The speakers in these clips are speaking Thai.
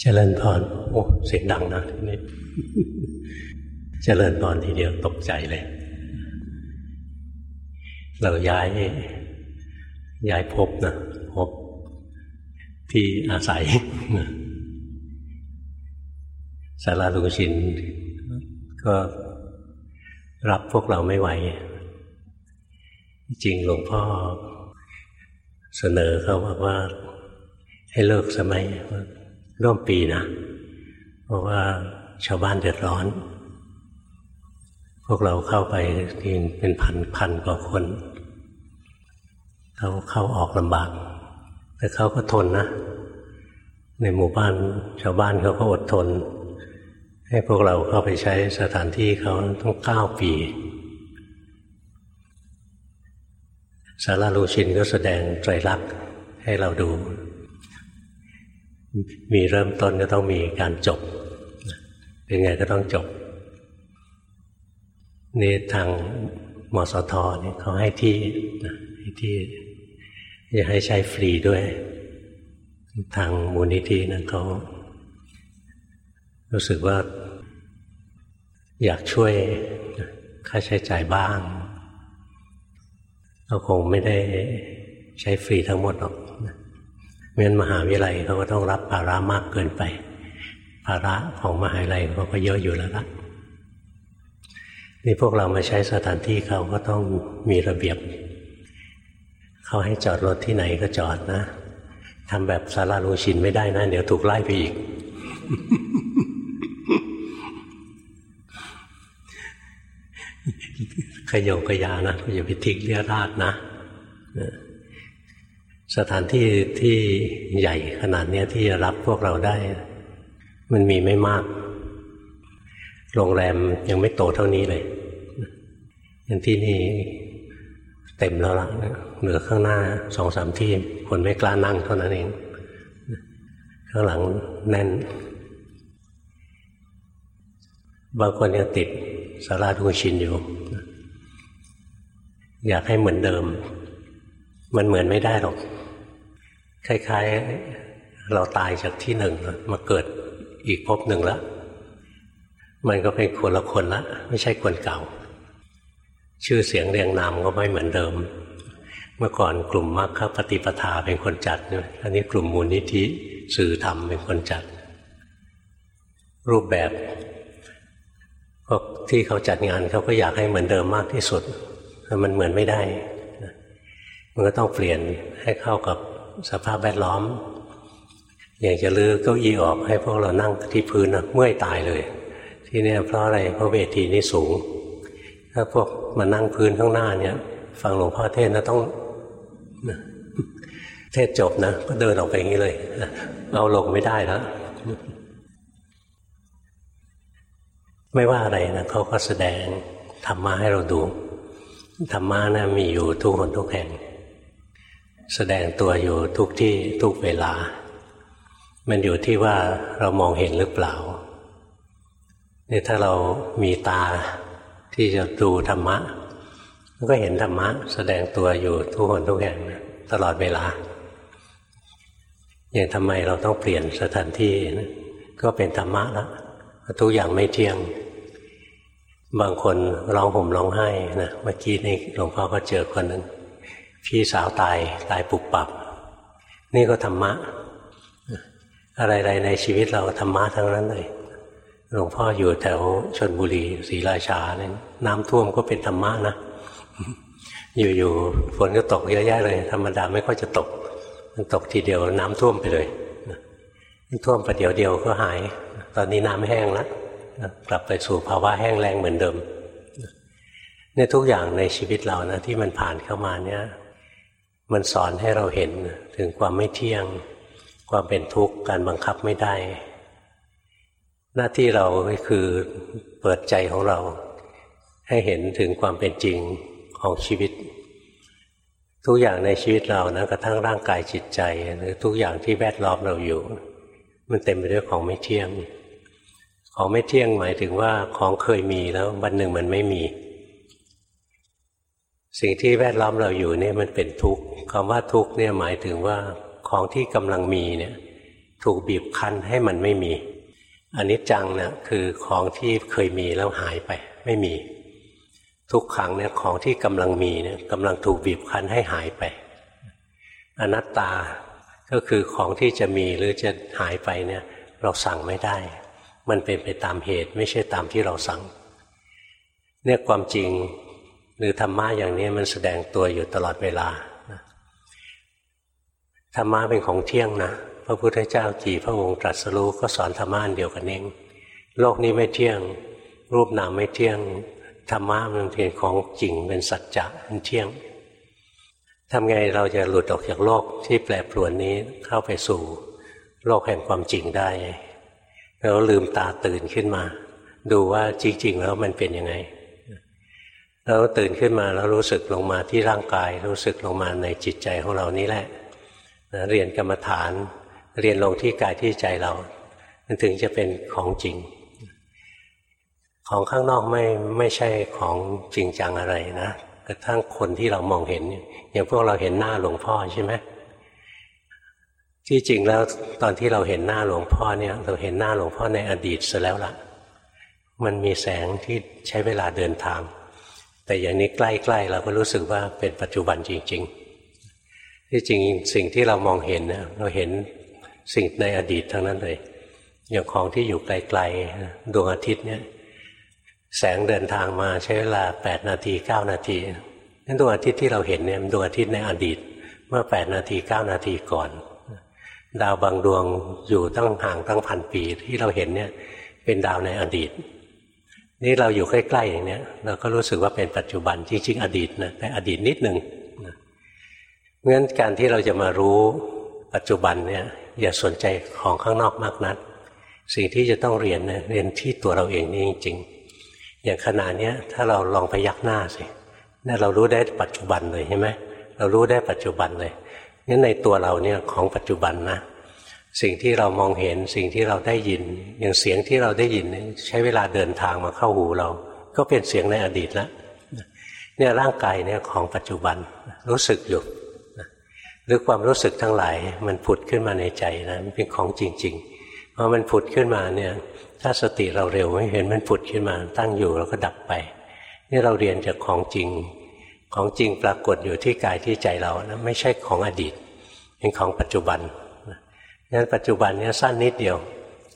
เจริญพรโอ้เสียงดังนะทีนี้เจริญพรทีเดียวตกใจเลย เราย้ายย้ายพบนะพบที่อาศัยสาราลุงชิน ก็รับพวกเราไม่ไหว จริงหลวงพ่อเสนอเขาบอกว่า ให้เลิกสมัย ร่วมปีนะเพราะว่าชาวบ้านเดือดร้อน พวกเราเข้าไปทีเป็นพันพันกว่าคนเขาเข้าออกลำบาก แต่เขาก็ทนนะ ในหมู่บ้านชาวบ้านเขาก็อดทน ให้พวกเราเข้าไปใช้สถานที่เขาต้องเก้าปีสาราลูชินก็แสดงไตรลักษณ์ให้เราดู มีเริ่มต้นก็ต้องมีการจบ เป็นไงก็ต้องจบ นี่ทางมสทนี่เขาให้ที่ให้ที่จะให้ใช้ฟรีด้วย ทางมูลนิธินั้นเขารู้สึกว่า อยากช่วยค่าใช้จ่ายบ้างเราคงไม่ได้ใช้ฟรีทั้งหมดหรอก ไม่งั้นมหาวิทยาลัยเขาก็ต้องรับภาระมากเกินไป ภาระของมหาวิทยาลัยเขาก็เยอะอยู่แล้วละนี่พวกเรามาใช้สถานที่เขาก็ต้องมีระเบียบ เขาให้จอดรถที่ไหนก็จอดนะทำแบบสาราลุชินไม่ได้นะ เดี๋ยวถูกไล่ไปอีก ขยงขยานะอย่าไปทิ้งเรียราดนะ สถานที่ที่ใหญ่ขนาดนี้ที่จะรับพวกเราได้ มันมีไม่มาก โรงแรมยังไม่โตเท่านี้เลยอย่างที่นี่เต็มแล้วล่ะเหลือข้างหน้าสองสามที่คนไม่กล้านั่งเท่านั้นเอง ข้างหลังแน่น บางคนยังติดสาราทุงชินอยู่ อยากให้เหมือนเดิม มันเหมือนไม่ได้หรอก คล้ายๆ เราตายจากที่หนึ่งมาเกิดอีกภพหนึ่งแล้วมันก็เป็นคนละคนละ ไม่ใช่คนเก่า ชื่อเสียงเรียงนามก็ไม่เหมือนเดิม เมื่อก่อนกลุ่มมรรคปฏิปทาเป็นคนจัดอันนี้กลุ่มมูลนิธิสื่อธรรมเป็นคนจัด รูปแบบพวกที่เขาจัดงานเขาก็อยากให้เหมือนเดิมมากที่สุดแต่มันเหมือนไม่ได้มันก็ต้องเปลี่ยนให้เข้ากับ สภาพแวดล้อม อยางจะลื้อเก้าอี้ออกให้พวกเรานั่งที่พื้นนะเมื่อยตายเลย ที่นี่เพราะอะไรเพราะเวทีนี้สูง ถ้าพวกมานั่งพื้นข้างหน้าเนี่ย ฟังหลวงพ่อเทศนะต้องเทศจบนะก็เดินออกไปอย่างนี้เลยเอาลงไม่ได้แล้วไม่ว่าอะไรนะเขาก็แสดงธรรมะให้เราดูธรรมะนะมีอยู่ทุกคนทุกแห่ง แสดงตัวอยู่ทุกที่ทุกเวลา มันอยู่ที่ว่าเรามองเห็นหรือเปล่านี่ถ้าเรามีตาที่จะดูธรรมะก็เห็นธรรมะ แสดงตัวอยู่ทุกคนทุกแห่งตลอดเวลา อย่างทำไมเราต้องเปลี่ยนสถานที่ก็เป็นธรรมะแล้วทุกอย่างไม่เที่ยง บางคนร้องห่มร้องไห้นะเมื่อกี้นี่หลวงพ่อก็เจอคนหนึ่ง พี่สาวตายตายปุบปับ นี่ก็ธรรมะ อะไรๆในชีวิตเราธรรมะทั้งนั้นเลยหลวงพ่ออยู่แถวชนบุรีศรีราชาเนี่ยน้ำท่วมก็เป็นธรรมะนะ อยู่ๆฝนก็ตกเยอะแยะเลย ธรรมดาไม่ค่อยจะตก มันตกทีเดียวน้ำท่วมไปเลยท่วมประเดี๋ยวเดียวก็หาย ตอนนี้น้ำแห้งแล้วกลับไปสู่ภาวะแห้งแรงเหมือนเดิมเนี่ยทุกอย่างในชีวิตเรานะที่มันผ่านเข้ามาเนี่ย มันสอนให้เราเห็นถึงความไม่เที่ยง ความเป็นทุกข์การบังคับไม่ได้ หน้าที่เราคือเปิดใจของเรา ให้เห็นถึงความเป็นจริงของชีวิต ทุกอย่างในชีวิตเรานะกระทั่งร่างกายจิตใจ หรือทุกอย่างที่แวดล้อมเราอยู่ มันเต็มไปด้วยของไม่เที่ยง ของไม่เที่ยงหมายถึงว่าของเคยมีแล้ววันหนึ่งมันไม่มี สิ่งที่แวดล้อมเราอยู่เนี่ยมันเป็นทุกข์คำว่าทุกข์เนี่ยหมายถึงว่าของที่กำลังมีเนี่ยถูกบีบคั้นให้มันไม่มีอันนี้จังเนี่ยคือของที่เคยมีแล้วหายไปไม่มี ทุกขังเนี่ยของที่กำลังมีเนี่ยกำลังถูกบีบคั้นให้หายไป อนัตตาก็คือของที่จะมีหรือจะหายไปเนี่ยเราสั่งไม่ได้ มันเป็นไปตามเหตุไม่ใช่ตามที่เราสั่งเนี่ยความจริง หรือธรรมะอย่างนี้มันแสดงตัวอยู่ตลอดเวลาธรรมะเป็นของเที่ยงนะพระพุทธเจ้ากี่พระองค์ตรัสรู้ก็สอนธรรมะเดียวกันเองโลกนี้ไม่เที่ยง รูปนามไม่เที่ยงธรรมะมันเป็นของจริงเป็นสัจจะมันเที่ยงทำไงเราจะหลุดออกจากโลกที่แปรปรวนนี้เข้าไปสู่โลกแห่งความจริงได้เราลืมตาตื่นขึ้นมา ดูว่าจริงๆแล้วมันเป็นยังไง แล้วตื่นขึ้นมาแล้วรู้สึกลงมาที่ร่างกาย รู้สึกลงมาในจิตใจของเรานี้แหละนะเรียนกรรมฐาน เรียนลงที่กายที่ใจเรามันถึงจะเป็นของจริง ของข้างนอกไม่ไม่ใช่ของจริงจังอะไรนะกระทั่งคนที่เรามองเห็น อย่างพวกเราเห็นหน้าหลวงพ่อใช่ไหมที่จริงแล้วตอนที่เราเห็นหน้าหลวงพ่อเนี่ย เราเห็นหน้าหลวงพ่อในอดีตซะแล้วล่ะ มันมีแสงที่ใช้เวลาเดินทาง แต่อย่างนี้ใกล้ๆเราก็รู้สึกว่าเป็นปัจจุบันจริง ๆ ที่จริงสิ่งที่เรามองเห็นเนี่ยเราเห็นสิ่งในอดีตทั้งนั้นเลย อย่างของที่อยู่ไกลๆดวงอาทิตย์เนี่ยแสงเดินทางมาใช้เวลาแปดนาทีเก้านาทีนั่นดวงอาทิตย์ที่เราเห็นเนี่ยดวงอาทิตย์ในอดีต เมื่อแปดนาทีเก้านาทีก่อน ดาวบางดวงอยู่ตั้งห่างตั้งพันปีที่เราเห็นเนี่ยเป็นดาวในอดีต นี่เราอยู่ใกล้ๆอย่างเนี้ยเราก็รู้สึกว่าเป็นปัจจุบันจริงๆ อดีตนะแต่อดีตนิดหนึ่งเพราะฉะนั้นการที่เราจะมารู้ปัจจุบันเนี่ยอย่าสนใจของข้างนอกมากนักสิ่งที่จะต้องเรียนนะเรียนที่ตัวเราเองนี่จริงๆ อย่างขณะนี้ยถ้าเราลองไปยักหน้าสินี่เรารู้ได้ปัจจุบันเลยใช่ไหมเรารู้ได้ปัจจุบันเลยงั้นในตัวเราเนี่ยของปัจจุบันนะ สิ่งที่เรามองเห็นสิ่งที่เราได้ยิน อย่างเสียงที่เราได้ยินใช้เวลาเดินทางมาเข้าหูเรา ก็เป็นเสียงในอดีตแล้วเนี่ยร่างกายเนี่ยของปัจจุบันรู้สึกอยู่หรือความรู้สึกทั้งหลายมันผุดขึ้นมาในใจนะมันเป็นของจริงๆพอมันผุดขึ้นมาเนี่ย ถ้าสติเราเร็วไม่เห็นมันผุดขึ้นมาตั้งอยู่แล้วก็ดับไป นี่เราเรียนจากของจริง ของจริงปรากฏอยู่ที่กายที่ใจเรานะไม่ใช่ของอดีต เป็นของปัจจุบัน นั้นปัจจุบันนี้สั้นนิดเดียว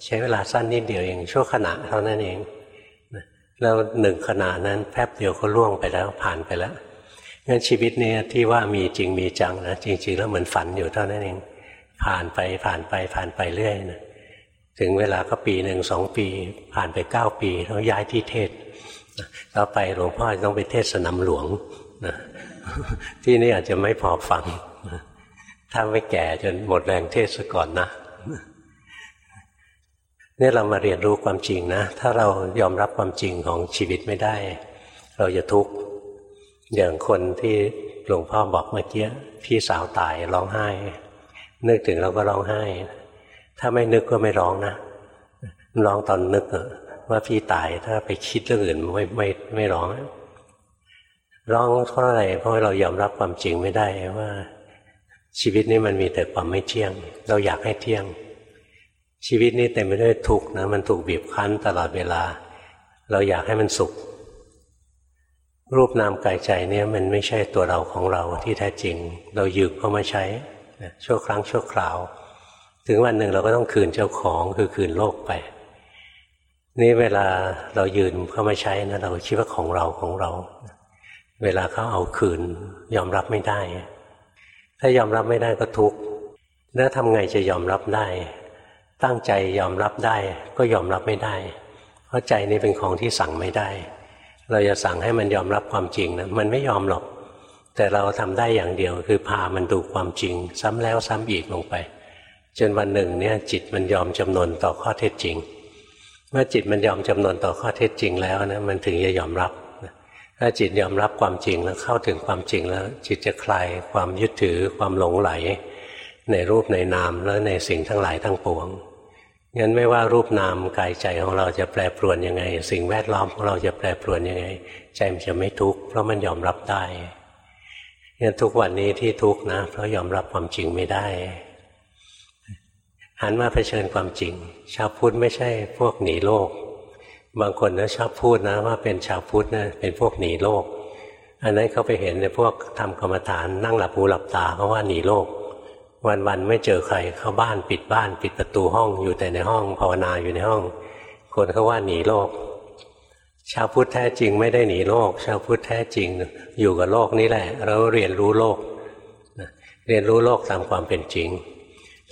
ใช้เวลาสั้นนิดเดียวเองชั่วขณะเท่านั้นเองแล้วหนึ่งขณะนั้นแป๊บเดียวก็ล่วงไปแล้วผ่านไปแล้วงั้นชีวิตนี้ที่ว่ามีจริงมีจังนะจริง ๆ แล้วเหมือนฝันอยู่เท่านั้นเอง ผ่านไปผ่านไปผ่านไปเรื่อยนะถึงเวลาก็ปีหนึ่งสองปี ผ่านไปเก้าปีแล้วย้ายที่เทศแล้วไปหลวงพ่อต้องไปเทศสนามหลวงนะที่นี่อาจจะไม่พอฟัง ถ้าไม่แก่จนหมดแรงเทศก่อนนะนี่เรามาเรียนรู้ความจริงนะ ถ้าเรายอมรับความจริงของชีวิตไม่ได้ เราจะทุกข์ อย่างคนที่หลวงพ่อบอกเมื่อกี้พี่สาวตายร้องไห้ นึกถึงเราก็ร้องไห้ ถ้าไม่นึกก็ไม่ร้องนะร้องตอนนึกว่าพี่ตายถ้าไปคิดเรื่องอื่นไม่ไม่ไม่ร้อง ร้องเพราะอะไรเพราะเรายอมรับความจริงไม่ได้ว่า ชีวิตนี้มันมีแต่ความไม่เที่ยง เราอยากให้เที่ยง ชีวิตนี้เต็มไปด้วยทุกข์นะมันถูกบีบคั้นตลอดเวลา เราอยากให้มันสุข รูปนามกายใจเนี่ยมันไม่ใช่ตัวเราของเราที่แท้จริง เรายืมเข้ามาใช้ชั่วครั้งชั่วคราว ถึงวันหนึ่งเราก็ต้องคืนเจ้าของคือคืนโลกไป นี่เวลาเรายืนเข้ามาใช้นะเราคิดว่าของเราของเรา เวลาเขาเอาคืนยอมรับไม่ได้ ถ้ายอมรับไม่ได้ก็ทุกข์แล้วทำไงจะยอมรับได้ ตั้งใจยอมรับได้ก็ยอมรับไม่ได้ เพราะใจนี่เป็นของที่สั่งไม่ได้ เราจะสั่งให้มันยอมรับความจริงนะมันไม่ยอมหรอก แต่เราทำได้อย่างเดียว คือพามันดูความจริง ซ้ำแล้วซ้ำอีกลงไป จนวันหนึ่งเนี่ยจิตมันยอมจำนนต่อข้อเท็จจริง เมื่อจิตมันยอมจำนนต่อข้อเท็จจริงแล้วนะมันถึงจะยอมรับ ถ้าจิตยอมรับความจริงแล้วเข้าถึงความจริงแล้ว จิตจะคลายความยึดถือความหลงไหล ในรูปในนามและในสิ่งทั้งหลายทั้งปวงงั้นไม่ว่ารูปนามกายใจของเราจะแปรปรวนยังไง สิ่งแวดล้อมของเราจะแปรปรวนยังไง ใจมันจะไม่ทุกข์เพราะมันยอมรับได้งั้นทุกวันนี้ที่ทุกข์นะ เพราะยอมรับความจริงไม่ได้หันมาเผชิญความจริง ชาวพุทธไม่ใช่พวกหนีโลก บางคนนะชอบพูดนะว่าเป็นชาวพุทธนะเป็นพวกหนีโลก อันนั้นเขาไปเห็นในพวกทำกรรมฐานนั่งหลับหูหลับตาเขาว่าหนีโลก วันๆไม่เจอใครเข้าบ้านปิดบ้าน ปิดประตูห้องอยู่แต่ในห้องภาวนาอยู่ในห้อง คนเขาว่าหนีโลก ชาวพุทธแท้จริงไม่ได้หนีโลก ชาวพุทธแท้จริงอยู่กับโลกนี้แหละ เราเรียนรู้โลกเรียนรู้โลกตามความเป็นจริง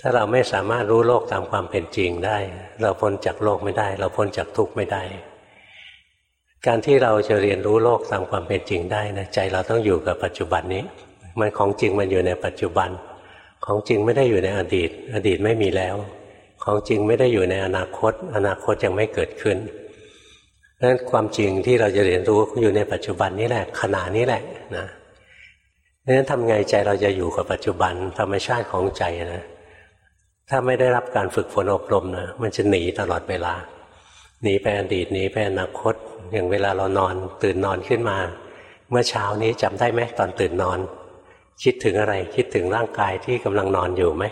ถ้าเราไม่สามารถรู้โลกตามความเป็นจริงได้ เราพ้นจากโลกไม่ได้ เราพ้นจากทุกข์ไม่ได้ การที่เราจะเรียนรู้โลกตามความเป็นจริงได้นะใจเราต้องอยู่กับปัจจุบันนี้ มันของจริงมันอยู่ในปัจจุบัน ของจริงไม่ได้อยู่ในอดีต อดีตไม่มีแล้ว ของจริงไม่ได้อยู่ในอนาคต อนาคตยังไม่เกิดขึ้นนั้นความจริงที่เราจะเรียนรู้อยู่ในปัจจุบันนี้แหละขณะนี้แหละนะดังนั้นทำไงใจเราจะอยู่กับปัจจุบันธรรมชาติของใจนะ ถ้าไม่ได้รับการฝึกฝนอบรมนะมันจะหนีตลอดเวลาหนีไปอดีตหนีไปอนาคต อย่างเวลาเรานอนตื่นนอนขึ้นมา เมื่อเช้านี้จำได้ไหมตอนตื่นนอน คิดถึงอะไรคิดถึงร่างกายที่กำลังนอนอยู่ไหม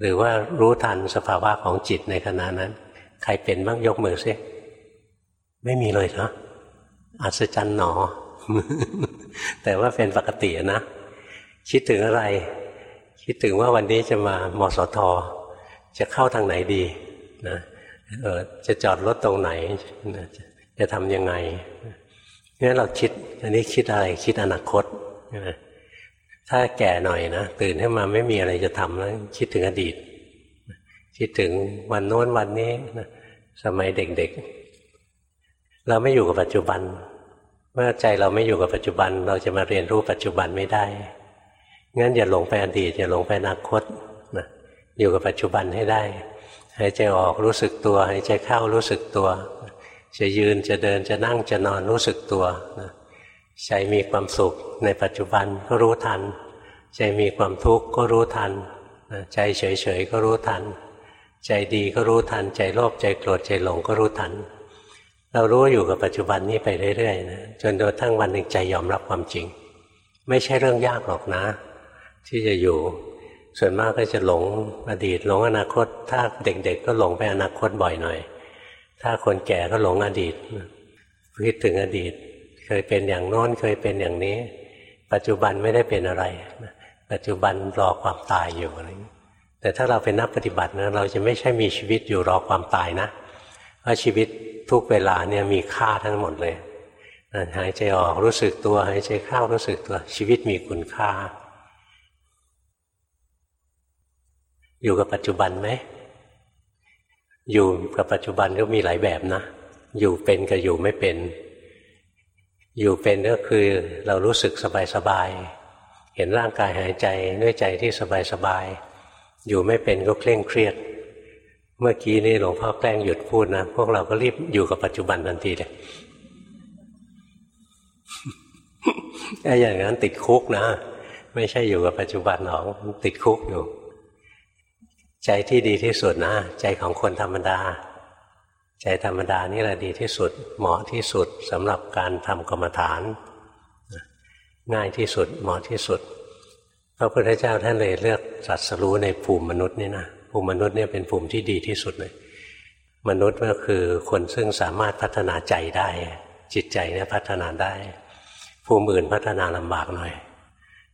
หรือว่ารู้ทันสภาวะของจิตในขณะนั้น ใครเป็นบ้างยกมือซิไม่มีเลยเนาะอัศจรรย์หนอ แต่ว่าเป็นปกตินะ คิดถึงอะไร คิดถึงว่าวันนี้จะมามสท จะเข้าทางไหนดีนะเออจะจอดรถตรงไหน จะทำยังไงงั้นเราคิดอันนี้คิดอะไรคิดอนาคตถ้าแก่หน่อยนะตื่นขึ้นมาไม่มีอะไรจะทำแล้วคิดถึงอดีต คิดถึงวันโน้นวันนี้สมัยเด็กๆ เราไม่อยู่กับปัจจุบัน เมื่อใจเราไม่อยู่กับปัจจุบัน เราจะมาเรียนรู้ปัจจุบันไม่ได้ งั้นอย่าหลงไปอดีตอย่าหลงไปอนาคตนะอยู่กับปัจจุบันให้ได้หายใจออกรู้สึกตัวหายใจเข้ารู้สึกตัว จะยืนจะเดินจะนั่งจะนอนรู้สึกตัวนะใจมีความสุขในปัจจุบันก็รู้ทัน ใจมีความทุกข์ก็รู้ทัน ใจเฉยๆก็รู้ทัน ใจดีก็รู้ทัน ใจโลภใจโกรธใจหลงก็รู้ทัน เรารู้อยู่กับปัจจุบันนี้ไปเรื่อยๆนะจนโดยทั้งวันหนึ่งใจยอมรับความจริง ไม่ใช่เรื่องยากหรอกนะ ที่จะอยู่ ส่วนมากก็จะหลงอดีตหลงอนาคต ถ้าเด็กๆก็หลงไปอนาคตบ่อยหน่อย ถ้าคนแก่ก็หลงอดีตคิดถึงอดีต เคยเป็นอย่างโน้นเคยเป็นอย่างนี้ ปัจจุบันไม่ได้เป็นอะไรปัจจุบันรอความตายอยู่อะไรแต่ถ้าเราเป็นนักปฏิบัตินะเราจะไม่ใช่มีชีวิตอยู่รอความตายนะเพราะชีวิตทุกเวลาเนี่ยมีค่าทั้งหมดเลยหายใจออกรู้สึกตัวหายใจเข้ารู้สึกตัวชีวิตมีคุณค่า อยู่กับปัจจุบันไหม อยู่กับปัจจุบันก็มีหลายแบบนะ อยู่เป็นกับอยู่ไม่เป็น อยู่เป็นก็คือเรารู้สึกสบายๆเห็นร่างกายหายใจด้วยใจที่สบายๆอยู่ไม่เป็นก็เคร่งเครียด เมื่อกี้นี่หลวงพ่อแกล้งหยุดพูดนะพวกเราก็รีบอยู่กับปัจจุบันทันทีเลยไอ้อย่างนั้นติดคุกนะ ไม่ใช่อยู่กับปัจจุบันหรอกติดคุกอยู่ ใจที่ดีที่สุดนะ ใจของคนธรรมดา ใจธรรมดานี่แหละดีที่สุด เหมาะที่สุดสำหรับการทำกรรมฐาน ง่ายที่สุดเหมาะที่สุดพระพุทธเจ้าท่านเลยเลือกสัตสรู้ในภูมิมนุษย์นี่นะภูมิมนุษย์เนี่ยเป็นภูมิที่ดีที่สุดเลยมนุษย์ก็คือคนซึ่งสามารถพัฒนาใจได้ จิตใจเนี่ยพัฒนาได้ ภูมิอื่นพัฒนาลำบากหน่อย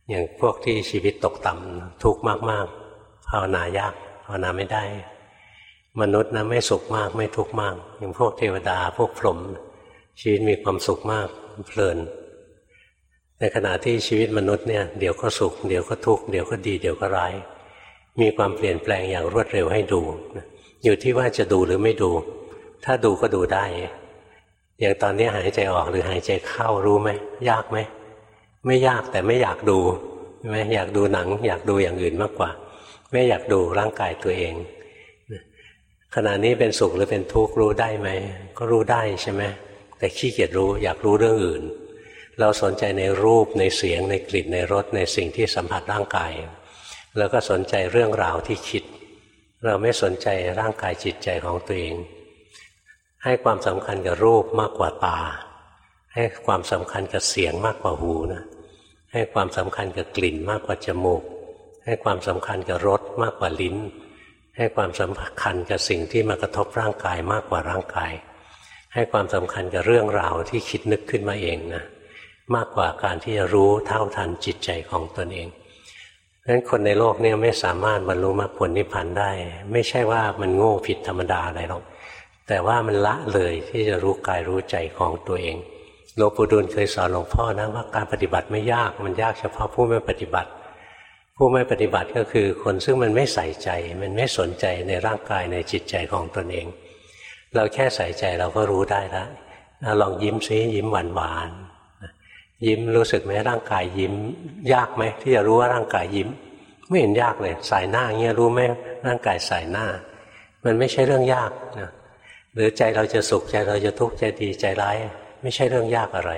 อย่างพวกที่ชีวิตตกต่ำทุกข์มาก ๆ ภาวนายากาวนาไม่ได้ มนุษย์นะไม่สุขมากไม่ทุกข์มากอย่างพวกเทวดาพวกพรหมชีวิตมีความสุขมากเพลิน ในขณะที่ชีวิตมนุษย์เนี่ยเดี๋ยวก็สุข เดี๋ยวก็ทุกข์เดี๋ยวก็ดีเดี๋ยวก็ร้าย มีความเปลี่ยนแปลงอย่างรวดเร็วให้ดู อยู่ที่ว่าจะดูหรือไม่ดู ถ้าดูก็ดูได้ อย่างตอนนี้หายใจออกหรือหายใจเข้ารู้ไหมยากไหมไม่ยากแต่ไม่อยากดูใช่ไหมอยากดูหนัง อยากดูอย่างอื่นมากกว่า ไม่อยากดูร่างกายตัวเองขณะนี้เป็นสุขหรือเป็นทุกข์รู้ได้ไหม ก็รู้ได้ใช่ไหมแต่ขี้เกียจรู้อยากรู้เรื่องอื่น เราสนใจในรูปในเสียงในกลิ่นในรสในสิ่งที่สัมผัสร่างกาย แล้วก็สนใจเรื่องราวที่คิด เราไม่สนใจร่างกายจิตใจของตัวเอง ให้ความสำคัญกับรูปมากกว่าตา ให้ความสำคัญกับเสียงมากกว่าหูนะให้ความสำคัญกับกลิ่นมากกว่าจมูก ให้ความสำคัญกับรสมากกว่าลิ้น ให้ความสำคัญกับสิ่งที่มากระทบร่างกายมากกว่าร่างกาย ให้ความสำคัญกับเรื่องราวที่คิดนึกขึ้นมาเองนะมากกว่าการที่จะรู้เท่าทันจิตใจของตนเองเพราะฉะนั้นคนในโลกนี้ไม่สามารถบรรลุมรรคผลนิพพานได้ ไม่ใช่ว่ามันโง่ผิดธรรมดาอะไรหรอกแต่ว่ามันละเลยที่จะรู้กายรู้ใจของตัวเองหลวงปู่ดูลเคยสอนหลวงพ่อนะว่าการปฏิบัติไม่ยากมันยากเฉพาะผู้ไม่ปฏิบัติ ผู้ไม่ปฏิบัติก็คือคนซึ่งมันไม่ใส่ใจ มันไม่สนใจในร่างกายในจิตใจของตนเอง เราแค่ใส่ใจเราก็รู้ได้แล้วลองยิ้มซิยิ้มหวานหวานยิ้มรู้สึกไหมร่างกายยิ้ม ยากไหมที่จะรู้ว่าร่างกายยิ้ม ไม่เห็นยากเลย สายหน้าเงี้ยรู้ไหมร่างกายสายหน้า มันไม่ใช่เรื่องยากนะหรือใจเราจะสุขใจเราจะทุกข์ใจดีใจร้าย ไม่ใช่เรื่องยากอะไร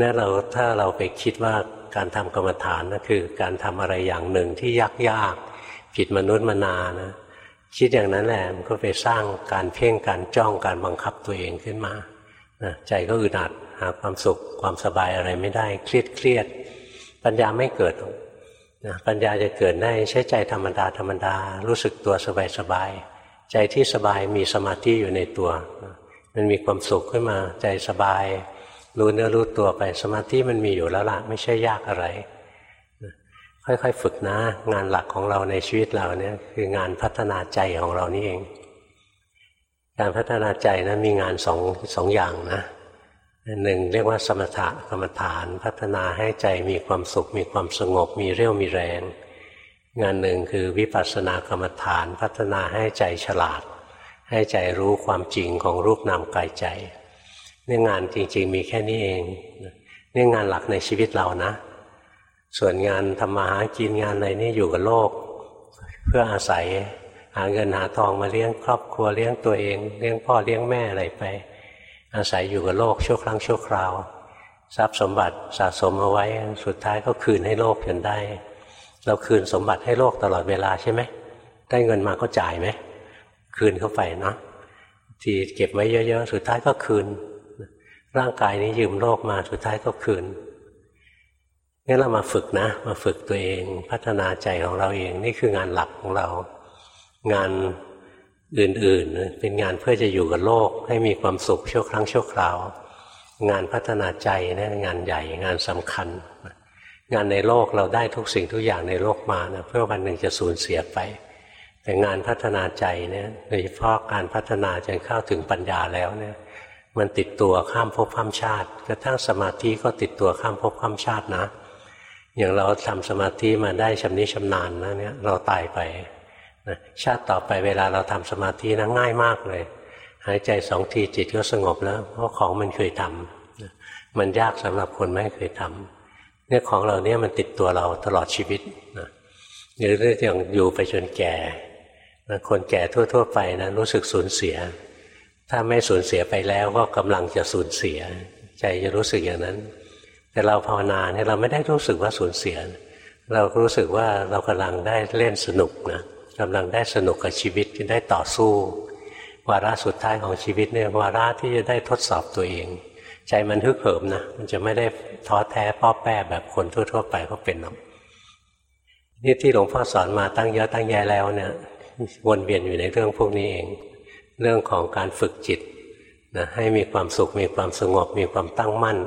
นั่นเราถ้าเราไปคิดว่า การทำกรรมฐานนะคือ การทำอะไรอย่างหนึ่งที่ยากยากผิดมนุษย์มนานะคิดอย่างนั้นแหละมันก็ไปสร้างการเพ่งการจ้องการบังคับตัวเองขึ้นมานะใจก็อึดอัดหาความสุขความสบายอะไรไม่ได้ เครียดเครียด ปัญญาไม่เกิดนะปัญญาจะเกิดได้ใช้ใจธรรมดาธรรมดา รู้สึกตัวสบายสบายใจที่สบายมีสมาธิอยู่ในตัว มันมีความสุขขึ้นมาใจสบาย รู้เนื้อรู้ตัวไปสมาธิมันมีอยู่แล้วล่ะไม่ใช่ยากอะไร ค่อยๆ ฝึกนะ งานหลักของเราในชีวิตเราเนี่ยคืองานพัฒนาใจของเรานี่เอง การพัฒนาใจนะมีงานสองสองอย่างนะหนึ่งเรียกว่าสมถะกรรมฐานพัฒนาให้ใจมีความสุข มีความสงบ มีเรี่ยวมีแรง งานหนึ่งคือวิปัสสนากรรมฐาน พัฒนาให้ใจฉลาด ให้ใจรู้ความจริงของรูปนามกายใจ นี่งานจริง ๆ มีแค่นี้เองเนี่งานหลักในชีวิตเรานะ ส่วนงานทำมาหากินงานอะไรนี่อยู่กับโลก เพื่ออาศัยหาเงินหาทองมาเลี้ยงครอบครัวเลี้ยงตัวเอง เลี้ยงพ่อเลี้ยงแม่อะไรไป อาศัยอยู่กับโลกชั่วครั้งชั่วคราว ทรัพย์สมบัติสะสมเอาไว้สุดท้ายก็คืนให้โลกจนได้ เราคืนสมบัติให้โลกตลอดเวลาใช่ไหมได้เงินมาก็จ่ายไหมคืนเข้าไปเนาะที่เก็บไว้เยอะๆ สุดท้ายก็คืน ร่างกายนี้ยืมโลกมาสุดท้ายก็คืนงั้นเรามาฝึกนะ มาฝึกตัวเองพัฒนาใจของเราเอง นี่คืองานหลักของเรา งานอื่นๆ เป็นงานเพื่อจะอยู่กับโลก ให้มีความสุขชั่วครั้งชั่วคราว งานพัฒนาใจนะงานใหญ่งานสำคัญ งานในโลกเราได้ทุกสิ่งทุกอย่างในโลกมานะเพื่อวันหนึ่งจะสูญเสียไป แต่งานพัฒนาใจเนี่ยโดยเฉพาะการพัฒนาจนเข้าถึงปัญญาแล้วเนี่ย มันติดตัวข้ามภพข้ามชาติ กระทั่งสมาธิก็ติดตัวข้ามภพข้ามชาตินะ อย่างเราทำสมาธิมาได้ชำนิชำนาญนะเนี่ยเราตายไปนะชาติต่อไปเวลาเราทำสมาธินะง่ายมากเลย หายใจสองทีจิตก็สงบแล้วเพราะของมันเคยทำมันยากสำหรับคนไม่เคยทำเนี่ยของเราเนี่ยมันติดตัวเราตลอดชีวิตนะหรือเรื่องอย่างอยู่ไปจนแก่นะคนแก่ทั่ว ๆ ไปนะรู้สึกสูญเสีย ถ้าไม่สูญเสียไปแล้วก็กำลังจะสูญเสีย ใจจะรู้สึกอย่างนั้น แต่เราภาวนาเนี่ยเราไม่ได้รู้สึกว่าสูญเสีย เรารู้สึกว่าเรากำลังได้เล่นสนุกนะกำลังได้สนุกกับชีวิตที่ได้ต่อสู้ วาระสุดท้ายของชีวิตเนี่ยวาระที่จะได้ทดสอบตัวเอง ใจมันฮึกเหิมนะมันจะไม่ได้ท้อแท้ป้อแป้แบบคนทั่ว ๆ ไปเขาเป็นหรอกนี่ที่หลวงพ่อสอนมาตั้งเยอะตั้งแยะแล้วเนี่ยวนเวียนอยู่ในเรื่องพวกนี้เอง เรื่องของการฝึกจิตนะให้มีความสุขมีความสงบ มีความตั้งมั่น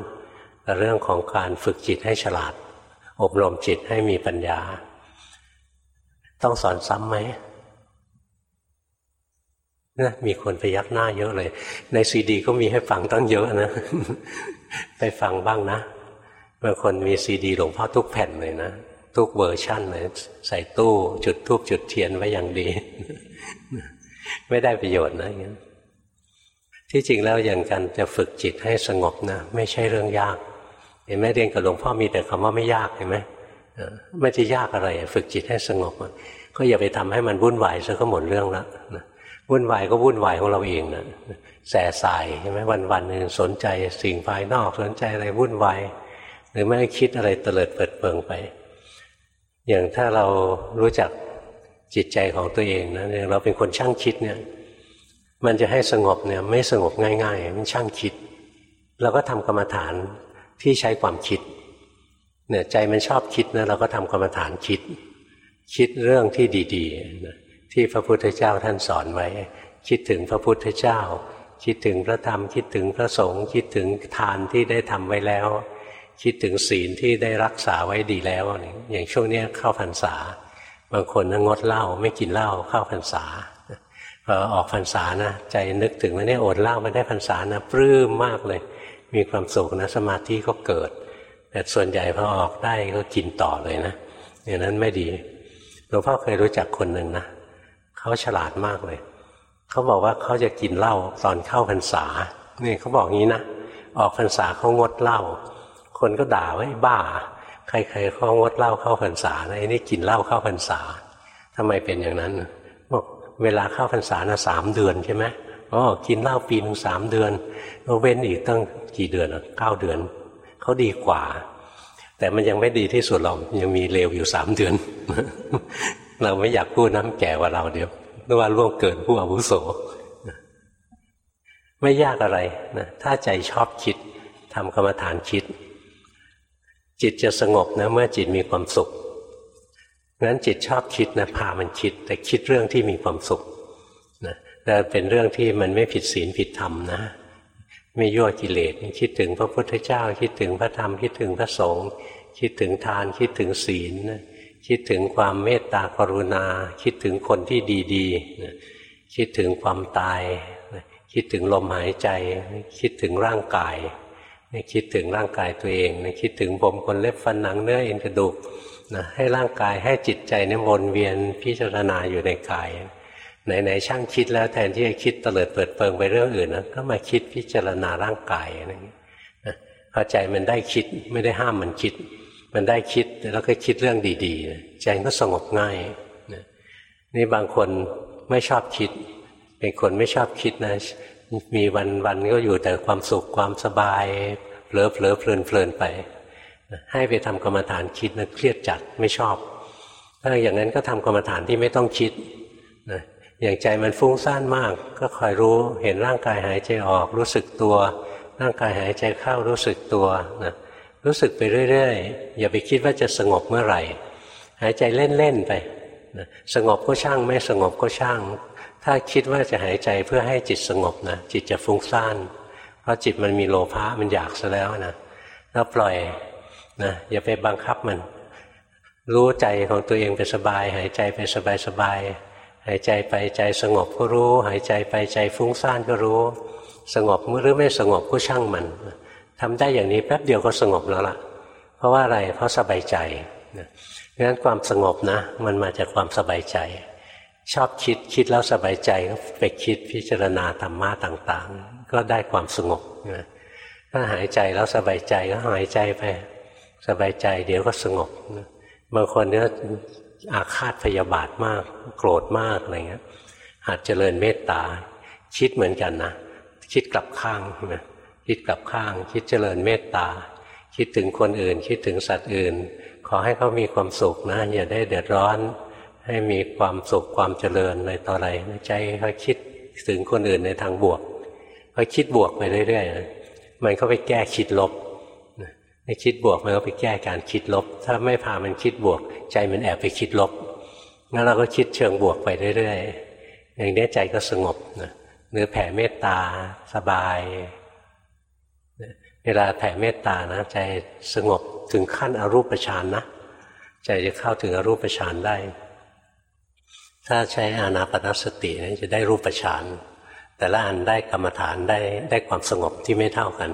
เรื่องของการฝึกจิตให้ฉลาด อบรมจิตให้มีปัญญา ต้องสอนซ้ำไหมนะมีคนไปยักหน้าเยอะเลย ในซีดี ก็มีให้ฟังตั้งเยอะนะ ไปฟังบ้างนะบางคนมีซีดีหลวงพ่อทุกแผ่นเลยนะ ทุกเวอร์ชั่นเลย ใส่ตู้จุดธูปจุดเทียนไว้อย่างดี ไม่ได้ประโยชน์นะอย่างนี้ที่จริงแล้วอย่างการจะฝึกจิตให้สงบนะไม่ใช่เรื่องยาก เห็นไหมเรียนกับหลวงพ่อมีแต่คำว่าไม่ยากเห็นไหมไม่จะยากอะไร ฝึกจิตให้สงบ ก็อย่าไปทำให้มันวุ่นวายซะก็หมดเรื่องแล้วนะวุ่นวายก็วุ่นวายของเราเองนะแส่สายใช่ไหมวันวันหนึ่งสนใจสิ่งภายนอกสนใจอะไรวุ่นวายหรือไม่คิดอะไรเตลิดเปิดเปิงไป อย่างถ้าเรารู้จัก จิตใจของตัวเองนะเราเป็นคนช่างคิดเนี่ย มันจะให้สงบเนี่ยไม่สงบง่าย ๆ มันช่างคิดเราก็ทำกรรมฐานที่ใช้ความคิด เนี่ยใจมันชอบคิดนะเราก็ทำกรรมฐานคิด คิดเรื่องที่ดีๆนะที่พระพุทธเจ้าท่านสอนไว้ คิดถึงพระพุทธเจ้า คิดถึงพระธรรม คิดถึงพระสงฆ์คิดถึงทานที่ได้ทำไว้แล้ว คิดถึงศีลที่ได้รักษาไว้ดีแล้ว อย่างช่วงนี้เข้าพรรษา บางคนงดเหล้าไม่กินเหล้าเข้าพรรษาพอออกพรรษานะใจนึกถึงว่าเนี่ยอดเหล้าไม่ได้พรรษานะปลื้มมากเลย มีความสุขนะสมาธิก็เกิด แต่ส่วนใหญ่พอออกได้ก็กินต่อเลยนะอย่างนั้นไม่ดีหลวงพ่อเคยรู้จักคนหนึ่งนะเขาฉลาดมากเลย เขาบอกว่าเขาจะกินเหล้าตอนเข้าพรรษานี่เขาบอกงี้นะออกพรรษาเขางดเหล้าคนก็ด่าว่าบ้า ใครๆเขางดเหล้าเข้าพรรษานะไอ้นี่กินเหล้าเข้าพรรษาทำไมเป็นอย่างนั้นบอกเวลาเข้าพรรษานะสามเดือนใช่ไหมอ๋อกินเหล้าปีหนึ่งสามเดือนเราเว้นอีกตั้งกี่เดือนเก้าเดือนเขาดีกว่า แต่มันยังไม่ดีที่สุดหรอกยังมีเลวอยู่สามเดือน เราไม่อยากพูดน้ำแก่กว่าเราเดี๋ยวนึกว่าล่วงเกินผู้อาวุโสไม่ยากอะไรนะถ้าใจชอบคิดทำกรรมฐานคิด จิตจะสงบนะเมื่อจิตมีความสุขงั้นจิตชอบคิดนะพามันคิด แต่คิดเรื่องที่มีความสุขนะแต่เป็นเรื่องที่มันไม่ผิดศีลผิดธรรมนะ ไม่ยั่วกิเลสคิดถึงพระพุทธเจ้า คิดถึงพระธรรมคิดถึงพระสงฆ์คิดถึงทานคิดถึงศีลคิดถึงความเมตตากรุณา คิดถึงคนที่ดีๆคิดถึงความตาย คิดถึงลมหายใจ คิดถึงร่างกาย คิดถึงร่างกายตัวเองคิดถึงผมคนเล็บฟันหนังเนื้อเอ็นกระดูกนะให้ร่างกายให้จิตใจเนี่ยวนเวียนพิจารณาอยู่ในกาย ไหนๆช่างคิดแล้วแทนที่จะคิดเตลิดเปิดเปิงไปเรื่องอื่นนะก็มาคิดพิจารณาร่างกายอะไรอย่างนี้พอใจมันได้คิดไม่ได้ห้ามมันคิด มันได้คิดแล้วก็คิดเรื่องดีๆ ใจก็สงบง่ายนี่บางคนไม่ชอบคิด เป็นคนไม่ชอบคิดนะ มีวันวันก็อยู่แต่ความสุขความสบายเผลอเผลอเพลินเพลินไป ให้ไปทำกรรมฐานคิดนะเครียดจัดไม่ชอบ ถ้าอย่างนั้นก็ทำกรรมฐานที่ไม่ต้องคิดนะอย่างใจมันฟุ้งซ่านมาก ก็คอยรู้เห็นร่างกายหายใจออกรู้สึกตัว ร่างกายหายใจเข้ารู้สึกตัวนะรู้สึกไปเรื่อยๆ อย่าไปคิดว่าจะสงบเมื่อไหร่ หายใจเล่นๆไปนะสงบก็ช่างไม่สงบก็ช่าง ถ้าคิดว่าจะหายใจเพื่อให้จิตสงบนะจิตจะฟุ้งซ่าน เพราะจิตมันมีโลภะมันอยากซะแล้วนะแล้วปล่อยนะอย่าไปบังคับมัน รู้ใจของตัวเองไปสบาย หายใจไปสบายสบายหายใจไปใจสงบก็รู้ หายใจไปใจฟุ้งซ่านก็รู้ สงบหรือไม่สงบก็ช่างมันทำได้อย่างนี้แป๊บเดียวก็สงบแล้วล่ะ เพราะว่าอะไรเพราะสบายใจดังนั้นความสงบนะ มันมาจากความสบายใจ ชอบคิดคิดแล้วสบายใจก็ไปคิดพิจารณาธรรมะต่าง ๆ ก็ได้ความสงบนะถ้าหายใจแล้วสบายใจก็หายใจไป สบายใจ เดี๋ยวก็สงบบางคนเนี่ยอาฆาตพยาบาทมาก โกรธมากอะไรเงี้ยหัดเจริญเมตตา คิดเหมือนกันนะคิดกลับข้างนะคิดกลับข้าง คิดเจริญเมตตา คิดถึงคนอื่น คิดถึงสัตว์อื่น ขอให้เขามีความสุขนะอย่าได้เดือดร้อน ให้มีความสุขความเจริญในต่ออะไรใจเขาคิดถึงคนอื่นในทางบวกเขาคิดบวกไปเรื่อยๆมันก็ไปแก้คิดลบให้คิดบวกมันก็ไปแก้การคิดลบ ถ้าไม่พามันคิดบวก ใจมันแอบไปคิดลบงั้นเราก็คิดเชิงบวกไปเรื่อยๆอย่างนี้ใจก็สงบนะเนื้อแผ่เมตตาสบาย เวลาแผ่เมตตานะ ใจสงบถึงขั้นอรูปฌานนะ ใจจะเข้าถึงอรูปฌานได้ ถ้าใช้อานาปนสตินะจะได้รูปฌานแต่ละอันได้กรรมฐานได้ได้ความสงบที่ไม่เท่ากัน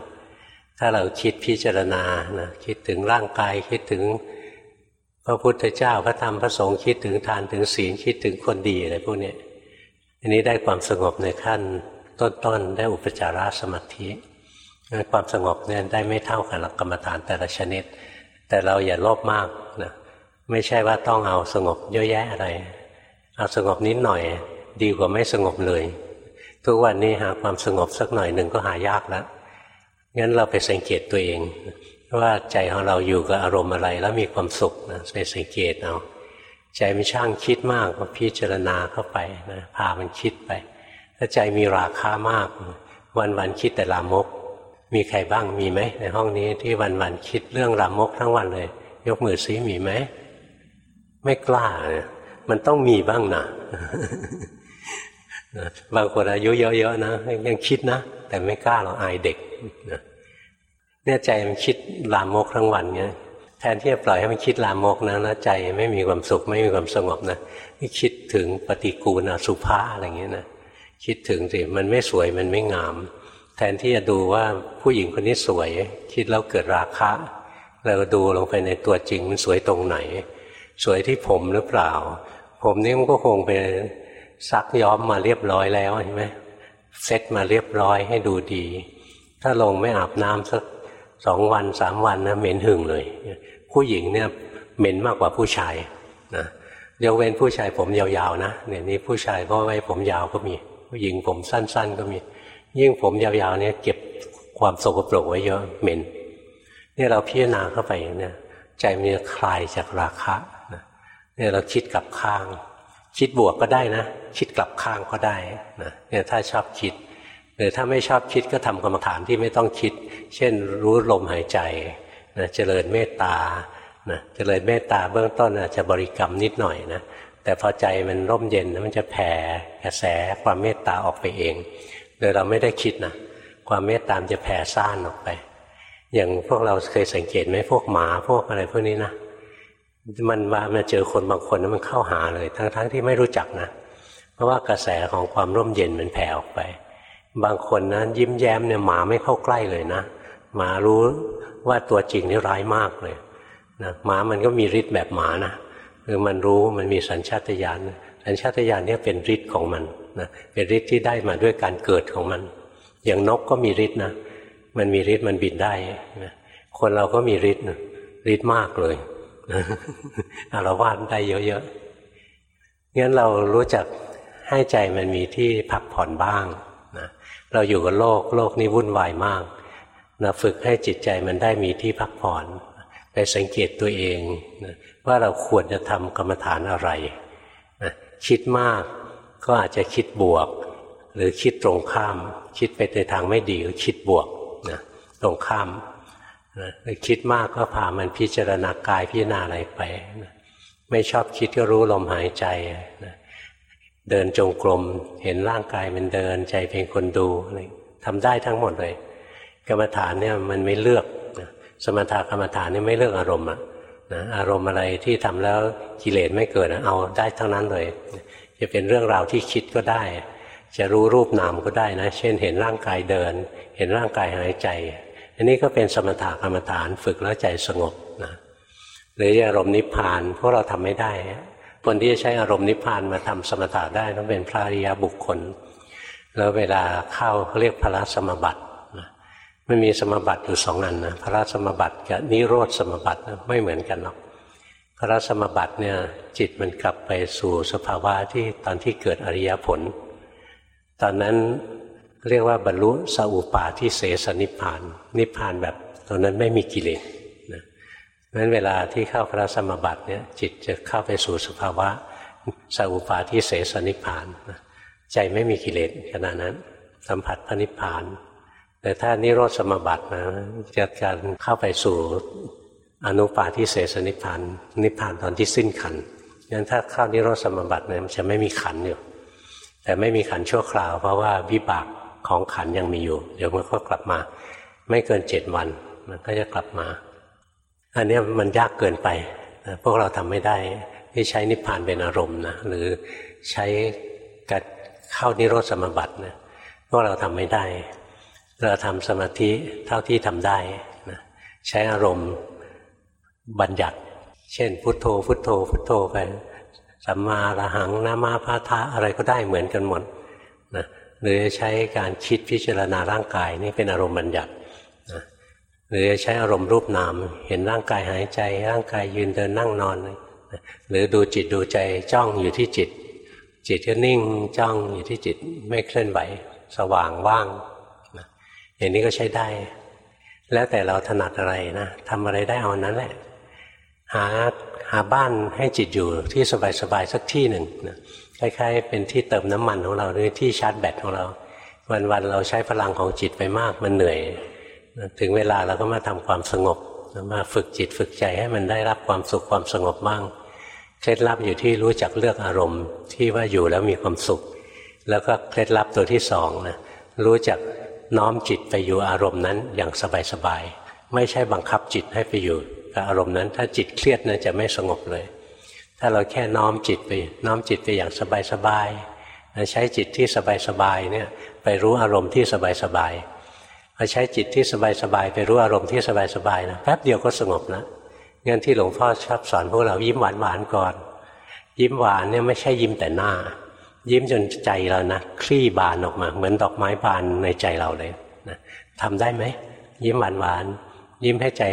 ถ้าเราคิดพิจารณานะคิดถึงร่างกายคิดถึงพระพุทธเจ้าพระธรรมพระสงฆ์คิดถึงทานถึงศีลคิดถึงคนดีอะไรพวกนี้อันนี้ได้ความสงบในขั้นต้นๆได้อุปจารสมาธิความสงบเนี่ยได้ไม่เท่ากันหลักกรรมฐานแต่ละชนิด แต่เราอย่าโลภมากนะไม่ใช่ว่าต้องเอาสงบเยอะแยะอะไร เอาสงบนิดหน่อย ดีกว่าไม่สงบเลย ทุกวันนี้หาความสงบสักหน่อยหนึ่งก็หายากแล้วงั้นเราไปสังเกตตัวเอง ว่าใจของเราอยู่กับอารมณ์อะไรแล้วมีความสุขนะไปสังเกตเอาใจไม่ช่างคิดมากก็พิจารณาเข้าไปนะพามันคิดไป ถ้าใจมีราคามาก วันวันคิดแต่ลามก มีใครบ้างมีไหมในห้องนี้ที่วันวันคิดเรื่องลามกทั้งวันเลย ยกมือซิมีไหมไม่กล้าเนี่ย มันต้องมีบ้างนะบางคนอายุเยอะๆนะยังคิดนะ แต่ไม่กล้าหรอกอายเด็กเนี่ยใจมันคิดลามกทั้งวันเนี่ยแทนที่จะปล่อยให้มันคิดลามกนะแล้วใจไม่มีความสุขไม่มีความสงบนะนี่คิดถึงปฏิกูลสุภาอะไรเงี้ยนะคิดถึงสิมันไม่สวยมันไม่งาม แทนที่จะดูว่าผู้หญิงคนนี้สวย คิดแล้วเกิดราคะเราดูลงไปในตัวจริงมันสวยตรงไหน สวยที่ผมหรือเปล่า ผมนี่มันก็คงเป็นซักย้อมมาเรียบร้อยแล้วใช่ไหมเซ็ตมาเรียบร้อยให้ดูดี ถ้าลงไม่อาบน้ำสักสองวันสามวันนะเหม็นหึงเลย ผู้หญิงเนี่ยเหม็นมากกว่าผู้ชายนะยกเว้นผู้ชายผมยาวๆนะเนี่ยนี้ผู้ชายก็ไว้ผมยาวก็มี ผู้หญิงผมสั้น ๆ ก็มี ยิ่งผมยาวๆเนี่ยเก็บความสกปรกไว้เยอะเหม็นนี่เราพิจารณาเข้าไปเนี่ยใจมันจะคลายจากราคะ เนี่ยเราคิดกลับข้าง คิดบวกก็ได้นะ คิดกลับข้างก็ได้นะเนี่ยถ้าชอบคิดหรือถ้าไม่ชอบคิดก็ทำกรรมฐานที่ไม่ต้องคิด เช่นรู้ลมหายใจนะเจริญเมตตานะเจริญเมตตาเบื้องต้นอาจจะบริกรรมนิดหน่อยนะแต่พอใจมันร่มเย็นมันจะแผ่กระแสความเมตตาออกไปเอง โดยเราไม่ได้คิดนะความเมตตามจะแผ่ซ่านออกไป อย่างพวกเราเคยสังเกตไหมพวกหมาพวกอะไรพวกนี้นะ มันมามาเจอคนบางคนแล้วมันเข้าหาเลย ทั้งๆทที่ไม่รู้จักนะ เพราะว่ากระแสของความร่มเย็นมันแผ่ออกไป บางคนนะยิ้มแย้มเนี่ยหมาไม่เข้าใกล้เลยนะหมารู้ว่าตัวจริงนี่ร้ายมากเลยนะหมามันก็มีฤทธิ์แบบหมานะคือมันรู้มันมีสัญชาตญาณสัญชาตญาณนี่เป็นฤทธิ์ของมันนะเป็นฤทธิ์ที่ได้มาด้วยการเกิดของมัน อย่างนกก็มีฤทธิ์นะมันมีฤทธิ์มันบินได้นะคนเราก็มีฤทธิ์ฤทธิ์มากเลย อารวาสได้เยอะๆงั้นเรารู้จักให้ใจมันมีที่พักผ่อนบ้างนะเราอยู่กับโลกโลกนี้วุ่นวายมากนะฝึกให้จิตใจมันได้มีที่พักผ่อน ไปสังเกตตัวเองนะว่าเราควรจะทำกรรมฐานอะไรนะคิดมากก็อาจจะคิดบวก หรือคิดตรงข้าม คิดไปในทางไม่ดีก็คิดบวกนะตรงข้าม นะคิดมากก็พามันพิจารณากายพิจารณาอะไรไปนะไม่ชอบคิดก็รู้ลมหายใจนะเดินจงกรมเห็นร่างกายมันเดินใจเป็นคนดูอะไรทำได้ทั้งหมดเลย กรรมฐานเนี่ยมันไม่เลือกนะสมถกรรมฐานนี่ไม่เลือกอารมณ์อะนะอารมณ์อะไรที่ทำแล้วกิเลสไม่เกิดเอาได้ทั้งนั้นเลย จะเป็นเรื่องราวที่คิดก็ได้ จะรู้รูปนามก็ได้นะ เช่นเห็นร่างกายเดิน เห็นร่างกายหายใจ อันนี้ก็เป็นสมถะกรรมฐานฝึกแล้วใจสงบนะหรืออารมณ์นิพพานพวกเราทำไม่ได้คนที่จะใช้อารมณ์นิพพานมาทำสมถะได้ต้องเป็นพระอริยบุคคล แล้วเวลาเข้าเขาเรียกพระสมบัติมันมีสมบัติอยู่สองอันนะพระสมบัติกับนิโรธสมบัติไม่เหมือนกันหรอกพระสมบัติเนี่ยจิตมันกลับไปสู่สภาวะที่ตอนที่เกิดอริยผล ตอนนั้น เรียกว่าบรรลุสัพปาที่เสสนิพพาน นิพพานแบบตอนนั้นไม่มีกิเลสนะนั้นเวลาที่เข้าพระสมบัติเนี่ยจิตจะเข้าไปสู่สภาวะสัพปาที่เสสนิพพานนะใจไม่มีกิเลสขณะนั้น สัมผัสพระนิพพาน แต่ถ้านิโรธสมบัตินะจะการเข้าไปสู่อนุปาที่เสสนิพพานนิพพานตอนที่สิ้นขันงั้นถ้าเข้านิโรธสมบัติเนี่ยมันจะไม่มีขันอยู่แต่ไม่มีขันชั่วคราวเพราะว่าวิบาก ของขันยังมีอยู่ เดี๋ยวมันก็กลับมา ไม่เกินเจ็ดวัน มันก็จะกลับมา อันนี้มันยากเกินไป พวกเราทำไม่ได้ที่ใช้นิพพานเป็นอารมณ์นะหรือใช้กัดเข้านิโรธสมบัตินะพวกเราทำไม่ได้ เราทำสมาธิเท่าที่ทำได้นะใช้อารมณ์บัญญัติ เช่น พุทโธ พุทโธ พุทโธไปสัมมาระหังนามาพาทะอะไรก็ได้เหมือนกันหมด หรือจะใช้การคิดพิจารณาร่างกายนี่เป็นอารมณ์บัญญัตินะหรือจะใช้อารมณ์รูปนาม เห็นร่างกายหายใจ ร่างกายยืนเดินนั่งนอน หรือดูจิตดูใจจ้องอยู่ที่จิต จิตก็นิ่งจ้องอยู่ที่จิตไม่เคลื่อนไหว สว่างว่างนะอย่างนี้ก็ใช้ได้ แล้วแต่เราถนัดอะไรนะทำอะไรได้เอานั้นแหละ หาหาบ้านให้จิตอยู่ที่สบายๆสักที่หนึ่งนะ คล้ายๆ เป็นที่เติมน้ำมันของเราหรือที่ชาร์จแบตของเรา วันๆเราใช้พลังของจิตไปมากมันเหนื่อย ถึงเวลาเราก็มาทำความสงบมาฝึกจิตฝึกใจให้มันได้รับความสุขความสงบบ้างเคล็ดลับอยู่ที่รู้จักเลือกอารมณ์ ที่ว่าอยู่แล้วมีความสุข แล้วก็เคล็ดลับตัวที่สองนะรู้จักน้อมจิตไปอยู่อารมณ์นั้นอย่างสบายๆไม่ใช่บังคับจิตให้ไปอยู่กับอารมณ์นั้น ถ้าจิตเครียดนะจะไม่สงบเลย ถ้าเราแค่น้อมจิตไป น้อมจิตไปอย่างสบายๆใช้จิตที่สบายๆเนี่ยไปรู้อารมณ์ที่สบายๆพอใช้จิตที่สบายๆไปรู้อารมณ์ที่สบายๆนะแป๊บเดียวก็สงบนะงั้นที่หลวงพ่อชอบสอนพวกเรายิ้มหวานๆก่อน ยิ้มหวานเนี่ยไม่ใช่ยิ้มแต่หน้า ยิ้มจนใจเรานะคลี่บานออกมา เหมือนดอกไม้บานในใจเราเลยนะทำได้ไหมยิ้มหวานๆยิ้มให้ใจ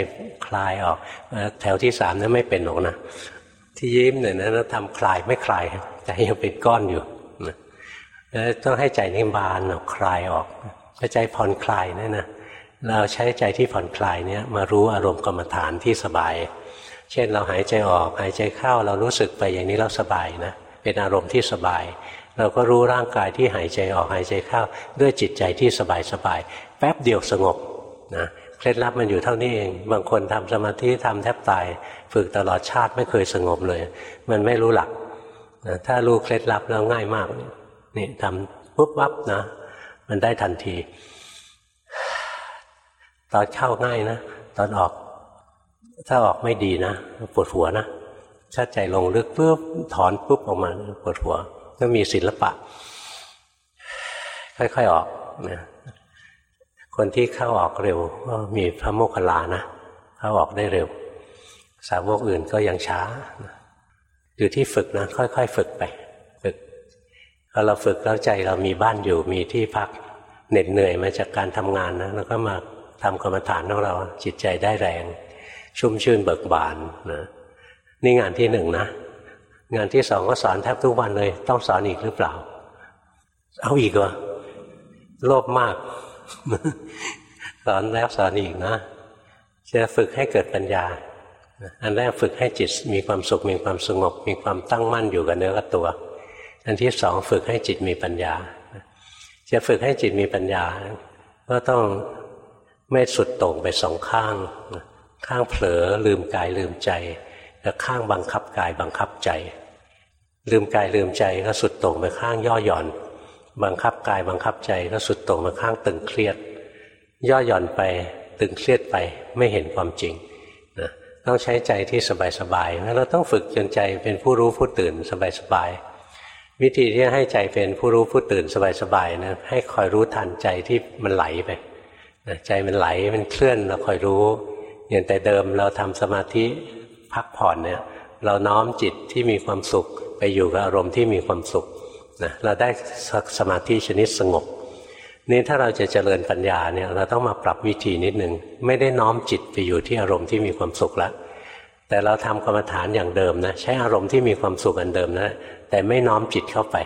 คลายออกแถวที่สามนั้นไม่เป็นหรอกนะ ที่ยิ้มเนี่ยนะทำคลายไม่คลายใจยังเป็นก้อนอยู่นะต้องให้ใจนี่มบานออกคลายออกถ้าใจผ่อนคลายนี่นะเราใช้ใจที่ผ่อนคลายเนี่ยมารู้อารมณ์กรรมฐานที่สบาย เช่นเราหายใจออกหายใจเข้าเรารู้สึกไปอย่างนี้เราสบายนะเป็นอารมณ์ที่สบาย เราก็รู้ร่างกายที่หายใจออกหายใจเข้าด้วยจิตใจที่สบายสบายแป๊บเดียวสงบนะ เคล็ดลับมันอยู่เท่านี้เอง บางคนทำสมาธิทำแทบตาย ฝึกตลอดชาติไม่เคยสงบเลย มันไม่รู้หลักนะถ้ารู้เคล็ดลับแล้วง่ายมากนี่ทำปุ๊บวับนะ มันได้ทันที ตอนเข้าง่ายนะ ตอนออก ถ้าออกไม่ดีนะปวดหัวนะถ้าใจลงลึกปุ๊บถอนปุ๊บออกมาปวดหัว ก็มีศิลปะ ค่อยๆออกนะ คนที่เข้าออกเร็วก็มีพระโมคคัลลานะเข้าออกได้เร็ว สาวกอื่นก็ยังช้าอยู่ที่ฝึกนะค่อยๆ ฝึกไปฝึกพอเราฝึกแล้วใจเรามีบ้านอยู่มีที่พักเหน็ดเหนื่อยมาจากการทำงานนะแล้วก็มาทำกรรมฐานของเรา จิตใจได้แรง ชุ่มชื่นเบิกบานนะนี่งานที่หนึ่งนะงานที่สองก็สอนแทบทุกวันเลย ต้องสอนอีกหรือเปล่า เอาอีกเหรอโลภมาก สอนแล้วสอนอีกนะจะฝึกให้เกิดปัญญา อันแรกฝึกให้จิตมีความสุขมีความสงบ มีความตั้งมั่นอยู่กับเนื้อกับตัว อันที่สองฝึกให้จิตมีปัญญา จะฝึกให้จิตมีปัญญา ก็ต้องไม่สุดต่งไปสองข้าง ข้างเผลอลืมกายลืมใจกับข้างบังคับกายบังคับใจ ลืมกายลืมใจก็สุดตรงไปข้างย่อหย่อน บังคับกายบังคับใจก็สุดตรงไปข้างตึงเครียด ย่อหย่อนไปตึงเครียดไปไม่เห็นความจริงนะต้องใช้ใจที่สบายๆแล้วเราต้องฝึกจนใจเป็นผู้รู้ผู้ตื่นสบายๆวิธีที่ให้ใจเป็นผู้รู้ผู้ตื่นสบายๆนะให้คอยรู้ทันใจที่มันไหลไปใจมันไหลมันเคลื่อนเราคอยรู้อย่างแต่เดิมเราทำสมาธิพักผ่อนเนี่ยเราน้อมจิตที่มีความสุขไปอยู่กับอารมณ์ที่มีความสุข นะเราได้สมาธิชนิดสงบนี่ถ้าเราจะเจริญปัญญาเนี่ยเราต้องมาปรับวิธีนิดหนึ่งไม่ได้น้อมจิตไปอยู่ที่อารมณ์ที่มีความสุขล้วแต่เราทำกรรมฐานอย่างเดิมนะใช้อารมณ์ที่มีความสุขอันเดิมนะแต่ไม่น้อมจิตเข้าไป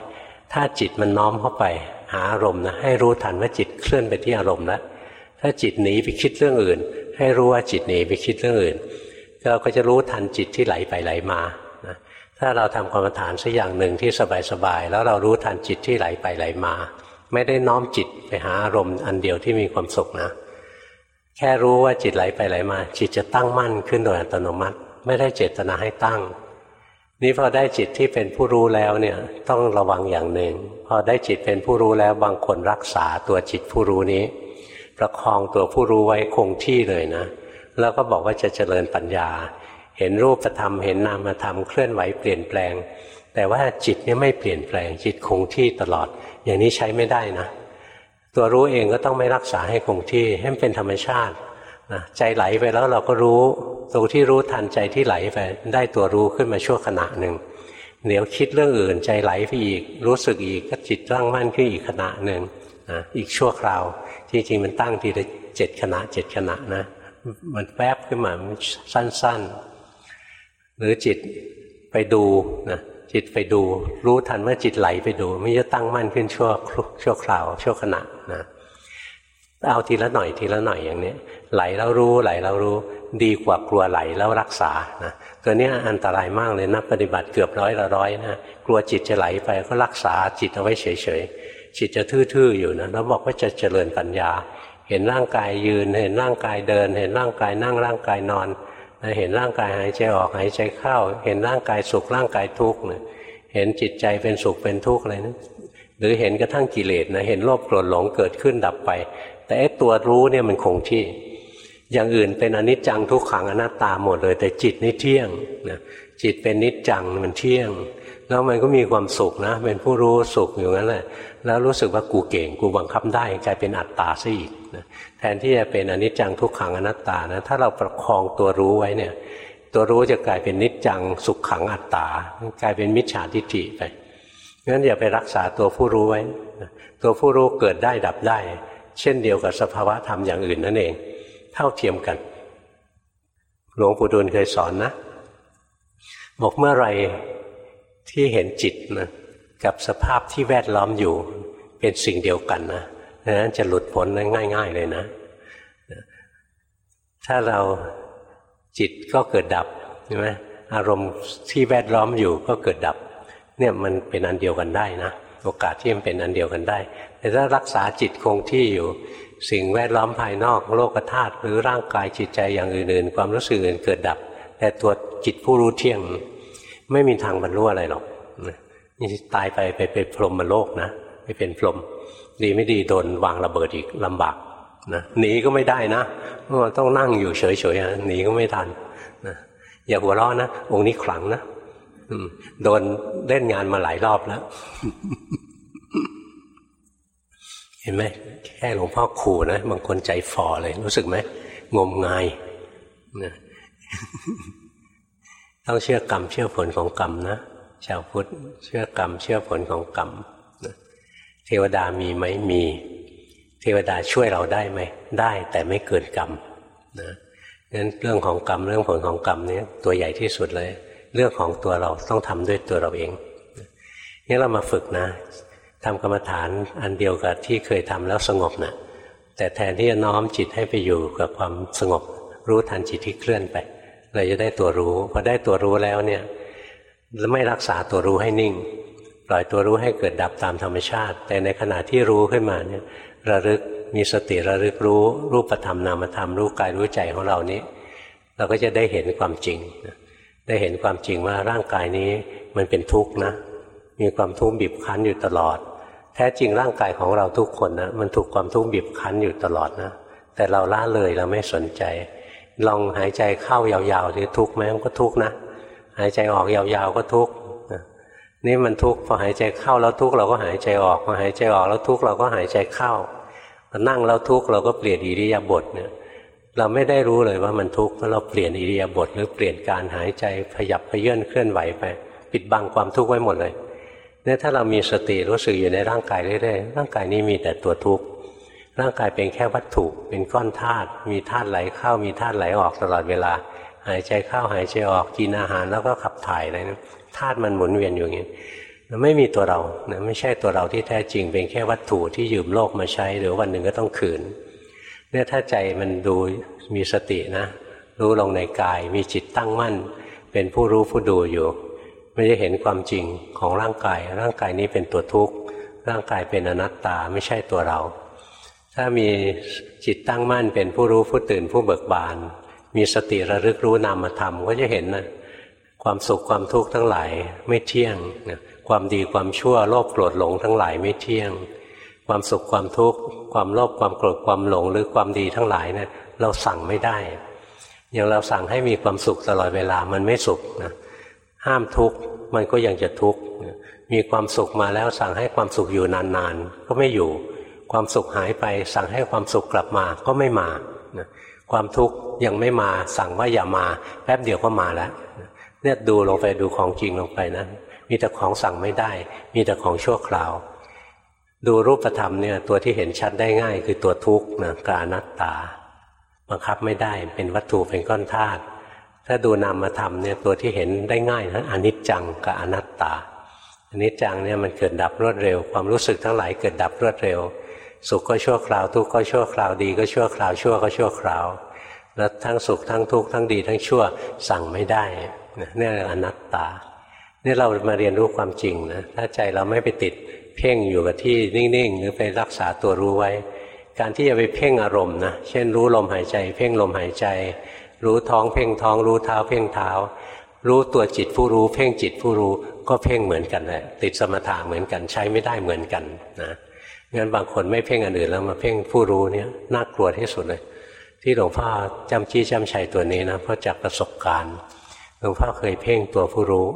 ถ้าจิตมันน้อมเข้าไป หาอารมณ์นะให้รู้ทันว่าจิตเคลื่อนไปที่อารมณ์แล้วถ้าจิตหนีไปคิดเรื่องอื่น ให้รู้ว่าจิตหนีไปคิดเรื่องอื่นเราก็จะรู้ทันจิตที่ไหลไปไหลมา ถ้าเราทำกรรมฐานสักอย่างหนึ่งที่สบายๆแล้วเรารู้ทันจิตที่ไหลไปไหลมา ไม่ได้น้อมจิตไปหาอารมณ์อันเดียวที่มีความสุขนะ แค่รู้ว่าจิตไหลไปไหลมา จิตจะตั้งมั่นขึ้นโดยอัตโนมัติ ไม่ได้เจตนาให้ตั้ง นี่พอได้จิตที่เป็นผู้รู้แล้วเนี่ยต้องระวังอย่างหนึ่ง พอได้จิตเป็นผู้รู้แล้วบางคนรักษาตัวจิตผู้รู้นี้ ประคองตัวผู้รู้ไว้คงที่เลยนะ แล้วก็บอกว่าจะเจริญปัญญา เห็นรูปธรรม เห็นนามธรรมเคลื่อนไหวเปลี่ยนแปลง แต่ว่าจิตเนี่ยไม่เปลี่ยนแปลง จิตคงที่ตลอด อย่างนี้ใช้ไม่ได้นะ ตัวรู้เองก็ต้องไม่รักษาให้คงที่ให้มันเป็นธรรมชาตินะใจไหลไปแล้วเราก็รู้ตัวที่รู้ทันใจที่ไหลไปได้ตัวรู้ขึ้นมาชั่วขณะหนึ่งเดี๋ยวคิดเรื่องอื่นใจไหลไปอีก รู้สึกอีกก็จิตตั้งมั่นขึ้นอีกขณะหนึ่งนะอีกชั่วคราวจริงๆมันตั้งทีละเจ็ดขณะเจ็ดขณะนะ มันแป๊บขึ้นมาสั้นๆ หรือจิตไปดูนะจิตไปดู รู้ทันว่าจิตไหลไปดู ไม่จะตั้งมั่นขึ้นชั่วชั่วคราวชั่วขณะนะเอาทีละหน่อยทีละหน่อยอย่างนี้ไหลแล้วรู้ไหลแล้วรู้ดีกว่ากลัวไหลแล้วรักษานะตัวนี้อันตรายมากเลยนักปฏิบัติเกือบร้อยละร้อยนะกลัวจิตจะไหลไปก็รักษาจิตเอาไว้เฉยๆจิตจะทื่อๆอยู่นะแล้วบอกว่าจะเจริญปัญญา เห็นร่างกายยืน เห็นร่างกายเดิน เห็นร่างกายนั่งร่างกายนอน เห็นร่างกายหายใจออกหายใจเข้า เห็นร่างกายสุขร่างกายทุกข์เนี่ยเห็นจิตใจเป็นสุขเป็นทุกข์อะไรนะหรือเห็นกระทั่งกิเลสนะเห็นโลภโกรธหลงเกิดขึ้นดับไป แต่ไอ้ตัวรู้เนี่ยมันคงที่ อย่างอื่นเป็นอนิจจังทุกขังอนัตตาหมดเลย แต่จิตนี่เที่ยงนะจิตเป็นนิจจังมันเที่ยง แล้วมันก็มีความสุขนะ เป็นผู้รู้สุขอยู่งั้นแหละแล้วรู้สึกว่ากูเก่งกูบังคับได้กลายเป็นอัตตาซะอีกนะแทนที่จะเป็นอนิจจังทุกขังอนัตตานะถ้าเราประคองตัวรู้ไว้เนี่ย ตัวรู้จะกลายเป็นนิจจังสุขขังอัตตากลายเป็นมิจฉาทิฏฐิไปงั้นอย่าไปรักษาตัวผู้รู้ไว้ ตัวผู้รู้เกิดได้ดับได้ เช่นเดียวกับสภาวะธรรมอย่างอื่นนั่นเอง เท่าเทียมกัน หลวงปู่ดูลเคยสอนนะบอกเมื่อไร ที่เห็นจิตนะกับสภาพที่แวดล้อมอยู่เป็นสิ่งเดียวกันนะนั้นจะหลุดพ้นง่าย ๆ เลยนะ ถ้าเราจิตก็เกิดดับใช่ไหมอารมณ์ที่แวดล้อมอยู่ก็เกิดดับ เนี่ยมันเป็นอันเดียวกันได้นะโอกาสที่มันเป็นอันเดียวกันได้ แต่ถ้ารักษาจิตคงที่อยู่สิ่งแวดล้อมภายนอกโลกธาตุหรือร่างกายจิตใจอย่างอื่นๆ ความรู้สึกอื่นเกิดดับ แต่ตัวจิตผู้รู้เที่ยง ไม่มีทางบรรลุอะไรหรอกนี่ตายไปไปเป็นพรหมโลกนะไปเป็นพรหมดีไม่ดีโดนวางระเบิดอีกลำบากนะหนีก็ไม่ได้นะเพราะต้องนั่งอยู่เฉยๆหนีก็ไม่ทันนะอย่าหัวเราะนะองค์นี้ขลังนะโดนเล่นงานมาหลายรอบแล้ว เห็นไหมแค่หลวงพ่อขู่นะบางคนใจฝ่อเลย รู้สึกไหมงมงายนะ ต้องเชื่อกรรมเชื่อผลของกรรมนะชาวพุทธเชื่อกรรมเชื่อผลของกรรมเทวดามีไหมมี เทวดาช่วยเราได้ไหมได้แต่ไม่เกินกรรมนะนั้นเรื่องของกรรมเรื่องผลของกรรมนี้ตัวใหญ่ที่สุดเลย เรื่องของตัวเราต้องทำด้วยตัวเราเองนี่เรามาฝึกนะทำกรรมฐานอันเดียวกับที่เคยทำแล้วสงบนะแต่แทนที่จะน้อมจิตให้ไปอยู่กับความสงบ รู้ทันจิตที่เคลื่อนไป เราจะได้ตัวรู้พอได้ตัวรู้แล้วเนี่ยไม่รักษาตัวรู้ให้นิ่ง ปล่อยตัวรู้ให้เกิดดับตามธรรมชาติ แต่ในขณะที่รู้ขึ้นมาเนี่ยระลึกมีสติระลึกรู้ รูปธรรมนามธรรมรู้กายรู้ใจของเรานี้ เราก็จะได้เห็นความจริง ได้เห็นความจริงว่าร่างกายนี้มันเป็นทุกข์นะ มีความทุกข์บีบคั้นอยู่ตลอด แท้จริงร่างกายของเราทุกคนนะมันถูกความทุกข์บีบคั้นอยู่ตลอดนะ แต่เราละเลยเราไม่สนใจ ลองหายใจเข้ายาวๆหรือทุกข์ไหมมันก็ทุกข์นะ หายใจออกยาวๆก็ทุกข์นี่มันทุกข์พอหายใจเข้าแล้วทุกข์เราก็หายใจออกพอหายใจออกแล้วทุกข์เราก็หายใจเข้าพอนั่งแล้วทุกข์เราก็เปลี่ยนอิริยาบถเนี่ยเราไม่ได้รู้เลยว่ามันทุกข์เพราะเราเปลี่ยนอิริยาบถหรือเปลี่ยนการหายใจขยับขยื่นเคลื่อนไหวไป ปิดบังความทุกข์ไว้หมดเลยเนี่ยถ้าเรามีสติรู้สึกอยู่ในร่างกายเรื่อยๆร่างกายนี้มีแต่ตัวทุกข์ ร่างกายเป็นแค่วัตถุเป็นก้อนธาตุมีธาตุไหลเข้ามีธาตุไหลออกตลอดเวลา หายใจเข้าหายใจออกกินอาหารแล้วก็ขับถ่ายอะไรนะธาตุมันหมุนเวียนอยู่อย่างนี้ไม่มีตัวเรานะไม่ใช่ตัวเราที่แท้จริง เป็นแค่วัตถุที่ยืมโลกมาใช้หรือวันหนึ่งก็ต้องคืนเนี่ยถ้าใจมันดูมีสตินะ รู้ลงในกายมีจิตตั้งมั่น เป็นผู้รู้ผู้ดูอยู่ ไม่ได้เห็นความจริงของร่างกาย ร่างกายนี้เป็นตัวทุกข์ร่างกายเป็นอนัตตาไม่ใช่ตัวเรา ถ้ามีจิตตั้งมั่นเป็นผู้รู้ผู้ตื่นผู้เบิกบาน มีสติระลึกรู้นามธรรมก็จะเห็นนะความสุขความทุกข์ทั้งหลายไม่เที่ยงนะความดีความชั่วโลภโกรธหลงทั้งหลายไม่เที่ยง ความสุขความทุกข์ความโลภความโกรธความหลงหรือความดีทั้งหลายเนะี่ยเราสั่งไม่ได้ อย่างเราสั่งให้มีความสุขตลอดเวลามันไม่สุขนะห้ามทุกข์มันก็ยังจะทุกข์มีความสุขมาแล้วสั่งให้ความสุขอยู่นานๆ ก็ไม่อยู่ ความสุขหายไป สั่งให้ความสุขกลับมาก็ไม่มาความทุกข์ยังไม่มาสั่งว่าอย่ามา แป๊บเดียวก็มาแล้วเนี่ยดูลงไปดูของจริงลงไปนะมีแต่ของสั่งไม่ได้ มีแต่ของชั่วคราว ดูรูปธรรมเนี่ยตัวที่เห็นชัดได้ง่าย คือตัวทุกข์นะกานัตตา บังคับไม่ได้เป็นวัตถุเป็นก้อนธาตุถ้าดูนามธรรมเนี่ยตัวที่เห็นได้ง่ายนะอนิจจังกับอนัตตาอนิจจังเนี่ยมันเกิดดับรวดเร็ว ความรู้สึกทั้งหลายเกิดดับรวดเร็ว สุขก็ชั่วคราวทุกข์ก็ชั่วคราวดีก็ชั่วคราวชั่วก็ชั่วคราว แล้วทั้งสุขทั้งทุกข์ทั้งดีทั้งชั่วสั่งไม่ได้นี่อนัตตานี่เรามาเรียนรู้ความจริงนะถ้าใจเราไม่ไปติดเพ่งอยู่กับที่นิ่งๆ หรือไปรักษาตัวรู้ไว้ การที่จะไปเพ่งอารมณ์นะเช่นรู้ลมหายใจ เพ่งลมหายใจ รู้ท้องเพ่งท้อง รู้เท้า เพ่งเท้า รู้ตัวจิตผู้รู้ เพ่งจิตผู้รู้ก็เพ่งเหมือนกันแหละติดสมถะเหมือนกันใช้ไม่ได้เหมือนกันนะ งั้นบางคนไม่เพ่งอันอื่นแล้วมาเพ่งผู้รู้เนี่ยน่ากลัวที่สุดเลย ที่หลวงพ่อจำจี้จำชัยตัวนี้นะเพราะจากประสบการณ์หลวงพ่อเคยเพ่งตัวผู้รู้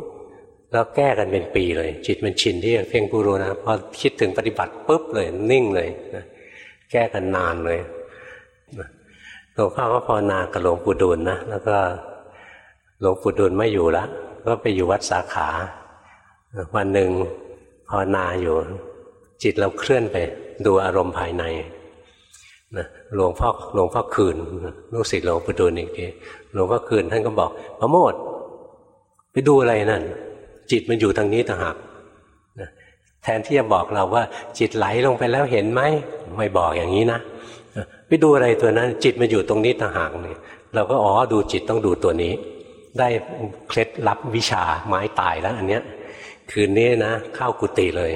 แล้วแก้กันเป็นปีเลย จิตมันชินที่จะเพ่งผู้รู้นะพอคิดถึงปฏิบัติปุ๊บเลยนิ่งเลยนะแก้กันนานเลยหลวงพ่อก็ภาวนากับหลวงปู่ดูลนะแล้วก็หลวงปู่ดูลไม่อยู่แล้วก็ไปอยู่วัดสาขา วันหนึ่งภาวนาอยู่ จิตเราเคลื่อนไป ดูอารมณ์ภายในนะหลวงพ่อหลวงพ่อคืนลูกศิษย์หลวงปู่ดูลอีกทีหลวงพ่อคืนท่านก็บอกพระโมดไปดูอะไรนั่น จิตมันอยู่ทางนี้ต่างหากแทนที่จะบอกเราว่า จิตไหลลงไปแล้วเห็นไหมไม่บอกอย่างนี้นะไปดูอะไรตัวนั้น จิตมาอยู่ตรงนี้ต่างหากเนี่ยเราก็อ๋อดูจิตต้องดูตัวนี้ ได้เคล็ดลับวิชาไม้ตายแล้วอันเนี้ย คืนนี้นะเข้ากุฏิเลย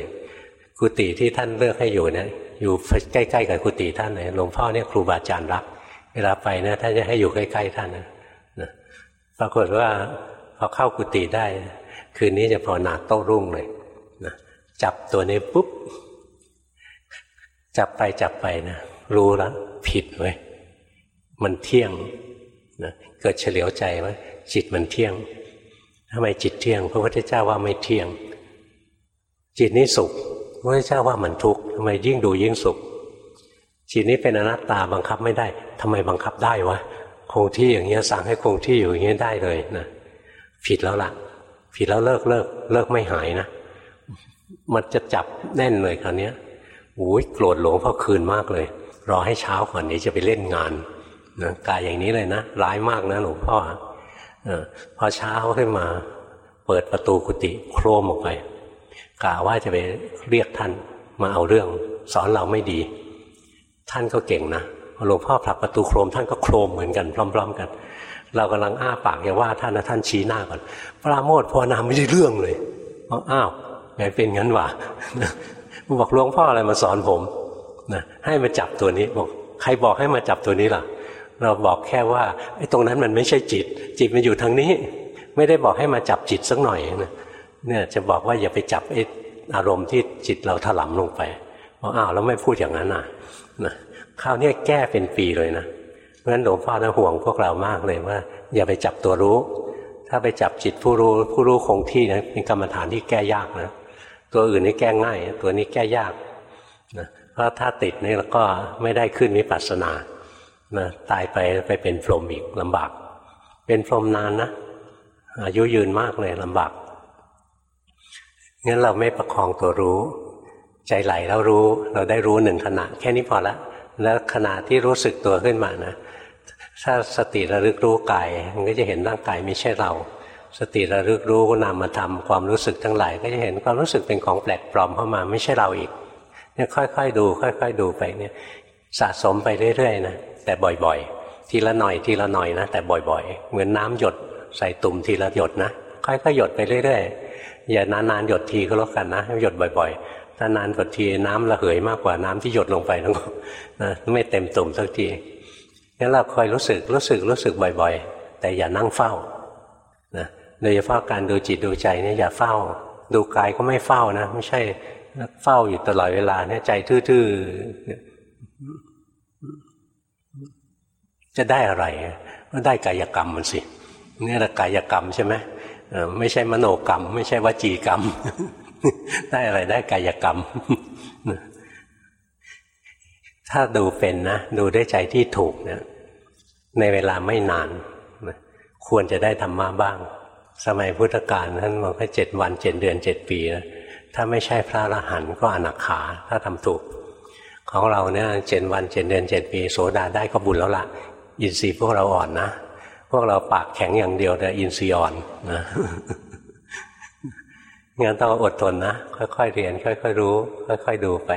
กุฏิที่ท่านเลือกให้อยู่เนี่ยอยู่ใกล้ๆกับกุฏิท่านเลยหลวงพ่อเนี่ยครูบาอาจารย์รัก เวลาไปนะท่านจะให้อยู่ใกล้ๆท่านนะปรากฏว่าพอเข้ากุฏิได้ คืนนี้จะพอหนาโต้รุ่งเลยนะจับตัวนี้ปุ๊บ จับไปจับไปนะรู้แล้วผิดเว้ยมันเที่ยงนะเกิดเฉลียวใจว่าจิตมันเที่ยงทำไมจิตเที่ยง พระพุทธเจ้าว่าไม่เที่ยง จิตนี้สุข พระเจ้าว่ามันทุกข์ทำไมยิ่งดูยิ่งสุขจิตนี้เป็นอนัตตาบังคับไม่ได้ทำไมบังคับได้วะคงที่อย่างเงี้ยสั่งให้คงที่อยู่อย่างเงี้ยได้เลยนะผิดแล้วล่ะ ผิดแล้วเลิกเลิกเลิกไม่หายนะมันจะจับแน่นเลยคราวนี้โอ้ยโกรธหลวงพ่อคืนมากเลย รอให้เช้าก่อนนี้จะไปเล่นงานนะกายอย่างนี้เลยนะร้ายมากนะหลวงพ่ออพอเช้าขึ้นมา เปิดประตูกุฏิโครมออกไป กะว่าจะไปเรียกท่านมาเอาเรื่อง สอนเราไม่ดี ท่านก็เก่งนะหลวงพ่อผลักประตูโครมท่านก็โครมเหมือนกันพร้อม ๆ กัน เรากำลังอ้าปากอย่าว่าท่านนะท่านชี้หน้าก่อนปราโมทพอนาไม่ได้เรื่องเลยอ้าวไงเป็นงั้นวะบอกหลวงพ่ออะไรมาสอนผมนะให้มาจับตัวนี้บอกใครบอกให้มาจับตัวนี้ล่ะ เราบอกแค่ว่าไอ้ตรงนั้นมันไม่ใช่จิต จิตมันอยู่ทางนี้ ไม่ได้บอกให้มาจับจิตสักหน่อยนะ เนี่ยจะบอกว่าอย่าไปจับไอ้อารมณ์ที่จิตเราถลำลงไปบอกอ้าวแล้วไม่พูดอย่างนั้นน่ะนะคราวนี้แก้เป็นปีเลยนะเพราะฉะนั้นหลวงพ่อนะห่วงพวกเรามากเลยว่า อย่าไปจับตัวรู้ ถ้าไปจับจิตผู้รู้ผู้รู้คงที่นะเป็นกรรมฐานที่แก้ยากนะตัวอื่นนี่แก้ง่าย ตัวนี้แก้ยากนะเพราะถ้าติดนี่แล้วก็ไม่ได้ขึ้นวิปัสสนานะตายไปไปเป็นพรหมอีกลำบาก เป็นพรหมนานนะอายุยืนมากเลยลำบาก งั้นเราไม่ประคองตัวรู้ ใจไหลแล้วรู้ เราได้รู้หนึ่งขณะ แค่นี้พอละ แล้วขณะที่รู้สึกตัวขึ้นมานะ ถ้าสติระลึกรู้กายมันก็จะเห็นร่างกายไม่ใช่เรา สติระลึกรู้นามธรรมความรู้สึกทั้งหลาย ก็จะเห็นความรู้สึกเป็นของแปลกปลอมเข้ามาไม่ใช่เราอีกเนี่ยค่อยๆดู ค่อย ๆ ดูไปเนี่ยสะสมไปเรื่อยๆนะแต่บ่อยๆ ทีละหน่อยทีละหน่อยนะแต่บ่อยๆ เหมือนน้าหยดใส่ตุ่มทีละหยดนะค่อยๆหยดไปเรื่อยๆ อย่านานๆหยดทีก็แล้วกันนะหยดบ่อย ๆ ถ้านานกว่าทีน้ำระเหยมากกว่าน้ำที่หยดลงไปนะนะไม่เต็มตุ่มสักทีงั้นเราคอยรู้สึกรู้สึกรู้สึกบ่อย ๆ แต่อย่านั่งเฝ้านะโดยเฉพาะการดูจิตดูใจเนี่ยอย่าเฝ้า ดูกายก็ไม่เฝ้านะ ไม่ใช่เฝ้าอยู่ตลอดเวลาเนี่ยใจทื่อๆจะได้อะไรก็ได้กายกรรมมันสินี่แหละกายกรรมใช่ไหม ไม่ใช่มโนกรรม ไม่ใช่วจีกรรม ได้อะไรได้กายกรรม ถ้าดูเป็นนะ ดูได้ใจที่ถูกเนี่ยในเวลาไม่นาน ควรจะได้ธรรมะบ้าง สมัยพุทธกาลท่านบอกว่าเจ็ดวันเจ็ดเดือนเจ็ดปีนะถ้าไม่ใช่พระอรหันต์ก็อนาคาถ้าทำถูก ของเราเนี่ยเจ็ดวันเจ็ดเดือนเจ็ดปี โสดาได้ก็บุญแล้วล่ะอินทรีย์พวกเราอ่อนนะ พวกเราปากแข็งอย่างเดียวแต่อินทรีย์อ่อนนะงั้นต้องอดทนนะ ค่อยๆเรียน ค่อยๆรู้ ค่อยๆดูไป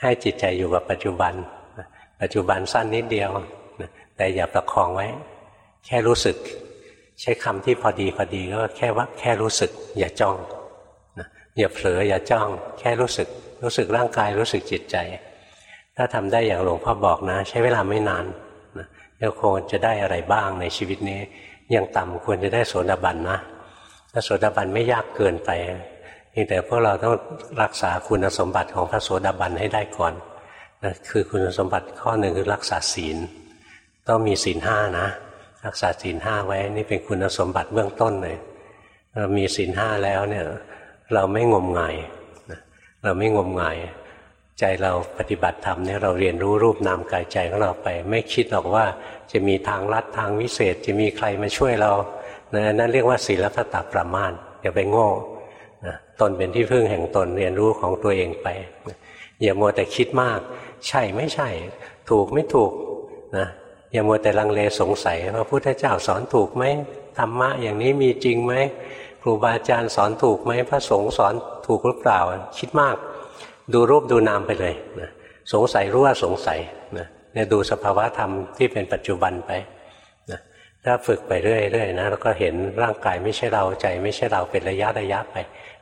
ให้จิตใจอยู่กับปัจจุบัน ปัจจุบันสั้นนิดเดียวแต่อย่าประคองไว้ แค่รู้สึก ใช้คำที่พอดีพอดีก็แค่ว่าแค่รู้สึก อย่าจ้องอย่าเผลออย่าจ้อง แค่รู้สึก รู้สึกร่างกายรู้สึกจิตใจ ถ้าทำได้อย่างหลวงพ่อบอกนะ ใช้เวลาไม่นาน แล้วคงจะได้อะไรบ้างในชีวิตนี้ยังต่ำควรจะได้โสดาบันนะถ้าโสดาบันไม่ยากเกินไปแต่พวกเราต้องรักษาคุณสมบัติของพระโสดาบันให้ได้ก่อนนะคือคุณสมบัติข้อหนึ่งคือรักษาศีล ต้องมีศีลห้านะ รักษาศีลห้าไว้นี่เป็นคุณสมบัติเบื้องต้นเลยเรามีศีลห้าแล้วเนี่ยเราไม่งมงายเราไม่งมงาย ใจเราปฏิบัติธรรมเนี่ยเราเรียนรู้รูปนามกายใจของเราไป ไม่คิดหรอกว่าจะมีทางลัดทางวิเศษ จะมีใครมาช่วยเรานั่นเรียกว่าศีลพัตตประมาณอย่าไปโง่นะตนเป็นที่พึ่งแห่งตนเรียนรู้ของตัวเองไป อย่ามัวแต่คิดมาก ใช่ไม่ใช่ ถูกไม่ถูกนะอย่ามัวแต่ลังเลสงสัยว่าพุทธเจ้าสอนถูกไหมธรรมะอย่างนี้มีจริงไหมครูบาอาจารย์สอนถูกไหมพระสงฆ์สอนถูกหรือเปล่า คิดมาก ดูรูปดูนามไปเลยนะสงสัยรู้ว่าสงสัยนะเนี่ยดูสภาวะธรรมที่เป็นปัจจุบันไปนะถ้าฝึกไปเรื่อยๆนะแล้วก็เห็นร่างกายไม่ใช่เราใจ ไม่ใช่เราเป็นระยะระยะไป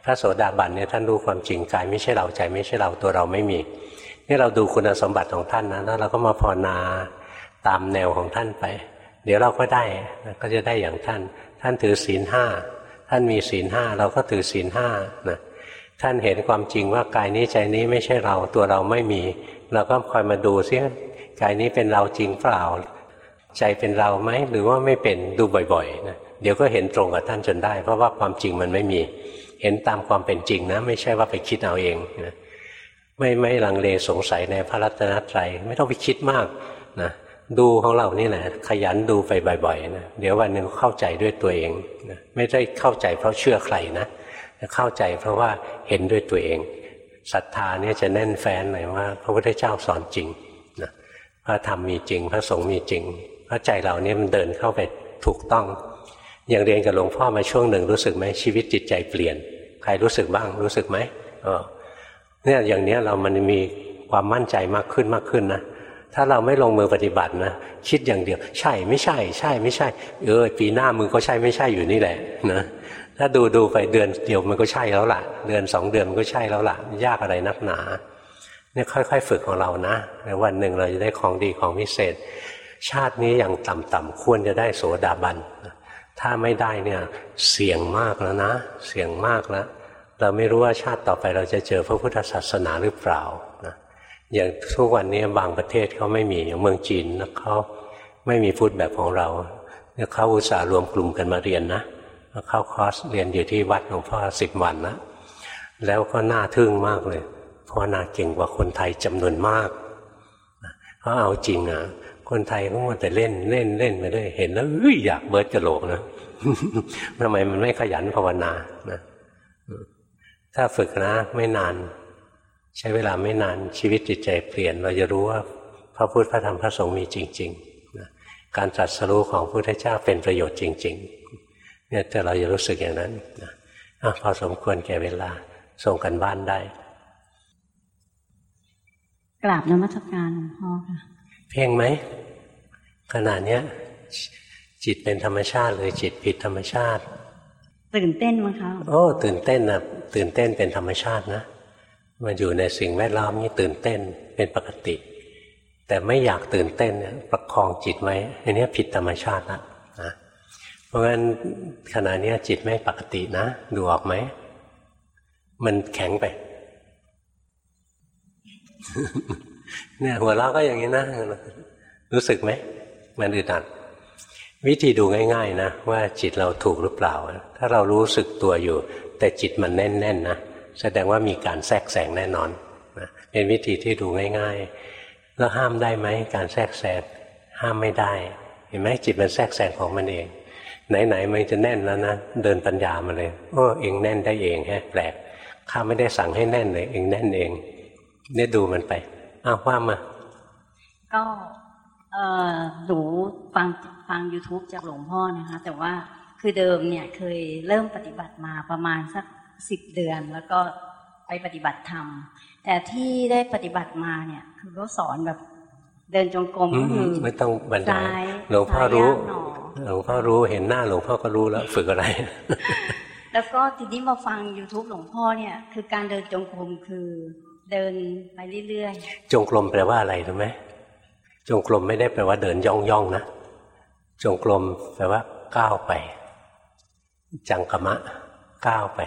พระโสดาบันเนี่ยท่านรู้ความจริงกายไม่ใช่เราใจ ไม่ใช่เราตัวเราไม่มีนี่เราดูคุณสมบัติของท่านนะแล้วเราก็มาภาวนาตามแนวของท่านไป เดี๋ยวเราก็ได้ก็จะได้อย่างท่าน ท่านถือศีลห้าท่านมีศีลห้าเราก็ถือศีลห้านะ ท่านเห็นความจริงว่ากายนี้ใจนี้ไม่ใช่เราตัวเราไม่มี เราก็คอยมาดูซิกายนี้เป็นเราจริงเปล่า ใจเป็นเราไหมหรือว่าไม่เป็นดูบ่อยๆนะเดี๋ยวก็เห็นตรงกับท่านจนได้ เพราะว่าความจริงมันไม่มี เห็นตามความเป็นจริงนะ ไม่ใช่ว่าไปคิดเอาเองนะไม่ไม่ลังเลสงสัยในพระรัตนตรัยไม่ต้องไปคิดมากนะดูของเรานี่แหละขยันดูไปบ่อยๆนะเดี๋ยววันหนึ่งเข้าใจด้วยตัวเองนะไม่ได้เข้าใจเพราะเชื่อใครนะ เข้าใจเพราะว่าเห็นด้วยตัวเองศรัทธาเนี่ยจะแน่นแฟ้นเลยว่า พระพุทธเจ้าสอนจริงนะพระธรรมมีจริง พระสงฆ์มีจริงพระใจเราเนี่ยมันเดินเข้าไปถูกต้อง อย่างเรียนกับหลวงพ่อมาช่วงหนึ่งรู้สึกไหมชีวิตจิตใจเปลี่ยน ใครรู้สึกบ้างรู้สึกไหมเออเนี่ยอย่างเนี้ยเรามันมีความมั่นใจมากขึ้นมากขึ้นนะถ้าเราไม่ลงมือปฏิบัตินะคิดอย่างเดียว ใช่ไม่ใช่ ใช่ไม่ใช่เออปีหน้ามึงก็ใช่ไม่ใช่อยู่นี่แหละนะ ถ้าดูดูไปเดือนเดียวมันก็ใช่แล้วล่ะ เดือนสองเดือนมันก็ใช่แล้วล่ะ ยากอะไรนักหนาเนี่ยค่อย ๆ ฝึกของเรานะในวันหนึ่งเราจะได้ของดีของพิเศษ ชาตินี้อย่างต่ำๆควรจะได้โสดาบันถ้าไม่ได้เนี่ยเสี่ยงมากแล้วนะ เสี่ยงมากแล้วเราไม่รู้ว่าชาติต่อไปเราจะเจอพระพุทธศาสนาหรือเปล่านะอย่างทุกวันนี้บางประเทศเขาไม่มีอย่างเมืองจีนนะเขาไม่มีพุทธแบบของเราเนี่ยเขาอุตส่าห์รวมกลุ่มกันมาเรียนนะ เข้าคอร์สเรียนอยู่ที่วัดหลวงพ่อสิบวันนะแล้วก็น่าทึ่งมากเลยเพราะนาเก่งกว่าคนไทยจำนวนมากเขาเอาจริงอะ คนไทยเขามัแต่เล่นเล่นเล่นไปเรื่อยเห็นแล้วอยากเบิร์ดกระโหลกนะทำไมมันไม่ขยันภาวนานะถ้าฝึกนะ ไม่นาน ใช้เวลาไม่นานชีวิตจิตใจเปลี่ยน เราจะรู้ว่าพระพุทธพระธรรมพระสงฆ์มีจริงๆนะการตรัสรู้ของพระพุทธเจ้าเป็นประโยชน์จริง ๆ เนี่ยแต่เราจะรู้สึกอย่างนั้นนะพอสมควรแก่เวลาส่งกันบ้านได้ กราบนมัสการหลวงพ่อค่ะ เพ่งไหมขณะเนี้ย จิตเป็นธรรมชาติหรือจิตผิดธรรมชาติ ตื่นเต้นมั้งคะโอ้ตื่นเต้นนะตื่นเต้นเป็นธรรมชาตินะมันอยู่ในสิ่งแวดล้อมนี่ตื่นเต้นเป็นปกติ แต่ไม่อยากตื่นเต้นเนี่ยประคองจิตไว้อันนี้ผิดธรรมชาตินะนะ เพราะงั้นขณะนี้จิตไม่ปกตินะ ดูออกไหม มันแข็งไป เนี่ยหัวเราะก็อย่างนี้นะ รู้สึกไหม มันอึดอัดวิธีดูง่ายๆนะว่าจิตเราถูกหรือเปล่า ถ้าเรารู้สึกตัวอยู่ แต่จิตมันแน่นๆนนะแสดงว่ามีการแทรกแซงแน่นอนนะเป็นวิธีที่ดูง่ายๆ แล้วห้ามได้ไหมการแทรกแซงห้ามไม่ได้ เห็นไหมจิตมันแทรกแซงของมันเอง ไหนๆมันจะแน่นแล้วนะเดินปัญญามาเลยโอ้เองแน่นได้เองแฮะแปลกข้าไม่ได้สั่งให้แน่นเลยเองแน่นเองเนี่ยดูมันไปอ้าวว่ามาก็เออหนูฟังฟัง youtube จากหลวงพ่อนะคะ แต่ว่าคือเดิมเนี่ยเคยเริ่มปฏิบัติมาประมาณสักสิบเดือน แล้วก็ไปปฏิบัติธรรมแต่ที่ได้ปฏิบัติมาเนี่ย คือเขาสอนแบบ เดินจงกรมก็คือไม่ต้องบรรยายหลวงพ่อรู้หลวงพ่อรู้เห็นหน้าหลวงพ่อก็รู้แล้วฝึกอะไร แล้วก็ทีนี้มาฟัง youtube หลวงพ่อเนี่ย คือการเดินจงกรมคือเดินไปเรื่อยๆ จงกรมแปลว่าอะไรรู้ไหมจงกรมไม่ได้แปลว่าเดินย่องย่องนะ จงกรมแปลว่าก้าวไป จังกมะก้าวไป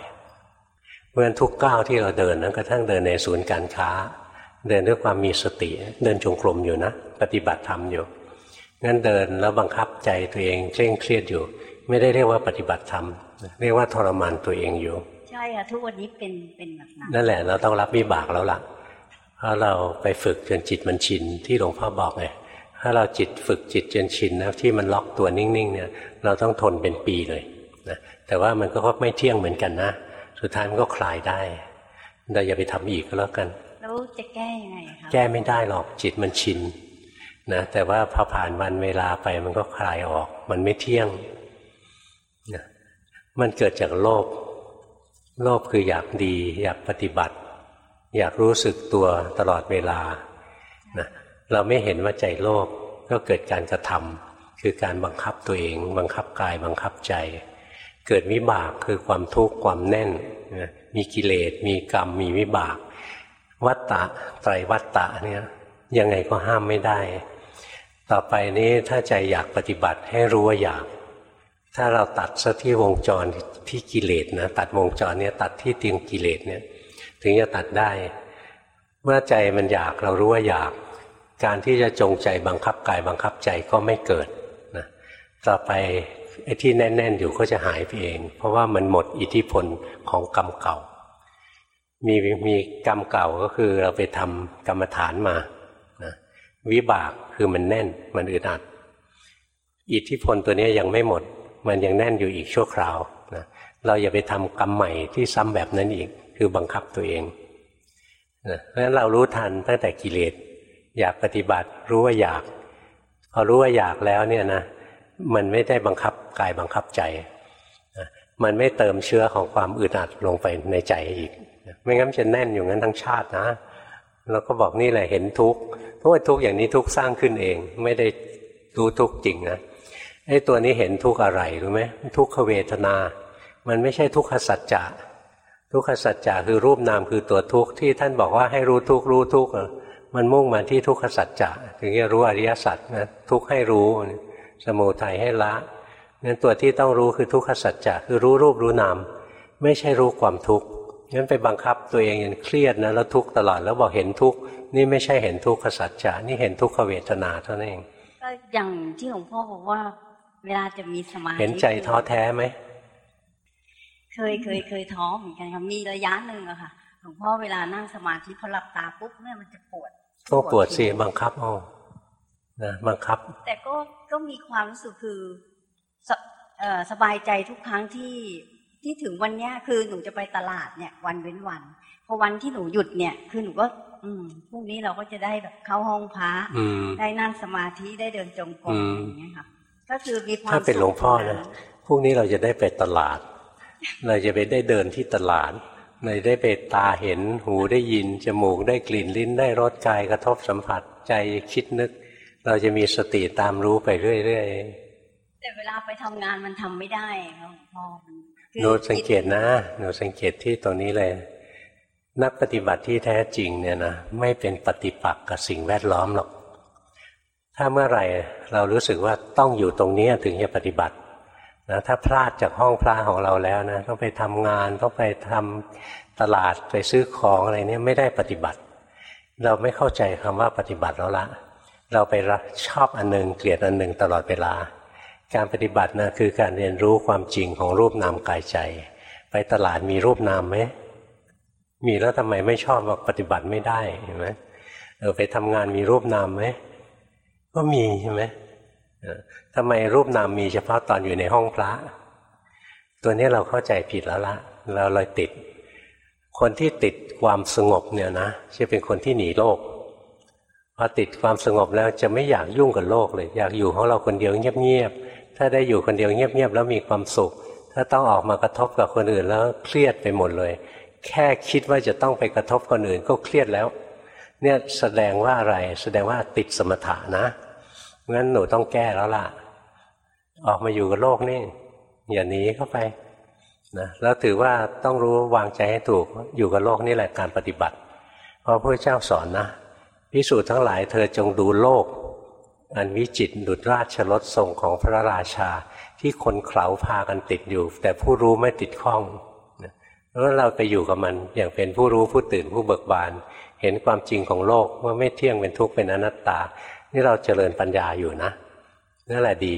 เพราะฉะนั้นทุกก้าวที่เราเดินนั้นกระทั่งเดินในศูนย์การค้า เดินด้วยความมีสติ เดินจงกรมอยู่นะ ปฏิบัติธรรมอยู่งั้นเดินแล้วบังคับใจตัวเองเคร่งเครียดอยู่ ไม่ได้เรียกว่าปฏิบัติธรรมเรียกว่าทรมานตัวเองอยู่ ใช่ค่ะทุกวันนี้เป็นเป็นแบบนั้นนั่นแหละเราต้องรับวิบากแล้วล่ะเพราะเราไปฝึกจนจิตมันชินที่หลวงพ่อบอกไงถ้าเราจิตฝึกจิตจนชินนะที่มันล็อกตัวนิ่งๆเนี่ยเราต้องทนเป็นปีเลยนะแต่ว่ามันก็ไม่เที่ยงเหมือนกันนะ สุดท้ายมันก็คลายได้เราอย่าไปทำอีกก็แล้วกัน แล้วจะแก้ยังไงคะแก้ไม่ได้หรอกจิตมันชินนะแต่ว่าพอผ่านวันเวลาไปมันก็คลายออก มันไม่เที่ยงนะมันเกิดจากโลภโลภคืออยากดี อยากปฏิบัติ อยากรู้สึกตัวตลอดเวลานะเราไม่เห็นว่าใจโลภก็เกิดการกระทำคือการบังคับตัวเอง บังคับกายบังคับใจ เกิดวิบากคือความทุกข์ความแน่นนะมีกิเลสมีกรรมมีวิบาก วัตตะไตรวัตตะเนี่ยยังไงก็ห้ามไม่ได้ ต่อไปนี้ถ้าใจอยากปฏิบัติให้รู้ว่าอยาก ถ้าเราตัดซะที่วงจรที่กิเลสนะตัดวงจรเนี่ยตัดที่ติงกิเลสเนี่ยถึงจะตัดได้ เมื่อใจมันอยากเรารู้ว่าอยาก การที่จะจงใจบังคับกายบังคับใจก็ไม่เกิดนะต่อไปไอ้ที่แน่น ๆ อยู่ก็จะหายไปเอง เพราะว่ามันหมดอิทธิพลของกรรมเก่า มีมีกรรมเก่าก็คือเราไปทำกรรมฐานมานะวิบากคือมันแน่นมันอึดอัด อิทธิพลตัวนี้ยังไม่หมด มันยังแน่นอยู่อีกชั่วคราวนะเราอย่าไปทำกรรมใหม่ที่ซ้ำแบบนั้นอีกคือบังคับตัวเองนะเพราะฉะนั้นเรารู้ทันตั้งแต่กิเลสอยากปฏิบัติรู้ว่าอยาก พอรู้ว่าอยากแล้วเนี่ยนะมันไม่ได้บังคับกายบังคับใจ มันไม่เติมเชื้อของความอึดอัดลงไปในใจอีก ไม่งั้นจะแน่นอยู่งั้นทั้งชาตินะ แล้วก็บอกนี่แหละเห็นทุกข์เพราะว่าทุกข์อย่างนี้ทุกข์สร้างขึ้นเอง ไม่ได้รู้ทุกข์จริงนะไอ้ตัวนี้เห็นทุกข์อะไรรู้ไหมทุกขเวทนา มันไม่ใช่ทุกขสัจจะทุกขสัจจะคือรูปนามคือตัวทุกข์ที่ท่านบอกว่าให้รู้ทุกข์รู้ทุกข์มันมุ่งมาที่ทุกขสัจจะถึงจะรู้อริยสัจนะทุกข์ให้รู้สมุทัยให้ละ งั้นตัวที่ต้องรู้คือทุกขสัจจะคือรู้รูปรู้นาม ไม่ใช่รู้ความทุกข์งั้นไปบังคับตัวเองยังเครียดนะแล้วทุกข์ตลอดแล้วบอกเห็นทุกข์นี่ไม่ใช่เห็นทุกขสัจจะนี่เห็นทุกขเวทนาเท่านั้นเองก็อย่างที่หลวงพ่อบอกว่า เวลาจะมีสมาธิเห็นใจท้อแท้ไหมเคยเคยเคยท้อเหมือนกันค่ะมีระยะหนึ่งอะค่ะหลวงพ่อเวลานั่งสมาธิพอหลับตาปุ๊บเนี่ยมันจะปวดก็ปวดสิบังคับเอานะบังคับ แต่ก็ก็มีความรู้สึกคือ สเอ่อสบายใจทุกครั้งที่ที่ถึงวันเนี้ยคือหนูจะไปตลาดเนี่ย วันเว้นวันพอวันที่หนูหยุดเนี่ย คือหนูก็ อืมพรุ่งนี้เราก็จะได้แบบเข้าห้องพระอืมได้นั่งสมาธิได้เดินจงกรมอืมอะไรอย่างเงี้ยค่ะ ก็คือมีความถ้าเป็นหลวงพ่อนะสุขพรุ่งนี้เราจะได้ไปตลาด เราจะไปได้เดินที่ตลาดเราจะได้ไปตาเห็นหูได้ยิน จมูกได้กลิ่นลิ้นได้รสกายกระทบสัมผัสใจคิดนึก เราจะมีสติตามรู้ไปเรื่อย แต่เวลาไปทำงานมันทำไม่ได้ค่ะหลวงพ่อมันคือๆหนูสังเกตนะหนูสังเกตที่ตรงนี้เลย นักปฏิบัติที่แท้จริงเนี่ยนะไม่เป็นปฏิปักษ์กับสิ่งแวดล้อมหรอก ถ้าเมื่อไหร่เรารู้สึกว่าต้องอยู่ตรงนี้ถึงจะปฏิบัตินะถ้าพลาดจากห้องพระของเราแล้วนะต้องไปทำงานต้องไปทำตลาดไปซื้อของอะไรเนี่ยไม่ได้ปฏิบัติ เราไม่เข้าใจคำว่าปฏิบัติแล้วละเราไปรักชอบอันหนึ่งเกลียดอันหนึ่งตลอดเวลา การปฏิบัตินะคือการเรียนรู้ความจริงของรูปนามกายใจ ไปตลาดมีรูปนามไหมมีแล้วทำไมไม่ชอบบอกปฏิบัติไม่ได้เห็นไหมเออไปทำงานมีรูปนามไหมก็มีใช่ไหมทำไมรูปนามมีเฉพาะตอนอยู่ในห้องพระ ตัวนี้เราเข้าใจผิดแล้วละเราเลยติด คนที่ติดความสงบเนี่ยนะจะเป็นคนที่หนีโลกพอติดความสงบแล้วจะไม่อยากยุ่งกับโลกเลย อยากอยู่ของเราคนเดียวเงียบๆ ถ้าได้อยู่คนเดียวเงียบๆแล้วมีความสุข ถ้าต้องออกมากระทบกับคนอื่นแล้วเครียดไปหมดเลย แค่คิดว่าจะต้องไปกระทบคนอื่นก็เครียดแล้ว เนี่ยแสดงว่าอะไรแสดงว่าติดสมถะนะงั้นหนูต้องแก้แล้วล่ะ ออกมาอยู่กับโลกนี่อย่าหนีเข้าไปนะแล้วถือว่าต้องรู้วางใจให้ถูกอยู่กับโลกนี่แหละการปฏิบัติ เพราะพระเจ้าสอนนะพิสูจน์ทั้งหลายเธอจงดูโลก อันวิจิตรดุจราชรถทรงของพระราชา ที่คนเขาพากันติดอยู่ แต่ผู้รู้ไม่ติดข้องแล้วเราไปอยู่กับมันอย่างเป็นผู้รู้ผู้ตื่นผู้เบิกบาน เห็นความจริงของโลกว่าไม่เที่ยงเป็นทุกข์เป็นอนัตตา นี่เราเจริญปัญญาอยู่นะนั่นแหละดี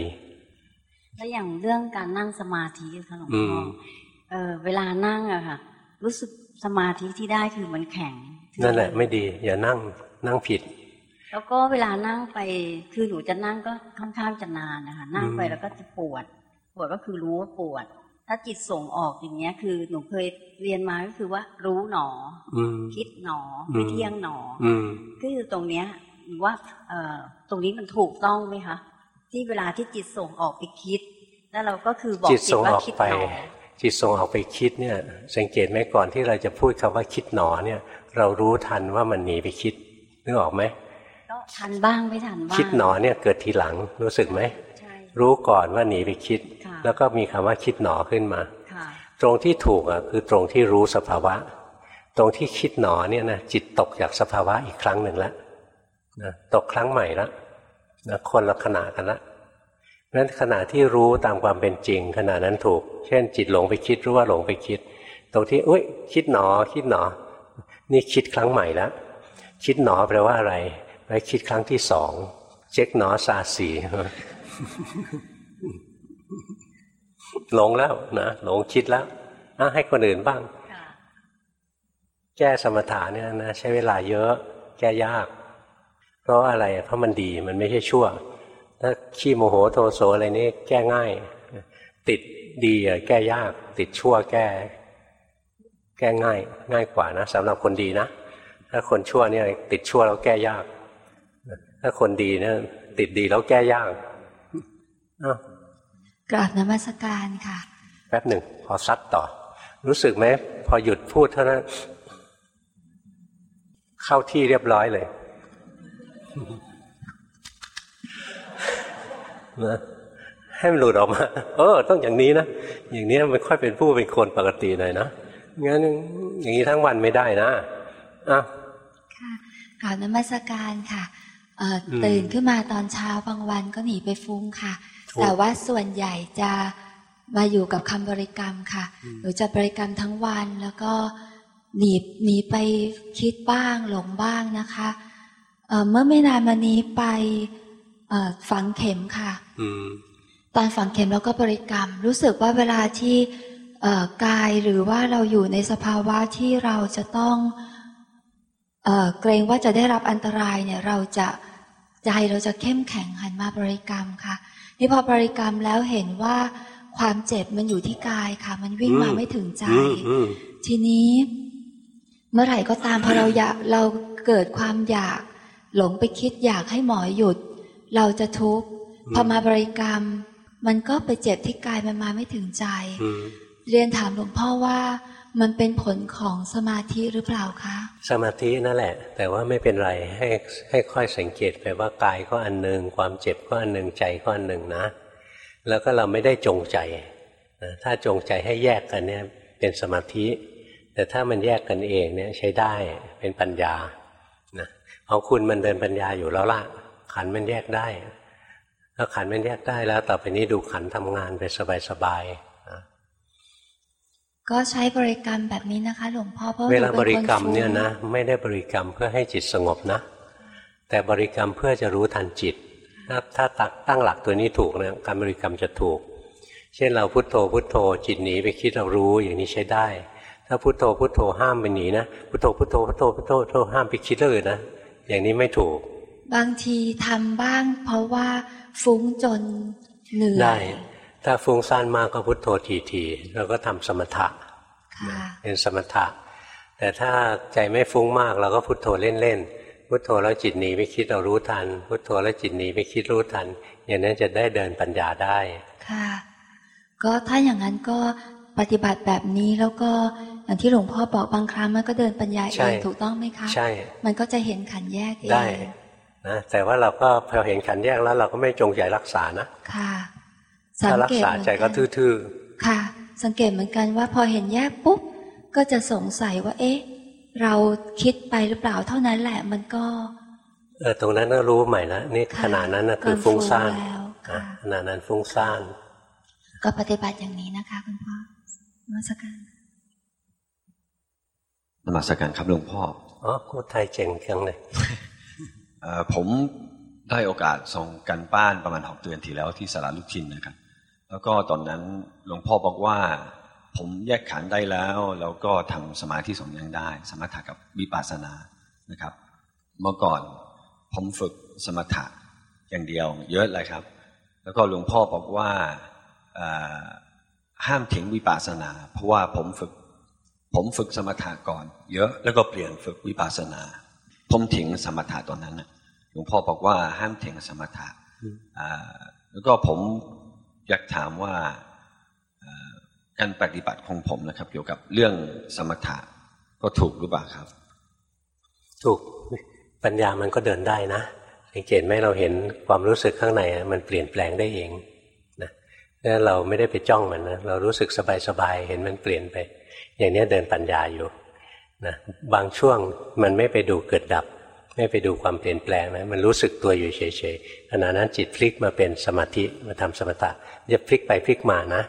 แล้วอย่างเรื่องการนั่งสมาธิค่ะหลวงอืพ่อมเออเวลานั่งอะค่ะ รู้สึกสมาธิที่ได้คือมันแข็งนั่นแหละไม่ดี อย่านั่งนั่งผิด แล้วก็เวลานั่งไปคือหนูจะนั่งก็ค่อนข้างจะนานนะคะนั่งไปอืมแล้วก็จะปวด ปวดก็คือรู้ว่าปวด ถ้าจิตส่งออกอย่างเงี้ย คือหนูเคยเรียนมาก็คือว่า รู้หนออืมคิดหนออืมไม่เที่ยงหนอออืมคือตรงเนี้ยหนูว่าเอ่อตรงนี้มันถูกต้องไหมคะที่เวลาที่จิตส่งออกไปคิด แล้วเราก็คือบอกจิตจิตส่งว่าออกคิดไปหนอจิตส่งออกไปคิดเนี่ย สังเกตไหมก่อนที่เราจะพูดคำว่าคิดหนอเนี่ย เรารู้ทันว่ามันหนีไปคิดนึกออกไหมก็ ทันบ้างไม่ทันบ้างคิดหนอเนี่ยเกิดทีหลังรู้สึกไหมใช่รู้ก่อนว่าหนีไปคิดค่ะแล้วก็มีคำว่าคิดหนอขึ้นมาค่ะตรงที่ถูกอะคือตรงที่รู้สภาวะ ตรงที่คิดหนอเนี่ยนะจิตตกจากสภาวะอีกครั้งหนึ่งแล้วนะตกครั้งใหม่แล้วนะคนละขณะกันละเพราะฉะนั้นขณะที่รู้ตามความเป็นจริงขณะนั้นถูก เช่น จิตหลงไปคิดรู้ว่าหลงไปคิด ตรงที่อุ้ย คิดหนอ คิดหนอ นี่คิดครั้งใหม่แล้วคิดหนอแปลว่าอะไร แปลคิดครั้งที่สองเช็คหนอซาสีหลงแล้วนะหลงคิดแล้วอะให้คนอื่นบ้างค่ะแก้สมถะเนี่ยนะใช้เวลาเยอะ แก้ยาก เพราะอะไรเพราะมันดีมันไม่ใช่ชั่ว ถ้าขี้โมโหโทโสอะไรนี่แก้ง่าย ติดดีอะแก้ยาก ติดชั่วแก้ แก้ง่าย ง่ายกว่านะสำหรับคนดีนะถ้าคนชั่วเนี่ยติดชั่วแล้วแก้ยาก ถ้าคนดีเนี่ยติดดีแล้วแก้ยากอ้าวกราบนมัสการค่ะ แป๊บหนึ่งพอซัดต่อ รู้สึกไหมพอหยุดพูดเท่านั้นเข้าที่เรียบร้อยเลยนะให้มันหลุดออกมา เออ ต้องอย่างนี้นะ อย่างนี้มันค่อยเป็นผู้เป็นคนปกติหน่อยนะ งั้นอย่างนี้ทั้งวันไม่ได้นะอะค่ะกราบนมัสการค่ะเอ่ออม ตื่นขึ้นมาตอนเช้าบางวันก็หนีไปฟุ้งค่ะถูกแต่ว่าส่วนใหญ่จะมาอยู่กับคำบริกรรมค่ะหนูจะบริกรรมทั้งวันแล้วก็หนีหนีไปคิดบ้างหลงบ้างนะคะเอ่อเมื่อไม่นานมานี้ไปเอ่อฝังเข็มค่ะอืมตอนฝังเข็มแล้วก็บริกรรม รู้สึกว่าเวลาที่เอ่อกายหรือว่าเราอยู่ในสภาวะที่เราจะต้องเอ่อเกรงว่าจะได้รับอันตรายเนี่ยเราจะ ใจเราจะเข้มแข็งหันมาบริกรรมค่ะ นี่พอบริกรรมแล้วเห็นว่าความเจ็บมันอยู่ที่กายค่ะ มันวิ่งมาอืมไม่ถึงใจอืมอืมทีนี้ เมื่อไหร่ก็ตามพอเราอยากเราเกิดความอยาก หลงไปคิดอยากให้หมอหยุด เราจะทุกข์พอมาบริกรรม มันก็ไปเจ็บที่กายมันมาไม่ถึงใจอืมเรียนถามหลวงพ่อว่า มันเป็นผลของสมาธิหรือเปล่าคะ สมาธินั่นแหละ แต่ว่าไม่เป็นไรให้ให้ค่อยสังเกตไปว่ากายก็อันหนึ่งความเจ็บก็อันหนึ่งใจก็อันหนึ่งนะ แล้วก็เราไม่ได้จงใจนะถ้าจงใจให้แยกกันเนี่ยเป็นสมาธิ แต่ถ้ามันแยกกันเองเนี่ยใช้ได้เป็นปัญญานะของคุณมันเดินปัญญาอยู่แล้วล่ะ ขันมันแยกได้ถ้าขันมันแยกได้แล้ว ต่อไปนี้ดูขันธ์ทำงานไปสบายๆ ก็ใช้บริกรรมแบบนี้นะคะ หลวงพ่อเพราะหนูเวลาป็นบริคนกรรมฟุ้งเนี่ยนะไม่ได้บริกรรมเพื่อให้จิตสงบนะ แต่บริกรรมเพื่อจะรู้ทันจิตถ้าถ้าตักตั้งหลักตัวนี้ถูกนะการบริกรรมจะถูก เช่นเราพุโทโธพุโทโธ จิตหนีไปคิดเรารู้อย่างนี้ใช้ได้ ถ้าพุโทโธพุโทโธห้ามไปหนีนะพุโทโธพุโทโธพุโทโธพุโทโธพุทโธห้ามไปคิดเรื่องอื่นนะอย่างนี้ไม่ถูก บางทีทำบ้าง เพราะว่าฟุ้งจนเหนื่อได้ย ถ้าฟุ้งซ่านมากก็พุโทโธทีๆเราก็ทำสมถะค่ะเป็นสมถะ แต่ถ้าใจไม่ฟุ้งมากเราก็พุโทโธเล่นๆพุโทโธแล้วจิตหนีไปคิดเรารู้ทัน พุโทโธแล้วจิตหนีไปคิดรู้ทัน อย่างนั้นจะได้เดินปัญญาได้ค่ะ ก็ถ้าอย่างนั้นก็ปฏิบัติแบบนี้แล้วก็อย่างที่หลวงพ่อบอกบางครั้งมันก็เดินปัญญาใช่เองถูกต้องไหมคะใช่มันก็จะเห็นขันธ์แยกเองได้นะแต่ว่าเราก็พอเห็นขันธ์แยกแล้วเราก็ไม่จงใจรักษานะค่ะ ถ้ารักษาใจก็เหมือนนทื่อค่ะ สังเกตเหมือนกันว่าพอเห็นแยกปุ๊บ ก็จะสงสัยว่า เอ๊ะ เราคิดไปหรือเปล่าเท่านั้นแหละมันก็ เออตรงนั้นก็รู้ใหม่แล้วนี่ค่ะขณะนั้นนะคือเกินฟุ้งซ่านแล้วค่ะนะขณะนั้นฟุ้งซ่านก็ปฏิบัติอย่างนี้นะคะคุณพ่อนมาสการนมัสการครับหลวงพ่ออ๋อพูดไทยเจ๋งจังเลยเอ่อผมได้โอกาสส่งกันบ้านประมาณหกเดือนที่แล้วที่สาราลูกชินนะครับ แล้วก็ตอนนั้นหลวงพ่อบอกว่า ผมแยกขันธ์ได้แล้ว แล้วก็ทำสมาธิสองอย่างได้ สมถะกับวิปัสสนานะครับ เมื่อก่อนผมฝึกสมถะอย่างเดียว เยอะเลยครับ แล้วก็หลวงพ่อบอกว่าเอ่อห้ามทิ้งวิปัสสนา เพราะว่าผมฝึก ผมฝึกสมถะก่อน เยอะแล้วก็เปลี่ยนฝึกวิปัสสนา ผมทิ้งสมถะตอนนั้นน่ะหลวงพ่อบอกว่าห้ามทิ้งสมถะอ่าแล้วก็ผม อยากถามว่าการปฏิบัติของผมนะครับ เกี่ยวกับเรื่องสมถะก็ถูกหรือเปล่าครับ ถูกปัญญามันก็เดินได้นะสังเกตไหมเราเห็นความรู้สึกข้างในมันเปลี่ยนแปลงได้เองนะเราไม่ได้ไปจ้องมันนะเรารู้สึกสบายๆเห็นมันเปลี่ยนไป อย่างนี้เดินปัญญาอยู่นะบางช่วงมันไม่ไปดูเกิดดับ ไม่ไปดูความเปลี่ยนแปลงนะมันรู้สึกตัวอยู่เฉยๆขณะนั้นจิตพลิกมาเป็นสมาธิมาทำสมถะจะพลิกไปพลิกมานะ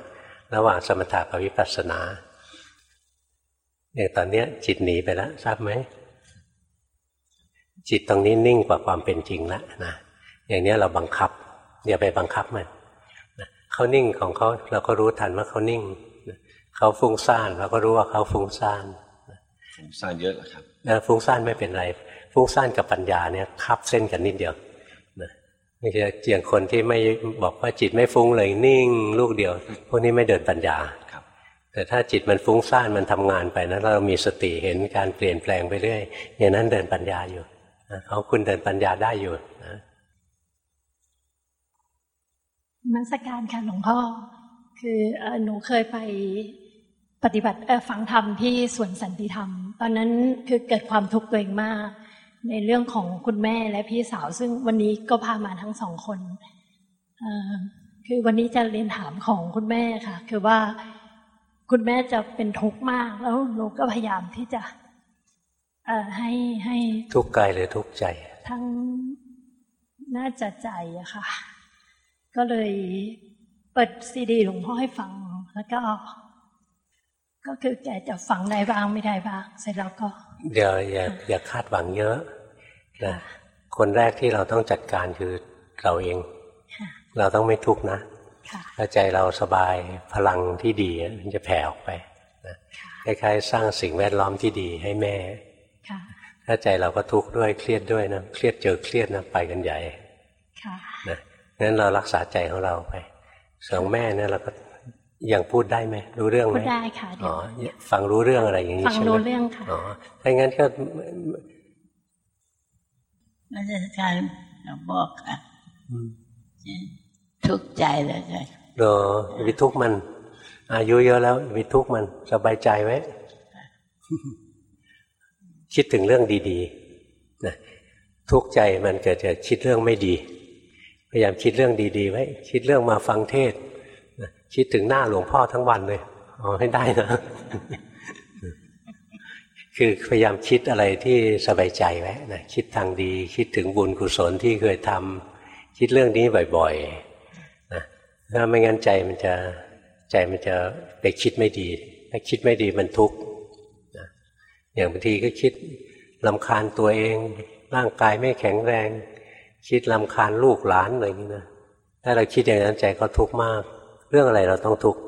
ระหว่างสมถะกับวิปัสสนาอย่างตอนเนี้ย จิตหนีไปแล้วทราบไหมจิตตรงนี้นิ่งกว่าความเป็นจริงแล้วนะอย่างเนี้ยเราบังคับอย่าไปบังคับมันนะเขานิ่งของเขาเราก็รู้ทันว่าเขานิ่งนะเขาฟุ้งซ่านเราก็รู้ว่าเขาฟุ้งซ่านผมสร้างเยอะแล้วครับแล้วฟุ้งซ่านไม่เป็นไร ฟุ้งซ่านกับปัญญาเนี่ยคับเส้นกันนิดเดียวนะไม่ใช่อย่างคนที่ไม่บอกว่าจิตไม่ฟุ้งเลยนิ่งลูกเดียวพวกนี้ไม่เดินปัญญาครับแต่ถ้าจิตมันฟุ้งซ่านมันทำงานไปนะเรามีสติเห็นการเปลี่ยนแปลงไปเรื่อยอย่างนั้นเดินปัญญาอยู่นะเขาคุณเดินปัญญาได้อยู่นะนมัสการค่ะหลวงพ่อ คือเอ่อหนูเคยไปปฏิบัติเอ่อฟังธรรมที่สวนสันติธรรม ตอนนั้นคือเกิดความทุกข์ตัวเองมาก ในเรื่องของคุณแม่และพี่สาว ซึ่งวันนี้ก็พามาทั้งสองคนเอ่อคือวันนี้จะเรียนถามของคุณแม่ค่ะ คือว่าคุณแม่จะเป็นทุกข์มากแล้วหนูก็พยายามที่จะเอ่อให้ให้ทุกข์กายหรือทุกข์ใจ ทั้งน่าจะใจอะค่ะ ก็เลยเปิดซีดีหลวงพ่อให้ฟังแล้วก็ ก็คือแกจะฟังได้บ้างไม่ได้บ้างเสร็จแล้วก็ เดี๋ยวอย่าอย่าคาดหวังเยอะนะคนแรกที่เราต้องจัดการคือเราเองค่ะเราต้องไม่ทุกข์นะค่ะถ้าใจเราสบายพลังที่ดีมันจะแผ่ออกไปนะคล้ายๆสร้างสิ่งแวดล้อมที่ดีให้แม่ค่ะถ้าใจเราก็ทุกข์ด้วยเครียดด้วยนะเครียดเจอเครียดนะไปกันใหญ่ค่ะนะงั้นเรารักษาใจของเราไปส่วนแม่เนี่ยเราก็ ยังพูดได้ไหมรู้เรื่องไหพูมดได้ค่ะเดี๋อ๋ยอวฟังรู้เรื่องอะไรอย่างนี้ฟังใช่ไหมรู้เรื่องค่ะอ๋อถ้างั้นก็ราชการหลวงพ่อค่ะทุกข์ใจเลยค่ะเดอวิทุกข์มัน อายุเยอะแล้ววิทุกข์มันสบายใจไว้คิดถึงเรื่องดีๆนะทุกข์ใจมันเกิดจากคิดเรื่องไม่ดี พยายามคิดเรื่องดีๆไว้ คิดเรื่องมาฟังเทศน์นะ คิดถึงหน้าหลวงพ่อทั้งวันเลยเอาให้ได้นะ คือพยายามคิดอะไรที่สบายใจไว้นะคิดทางดี คิดถึงบุญกุศลที่เคยทำคิดเรื่องนี้บ่อยๆนะถ้าไม่งั้นใจมันจะใจมันจะไปคิดไม่ดี ถ้าคิดไม่ดีมันทุกข์นะอย่างบางทีก็คิดลำคาญตัวเอง ร่างกายไม่แข็งแรง คิดลำคาญลูกหลานอะไรอย่างนี้นะถ้าเราคิดอย่างนั้นใจก็ทุกข์มาก เรื่องอะไรเราต้องทุกข์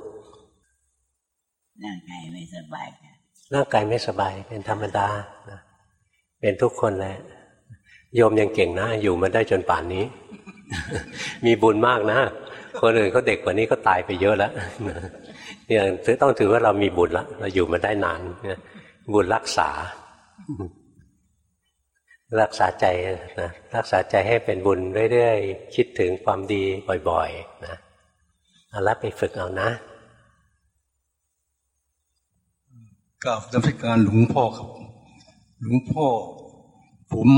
ร่างกายไม่สบายค่ะร่างกายไม่สบายเป็นธรรมดานะเป็นทุกคนแหละโยมยังเก่งนะอยู่มาได้จนป่านนี้ มีบุญมากนะคนอื่นเขาเด็กกว่านี้ก็ตายไปเยอะแล้วเนี่ยถือต้องถือว่าเรามีบุญละเราอยู่มาได้นานเนี่ยบุญรักษา รักษาใจนะรักษาใจให้เป็นบุญเรื่อยๆ คิดถึงความดีบ่อยๆนะ เอาละไปฝึกเอานะกราบนมัสการหลวงพ่อครับ หลวงพ่อ ผม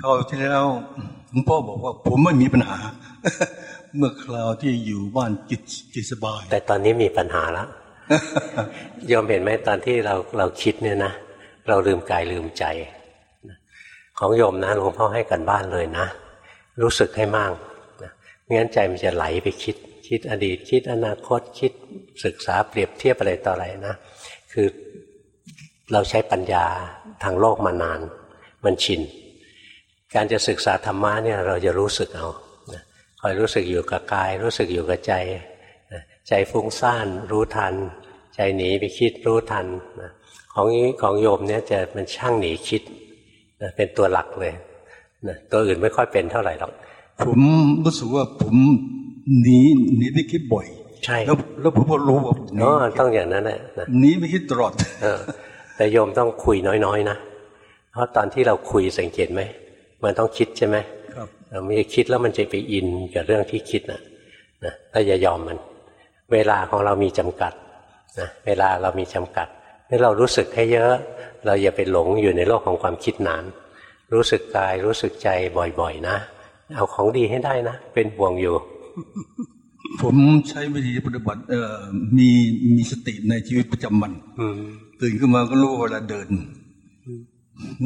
คราวที่แล้วหลวงพ่อบอกว่า ผมไม่มีปัญหา เมื่อคราวที่อยู่บ้านจิตจิตสบาย แต่ตอนนี้มีปัญหาแล้วโยมเห็นไหมตอนที่เราเราคิดเนี่ยนะเราลืมกายลืมใจ ของโยมนะหลวงพ่อให้กันบ้านเลยนะ รู้สึกให้มากนะไม่งั้นใจมันจะไหลไปคิด คิดอดีต คิดอนาคตคิดศึกษาเปรียบเทียบอะไรต่ออะไรนะ คือเราใช้ปัญญาทางโลกมานาน มันชิน การจะศึกษาธรรมะเนี่ยเราจะรู้สึกเอาคอยรู้สึกอยู่กับกาย รู้สึกอยู่กับใจ ใจฟุ้งซ่านรู้ทัน ใจหนีไปคิดรู้ทัน ของนี้ของโยมเนี่ยจะมันช่างหนีคิดเป็นตัวหลักเลยตัวอื่นไม่ค่อยเป็นเท่าไหร่หรอกผมรู้สึกว่าผม หนีหนีไปคิดบ่อย ใช่ แล้วแล้วผมก็รู้ว่าหนีอ๋อต้องอย่างนั้นแหละนะหนีไปคิดตลอดเออแต่โยมต้องคุยน้อยๆนะเพราะตอนที่เราคุยสังเกตไหมมันต้องคิดใช่ไหมครับเราไม่คิดแล้วมันจะไปอินกับเรื่องที่คิดนะนะถ้าอย่ายอมมัน เวลาของเรามีจำกัดนะเวลาเรามีจำกัดให้เรารู้สึกให้เยอะ เราอย่าไปหลงอยู่ในโลกของความคิดนาน รู้สึกกายรู้สึกใจบ่อยๆนะ เอาของดีให้ได้นะ เป็นห่วงอยู่ ผมใช้วิธีปฏิบัติเอ่อมีมีสติในชีวิตประจำวันอืมตื่นขึ้นมาก็รู้เวลาเดิน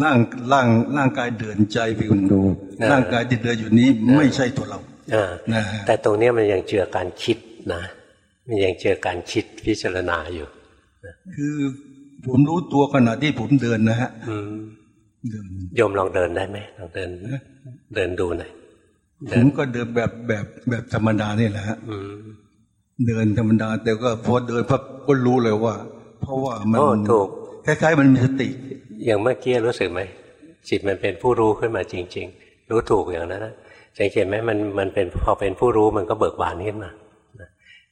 ร่างร่างร่างกายเดินใจไปคนดูอ่าร่างกายที่เดินอยู่นี้ไม่ใช่ตัวเราอ่านะฮะแต่ตรงเนี้ยมันยังเจือการคิดนะมันยังเจือการคิดพิจารณาอยู่คือผมรู้ตัวขณะที่ผมเดินนะฮะอืมเดินโยมลองเดินได้ไหมลองเดิน เดินดูหน่อย ผมก็เดินแบบแบบแบบธรรมดานี่แหละฮะอืมเดินธรรมดา แต่ก็พอเดินพับก็รู้เลยว่า เพราะว่ามันโอ้ถูกคล้ายๆ มันมีสติ อย่างเมื่อกี้รู้สึกไหมจิตมันเป็นผู้รู้ขึ้นมาจริง ๆ รู้ถูกอย่างนั้นนะสังเกตไหมมันมันเป็นพอเป็นผู้รู้มันก็เบิกบานขึ้นมา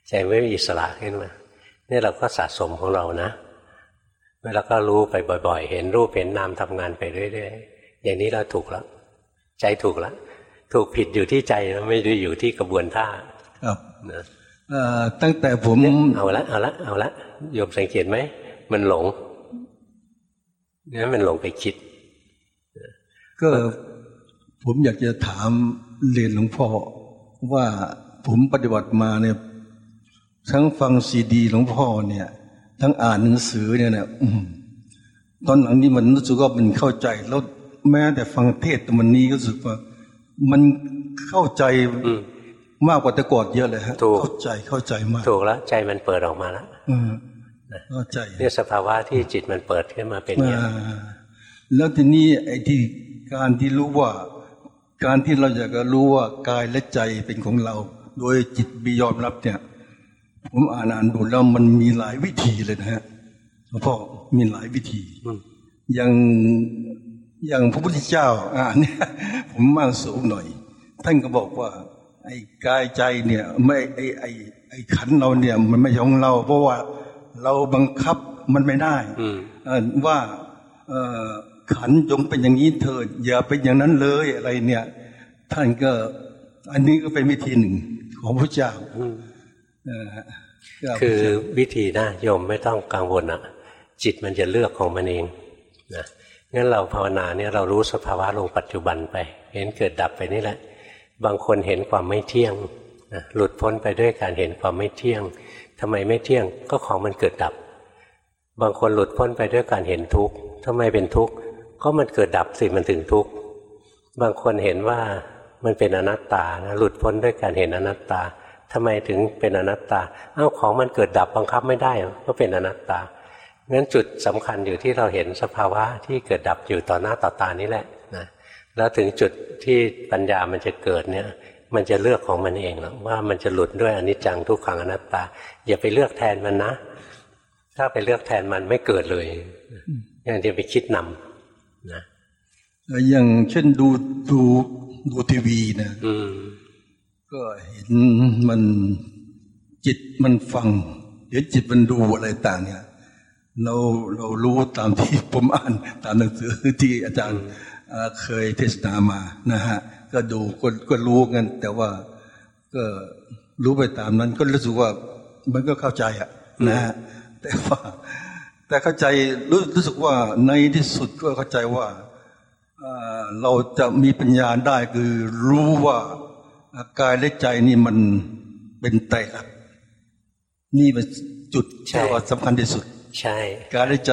ใจไม่มีอิสระขึ้นมาเนี่ยเราก็สะสมของเรานะแล้วก็รู้ไปบ่อย ๆ เห็นรูปเห็นนามทำงานไปเรื่อยๆอย่างนี้เราถูกแล้วใจถูกแล้ว ถูกผิดอยู่ที่ใจแล้วไม่ได้อยู่ที่กระบวนท่าครับนะเอ่อตั้งแต่ผมเอาละเอาละเอาละโยมสังเกตไหมมันหลงเนี่ยมันหลงไปคิด ก็ผมอยากจะถามเรียนหลวงพ่อว่าผมปฏิบัติมาเนี่ย ทั้งฟังซีดีหลวงพ่อเนี่ย ทั้งอ่านหนังสือเนี่ยนะอืมตอนหลังนี้มันรู้สึกว่ามันเข้าใจ แล้วแม้แต่ฟังเทศน์วันนี้ก็รู้สึกว่า มันเข้าใจอืมมากกว่าแต่ก่อนเยอะเลยฮะถูกเข้าใจเข้าใจมาก ถูกแล้วใจมันเปิดออกมาแล้วอืมเข้าใจเนี่ยสภาวะที่จิตมันเปิดขึ้นมาเป็นอย่างนี้ยอ่าแล้วทีนี้ไอ้ที่การที่รู้ว่า การที่เราอยากจะรู้ว่ากายและใจเป็นของเรา โดยจิตบียอมรับเนี่ย ผมอ่านอ่านดูแล้วมันมีหลายวิธีเลยนะฮะหลวงพ่อมีหลายวิธีอืมอย่าง อย่างพระพุทธเจ้าอ่านเนี่ยผมมากสูงหน่อย ท่านก็บอกว่า ไอ้กายใจเนี่ยไม่ไอ้ไอ้ไอ้ขันธ์เราเนี่ย มันไม่ใช่ของเรา เพราะว่าเราบังคับมันไม่ได้อืมเอ่อว่าเอ่อขันธ์จงเป็นอย่างนี้เถิดอย่าเป็นอย่างนั้นเลยอะไรเนี่ย ท่านก็อันนี้ก็เป็นวิธีหนึ่งของพระเจ้าเอ่อก็คือวิธีนะโยมไม่ต้องกังวลอะจิตมันจะเลือกของมันเองนะ งั้นเราภาวนาเนี่ยเรารู้สภาวะลงปัจจุบันไป เห็นเกิดดับไปนี่แหละ บางคนเห็นความไม่เที่ยงนะหลุดพ้นไปด้วยการเห็นความไม่เที่ยงทำไมไม่เที่ยงก็ของมันเกิดดับ บางคนหลุดพ้นไปด้วยการเห็นทุกข์ทำไมเป็นทุกข์ก็มันเกิดดับสิมันถึงทุกข์บางคนเห็นว่ามันเป็นอนัตตานะหลุดพ้นด้วยการเห็นอนัตตาทำไมถึงเป็นอนัตตา เอ้าของมันเกิดดับบังคับไม่ได้ก็เป็นอนัตตา งั้นจุดสำคัญอยู่ที่เราเห็นสภาวะที่เกิดดับอยู่ต่อหน้าต่อตานี่แหละนะแล้วถึงจุดที่ปัญญามันจะเกิดเนี่ย มันจะเลือกของมันเองแล้วว่ามันจะหลุดด้วยอนิจจังทุกขังอนัตตา อย่าไปเลือกแทนมันนะ ถ้าไปเลือกแทนมันไม่เกิดเลยยังจะไปคิดนำนะอย่างเช่นดูดูดูทีวีนะอืมก็เห็นมันจิตมันฟังเดี๋ยวจิตมันดูอะไรต่างเนี่ย เราเรารู้ตามที่ผมอ่านตามหนังสือที่อาจารย์เอ่อเคยเทศนามานะฮะก็ดูก็ก็รู้กันแต่ว่าก็รู้ไปตามนั้น ก็รู้สึกว่ามันก็เข้าใจอะนะฮะแต่ว่า แต่เข้าใจรู้รู้สึกว่าในที่สุดก็เข้าใจว่าเอ่อเราจะมีปัญญาได้คือรู้ว่ากายและใจนี่มันเป็นไตรลักษณ์นี่เป็นจุดใช่ที่ว่าสำคัญที่สุด ใช่ กายและใจ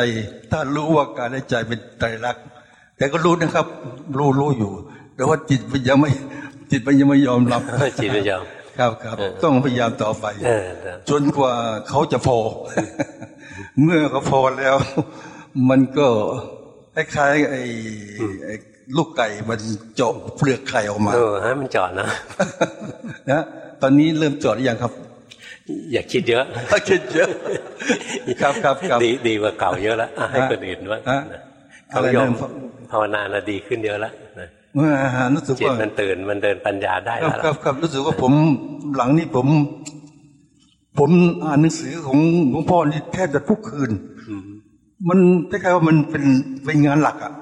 ถ้ารู้ว่ากายและใจเป็นไตรลักษณ์แต่ก็รู้นะครับ รู้รู้อยู่ แต่ว่าจิตมันยังไม่จิตมันยังไม่ยอมรับจิตไม่ยอมครับครับเออต้องพยายามต่อไปเออจนกว่าเขาจะพอ เมื่อเขาพอแล้ว มันก็คล้ายๆไอ้ไอ้ลูกไก่มันเจาะเปลือกไข่ออกมาเออให้มันจอดนะนะตอนนี้เริ่มเจาะหรือยังครับ อย่าคิดเยอะคิดเยอะครับครับครับดีดีกว่าเก่าเยอะแล้วอะให้คนอื่นด้วยฮะนะอะเขาไรยอนะมภาวนานะดีขึ้นเยอะแล้วนะเมื่อรู้สึกจิตว่ามันตื่นมันเดินปัญญาได้ครับแล้วครับครับรู้สึกว่าผมหลังนี้ผม ผมอ่านหนังสือของหลวงพ่อนี่แทบจะทุกคืนมันคล้ายๆว่ามันเป็นเป็นงานหลักอะ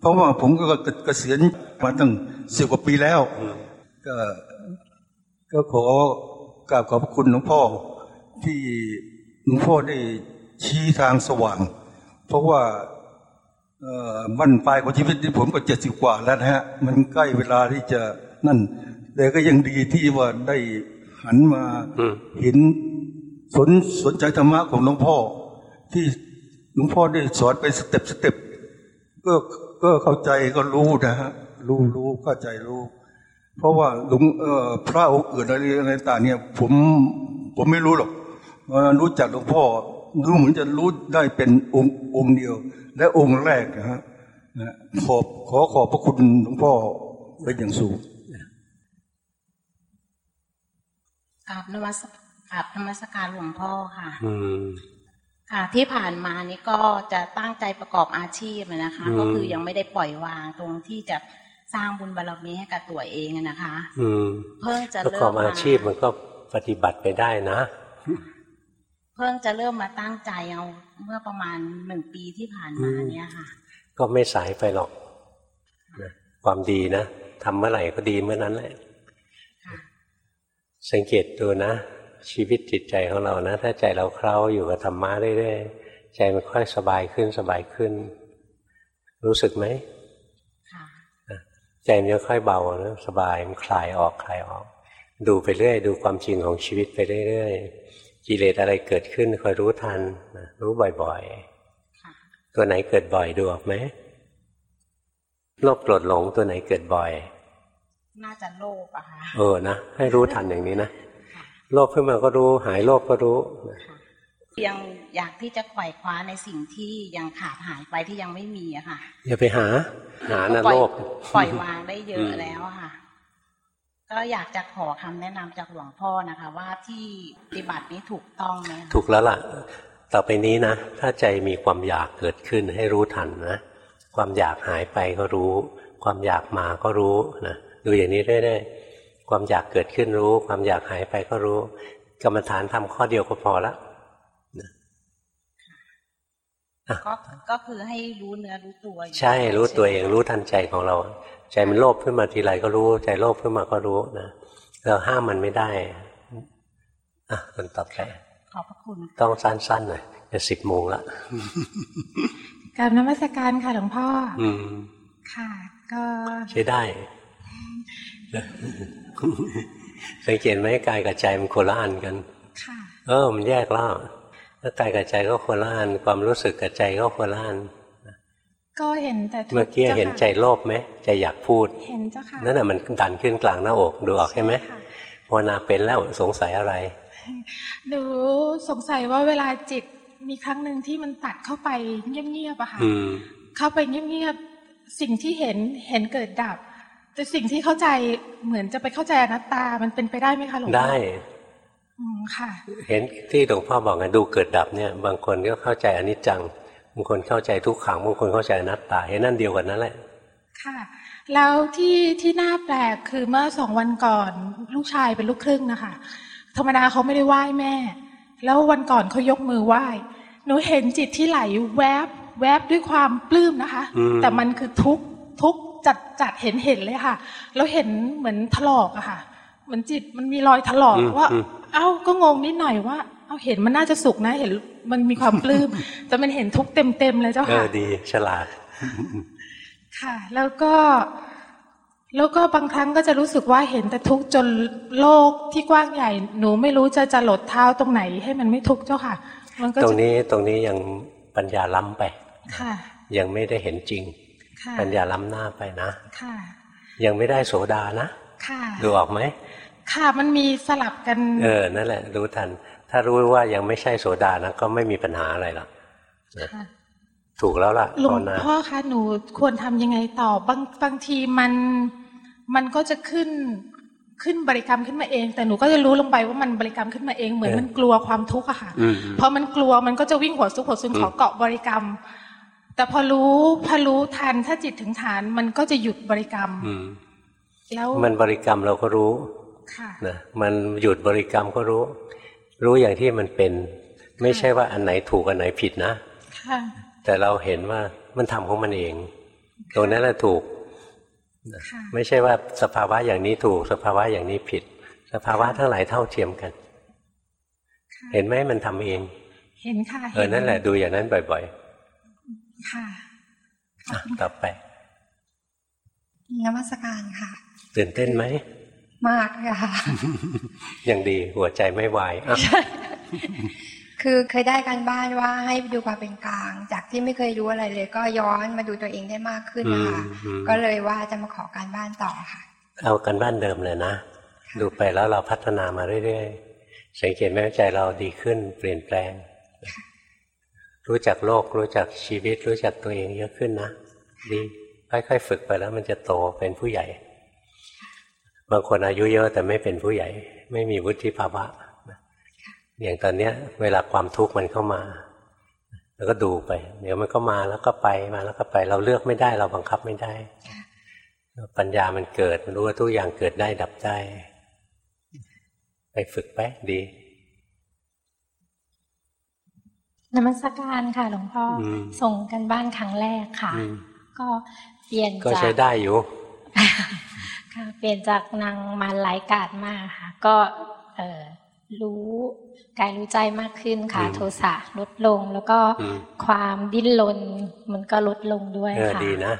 เพราะว่าผมก็เกษียณมาตั้งสิบกว่าปีแล้วก็ก็ขอ กราบขอบพระคุณหลวงพ่อที่หลวงพ่อได้ชี้ทางสว่าง เพราะว่าเอ่อบั้นปลายของชีวิตที่ผมก็เจ็ดสิบกว่าแล้วนะฮะ มันใกล้เวลาที่จะนั่นแต่ก็ยังดีที่ว่าได้หันมาอืมเห็นสนสนใจธรรมะของหลวงพ่อ ที่หลวงพ่อได้สอนไป step stepก็ก็เข้าใจก็รู้นะฮะรู้รู้เข้าใจรู้ เพราะว่าหลวงเอ่อพระองค์อื่นอะไรอะไรต่างเนี่ยผมผมไม่รู้หรอกเอ่อรู้จักหลวงพ่อรู้เหมือนจะรู้ได้เป็นองค์องค์เดียว และองค์แรกนะฮะนะขอบขอขอบพระคุณหลวงพ่อเป็นอย่างสูงกราบนมัสกราบนมัสการหลวงพ่อค่ะอืมค่ะ ที่ผ่านมานี่ก็จะตั้งใจประกอบอาชีพอะนะคะอืมก็คือยังไม่ได้ปล่อยวางตรงที่จะ สร้างบุญบารมีให้กับตัวเองอะนะคะ อืมเพิ่งจะประเริ่กอบมอาชีพมันก็ปฏิบัติไปได้นะ เพิ่งจะเริ่มมาตั้งใจเอาเมื่อประมาณหนึ่งปีที่ผ่านมาอืมเนี่ยค่ะ ก็ไม่สายไปหรอกนะความดีนะทำเมื่อไหร่ก็ดีเมื่อนั้นแหละค่ะสังเกตดูนะชีวิตจิตใจของเรานะ ถ้าใจเราเคล้าอยู่กับธรรมะเรื่อยๆใจมันค่อยสบายขึ้นสบายขึ้น รู้สึกไหมค่ะ ใจมันจะค่อยเบานะสบายมันคลายออกคลายออก ดูไปเรื่อย ดูความจริงของชีวิตไปเรื่อยๆกิเลสอะไรเกิดขึ้นคอยรู้ทันนะรู้บ่อยค่ะๆตัวไหนเกิดบ่อยดูออกไหมโลภโกรธหลงตัวไหนเกิดบ่อย น่าจะโลภอะค่ะเออนะให้รู้ทันอย่างนี้นะโลภขึ้นมาก็รู้ หายโลภก็รู้นะ ยังอยากที่จะไขว่คว้าในสิ่งที่ยังขาดหายไปที่ยังไม่มีอะค่ะ อย่าไปหา หานะปล่โลอยภปล่อยวางได้เยอือะมแล้วอะค่ะ ก็อยากจะขอคำแนะนำจากหลวงพ่อนะคะ ว่าที่ปฏิบัตินี้ถูกต้องไหมคะถูกแล้วล่ะ ต่อไปนี้นะ ถ้าใจมีความอยากเกิดขึ้นให้รู้ทันนะ ความอยากหายไปก็รู้ ความอยากมาก็รู้นะดูอย่างนี้เรื่อยๆความอยากเกิดขึ้นรู้ ความอยากหายไปก็รู้ กรรมฐานทำข้อเดียวก็พอละ ก็ก็คือให้รู้เนื้อรู้ตัวอยู่ใช่รู้ตัวเองใช่ไหมรู้ทันใจของเรา ใจมันโลภขึ้นมาทีไรก็รู้ ใจโลภขึ้นมาก็รู้นะเราห้ามมันไม่ได้อะคนต่อไปขอบพระคุณ ต้องสั้นๆหน่อยจะสิบโมงละกราบนมัสการค่ะหลวงพ่อออืมค่ะ ก็ใช้ได้สังเกตไหมกายกับใจมันคนละอันกัน ค่ะ เออ มันแยกแล้ว ถ้ากายกับใจก็คนละอัน ความรู้สึกกับใจก็คนละอันก็เห็นแต่ทุเมื่อกี้จ้าค่ะเห็นใจโลภไหมใจอยากพูดเห็นเจ้าค่ะนั่นน่ะมันดันขึ้นกลางหน้าอกดูออกใช่ไหมค่ะภาวนาเป็นแล้วสงสัยอะไรหนูสงสัยว่าเวลาจิตมีครั้งหนึ่งที่มันตัดเข้าไปเงียบๆอะค่ะอืมเข้าไปเงียบๆสิ่งที่เห็นเห็นเกิดดับ แต่สิ่งที่เข้าใจเหมือนจะไปเข้าใจอนัตตามันเป็นไปได้ไหมคะหลวงพ่อได้อืมค่ะ เห็นที่หลวงพ่อบอกไงดูเกิดดับเนี่ย บางคนก็เข้าใจอนิจจัง บางคนเข้าใจทุกขัง บางคนเข้าใจอนัตตาเห็นนั่นเดียวกันนั่นแหละ ค่ะ แล้วที่ที่น่าแปลกคือเมื่อสองวันก่อนลูกชายเป็นลูกครึ่งนะคะ ธรรมดาเขาไม่ได้ไหว้แม่ แล้ววันก่อนเขายกมือไหว้ หนูเห็นจิตที่ไหลแวบแวบด้วยความปลื้มนะคะอืมแต่มันคือทุกข์ทุกข์จัดจัดเห็นเห็นเลยค่ะ แล้วเห็นเหมือนถลอกอะค่ะ เหมือนจิตมันมีรอยถลอกอืมว่าอืมเอ้าก็งงนิดหน่อยว่า เอ้าเห็นมันน่าจะสุกนะ เห็นมันมีความปลื้มแต่มันเห็นทุกข์เต็มเต็มๆเลยเจ้าเอค่ะอดี ฉลาด ค่ะ แล้วก็ แล้วก็บางครั้งก็จะรู้สึกว่าเห็นแต่ทุกข์จนโลกที่กว้างใหญ่ หนูไม่รู้จะจะหลดเท้าตรงไหน ให้มันไม่ทุกข์เจ้าค่ะ มันก็ตรงจะนี้ตรงนี้ยังปัญญาล้ำไป ค่ะ ยังไม่ได้เห็นจริงค่ะปัญญาล้ำหน้าไปนะ ค่ะ ยังไม่ได้โสดานะ ค่ะ ดูออกไหม ค่ะมันมีสลับกัน เออนั่นแหละรู้ทัน ถ้ารู้ว่ายังไม่ใช่โสดานะก็ไม่มีปัญหาอะไรหรอกนะค่ะถูกแล้วล่ะหลวงภาวนาพ่อคะหนูควรทำยังไงต่อบางบางทีมันมันก็จะขึ้นขึ้นบริกรรมขึ้นมาเอง แต่หนูก็จะรู้ลงไปว่ามันบริกรรมขึ้นมาเองเหมือนมันกลัวความทุกข์อะค่ะอืมอืมพอมันกลัวมันก็จะวิ่งหัวซุกหัวซุนอืมขอเกาะบริกรรม แต่พอรู้พอรู้ทันถ้าจิตถึงฐานมันก็จะหยุดบริกรรมอืมแล้วมันบริกรรมเราก็รู้ค่ะ นะมันหยุดบริกรรมก็รู้ รู้อย่างที่มันเป็น ไม่ใช่ว่าอันไหนถูกอันไหนผิดนะค่ะแต่เราเห็นว่ามันทำของมันเอง ตรงนั้นแหละถูกค่ะไม่ใช่ว่าสภาวะอย่างนี้ถูก สภาวะอย่างนี้ผิด สภาวะทั้งหลายเท่าเทียมกันค่ะเห็นไหมมันทำเอง เห็นค่ะเออนั่นแหละดูอย่างนั้นบ่อยค่ะๆอะต่อไปนมัสการค่ะ ตื่นเต้นไหม มากค่ะยังดีหัวใจไม่วายอะคือเคยได้การบ้านว่าให้ดูความเป็นกลาง จากที่ไม่เคยรู้อะไรเลย ก็ย้อนมาดูตัวเองได้มากขึ้นนะคะอืมอืมก็เลยว่าจะมาขอการบ้านต่อค่ะ เอากันบ้านเดิมเลยนะ ดูไปแล้วเราพัฒนามาเรื่อยๆสังเกตไหมว่าใจเราดีขึ้นเปลี่ยนแปลง รู้จักโลกรู้จักชีวิต รู้จักตัวเองเยอะขึ้นนะดีค่อยๆฝึกไปแล้วมันจะโตเป็นผู้ใหญ่ บางคนอายุเยอะแต่ไม่เป็นผู้ใหญ่ ไม่มีวุฒิภาวะอย่างตอนเนี้ย เวลาความทุกข์มันเข้ามา แล้วก็ดูไป เดี๋ยวมันก็มาแล้วก็ไปมาแล้วก็ไป เราเลือกไม่ได้เราบังคับไม่ได้ปัญญามันเกิดมันรู้ว่าทุกอย่างเกิดได้ดับได้ ไปฝึกไปดีนมัสการค่ะ หลวงพ่ออมส่งกันบ้านครั้งแรกค่ะอืมก็เปลี่ยนก็จากใช้ได้อยู่ค่ะ เปลี่ยนจากนางมันไร้กาดมากค่ะ ก็เออรู้กายรู้ใจมากขึ้นค่ะอืมโทสะลดลงแล้วก็อืมความดิ้นรนมันก็ลดลงด้วยเออค่ะดีนะ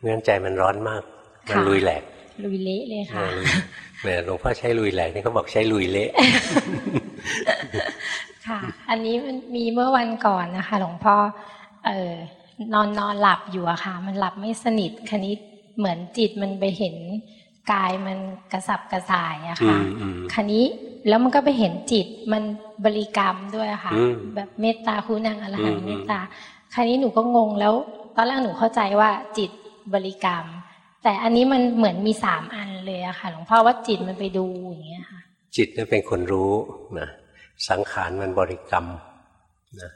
เงื่อนใจมันร้อนมาก มันค่ะลุยแหลก ลุยเละเลยค่ะเออแหมหลวงพ่อใช้ลุยแหลกนี่เขาบอกใช้ลุยเละค่ะ อันนี้มันมีเมื่อวันก่อนนะคะ หลวงพ่อเออนอนนอนหลับอยู่อะค่ะ มันหลับไม่สนิทคันนี้เหมือนจิตมันไปเห็น กายมันกระสับกระส่ายอะค่ะอืมอืมคันนี้แล้วมันก็ไปเห็นจิตมันบริกรรมด้วยอะค่ะอืมแบบเมตตาคุณนางอรหังอืมเมตตาคันนี้หนูก็งงแล้ว ตอนแรกหนูเข้าใจว่าจิตบริกรรม แต่อันนี้มันเหมือนมีสามอันเลยอะค่ะหลวงพ่อว่าจิตมันไปดูอย่างเงี้ยค่ะ จิตเนี่ยเป็นคนรู้นะสังขารมันบริกรรมนะ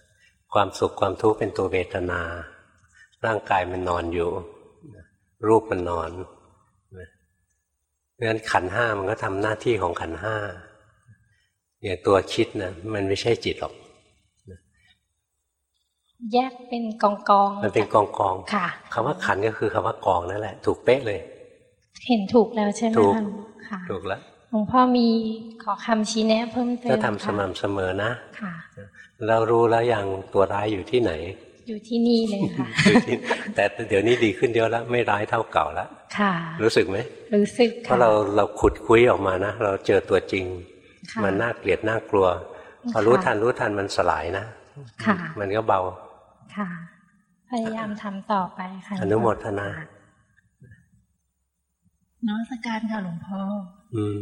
ความสุขความทุกข์เป็นตัวเวทนา ร่างกายมันนอนอยู่นะรูปมันนอนนะ เพราะฉะนั้นขันธ์ห้ามันก็ทำหน้าที่ของขันธ์ห้าอย่างตัวคิดนะมันไม่ใช่จิตหรอก แยกเป็นกองกองๆมันเป็นกองกองค่ะคำว่าขันธ์ก็คือคำว่ากองนั่นแหละ ถูกเป๊ะเลย เห็นถูกแล้วใช่ไหมถูกคะค่ะ ถูกแล้วหลวงพ่อมีขอคำชี้แนะเพิ่มเติมก็ทำสค่ะม่ำเสมอนะค่ะ เรารู้แล้วอย่างตัวร้ายอยู่ที่ไหน อยู่ที่นี่เลยค่ะอยู่ที่แต่เดี๋ยวนี้ดีขึ้นเยอะแล้วไม่ร้ายเท่าเก่าแล้วค่ะ รู้สึกไหมรู้สึกเพค่ะราะเราเราขุดคุยออกมานะเราเจอตัวจริงค่ะมันน่าเกลียดน่ากลัวพอรู้ทันรู้ทันมันสลายนะค่ะ มันก็เบาค่ะ พยายามทำต่อไปค่ะอนุโมทนาน้องสการค่ะหลวงพ่อ อืม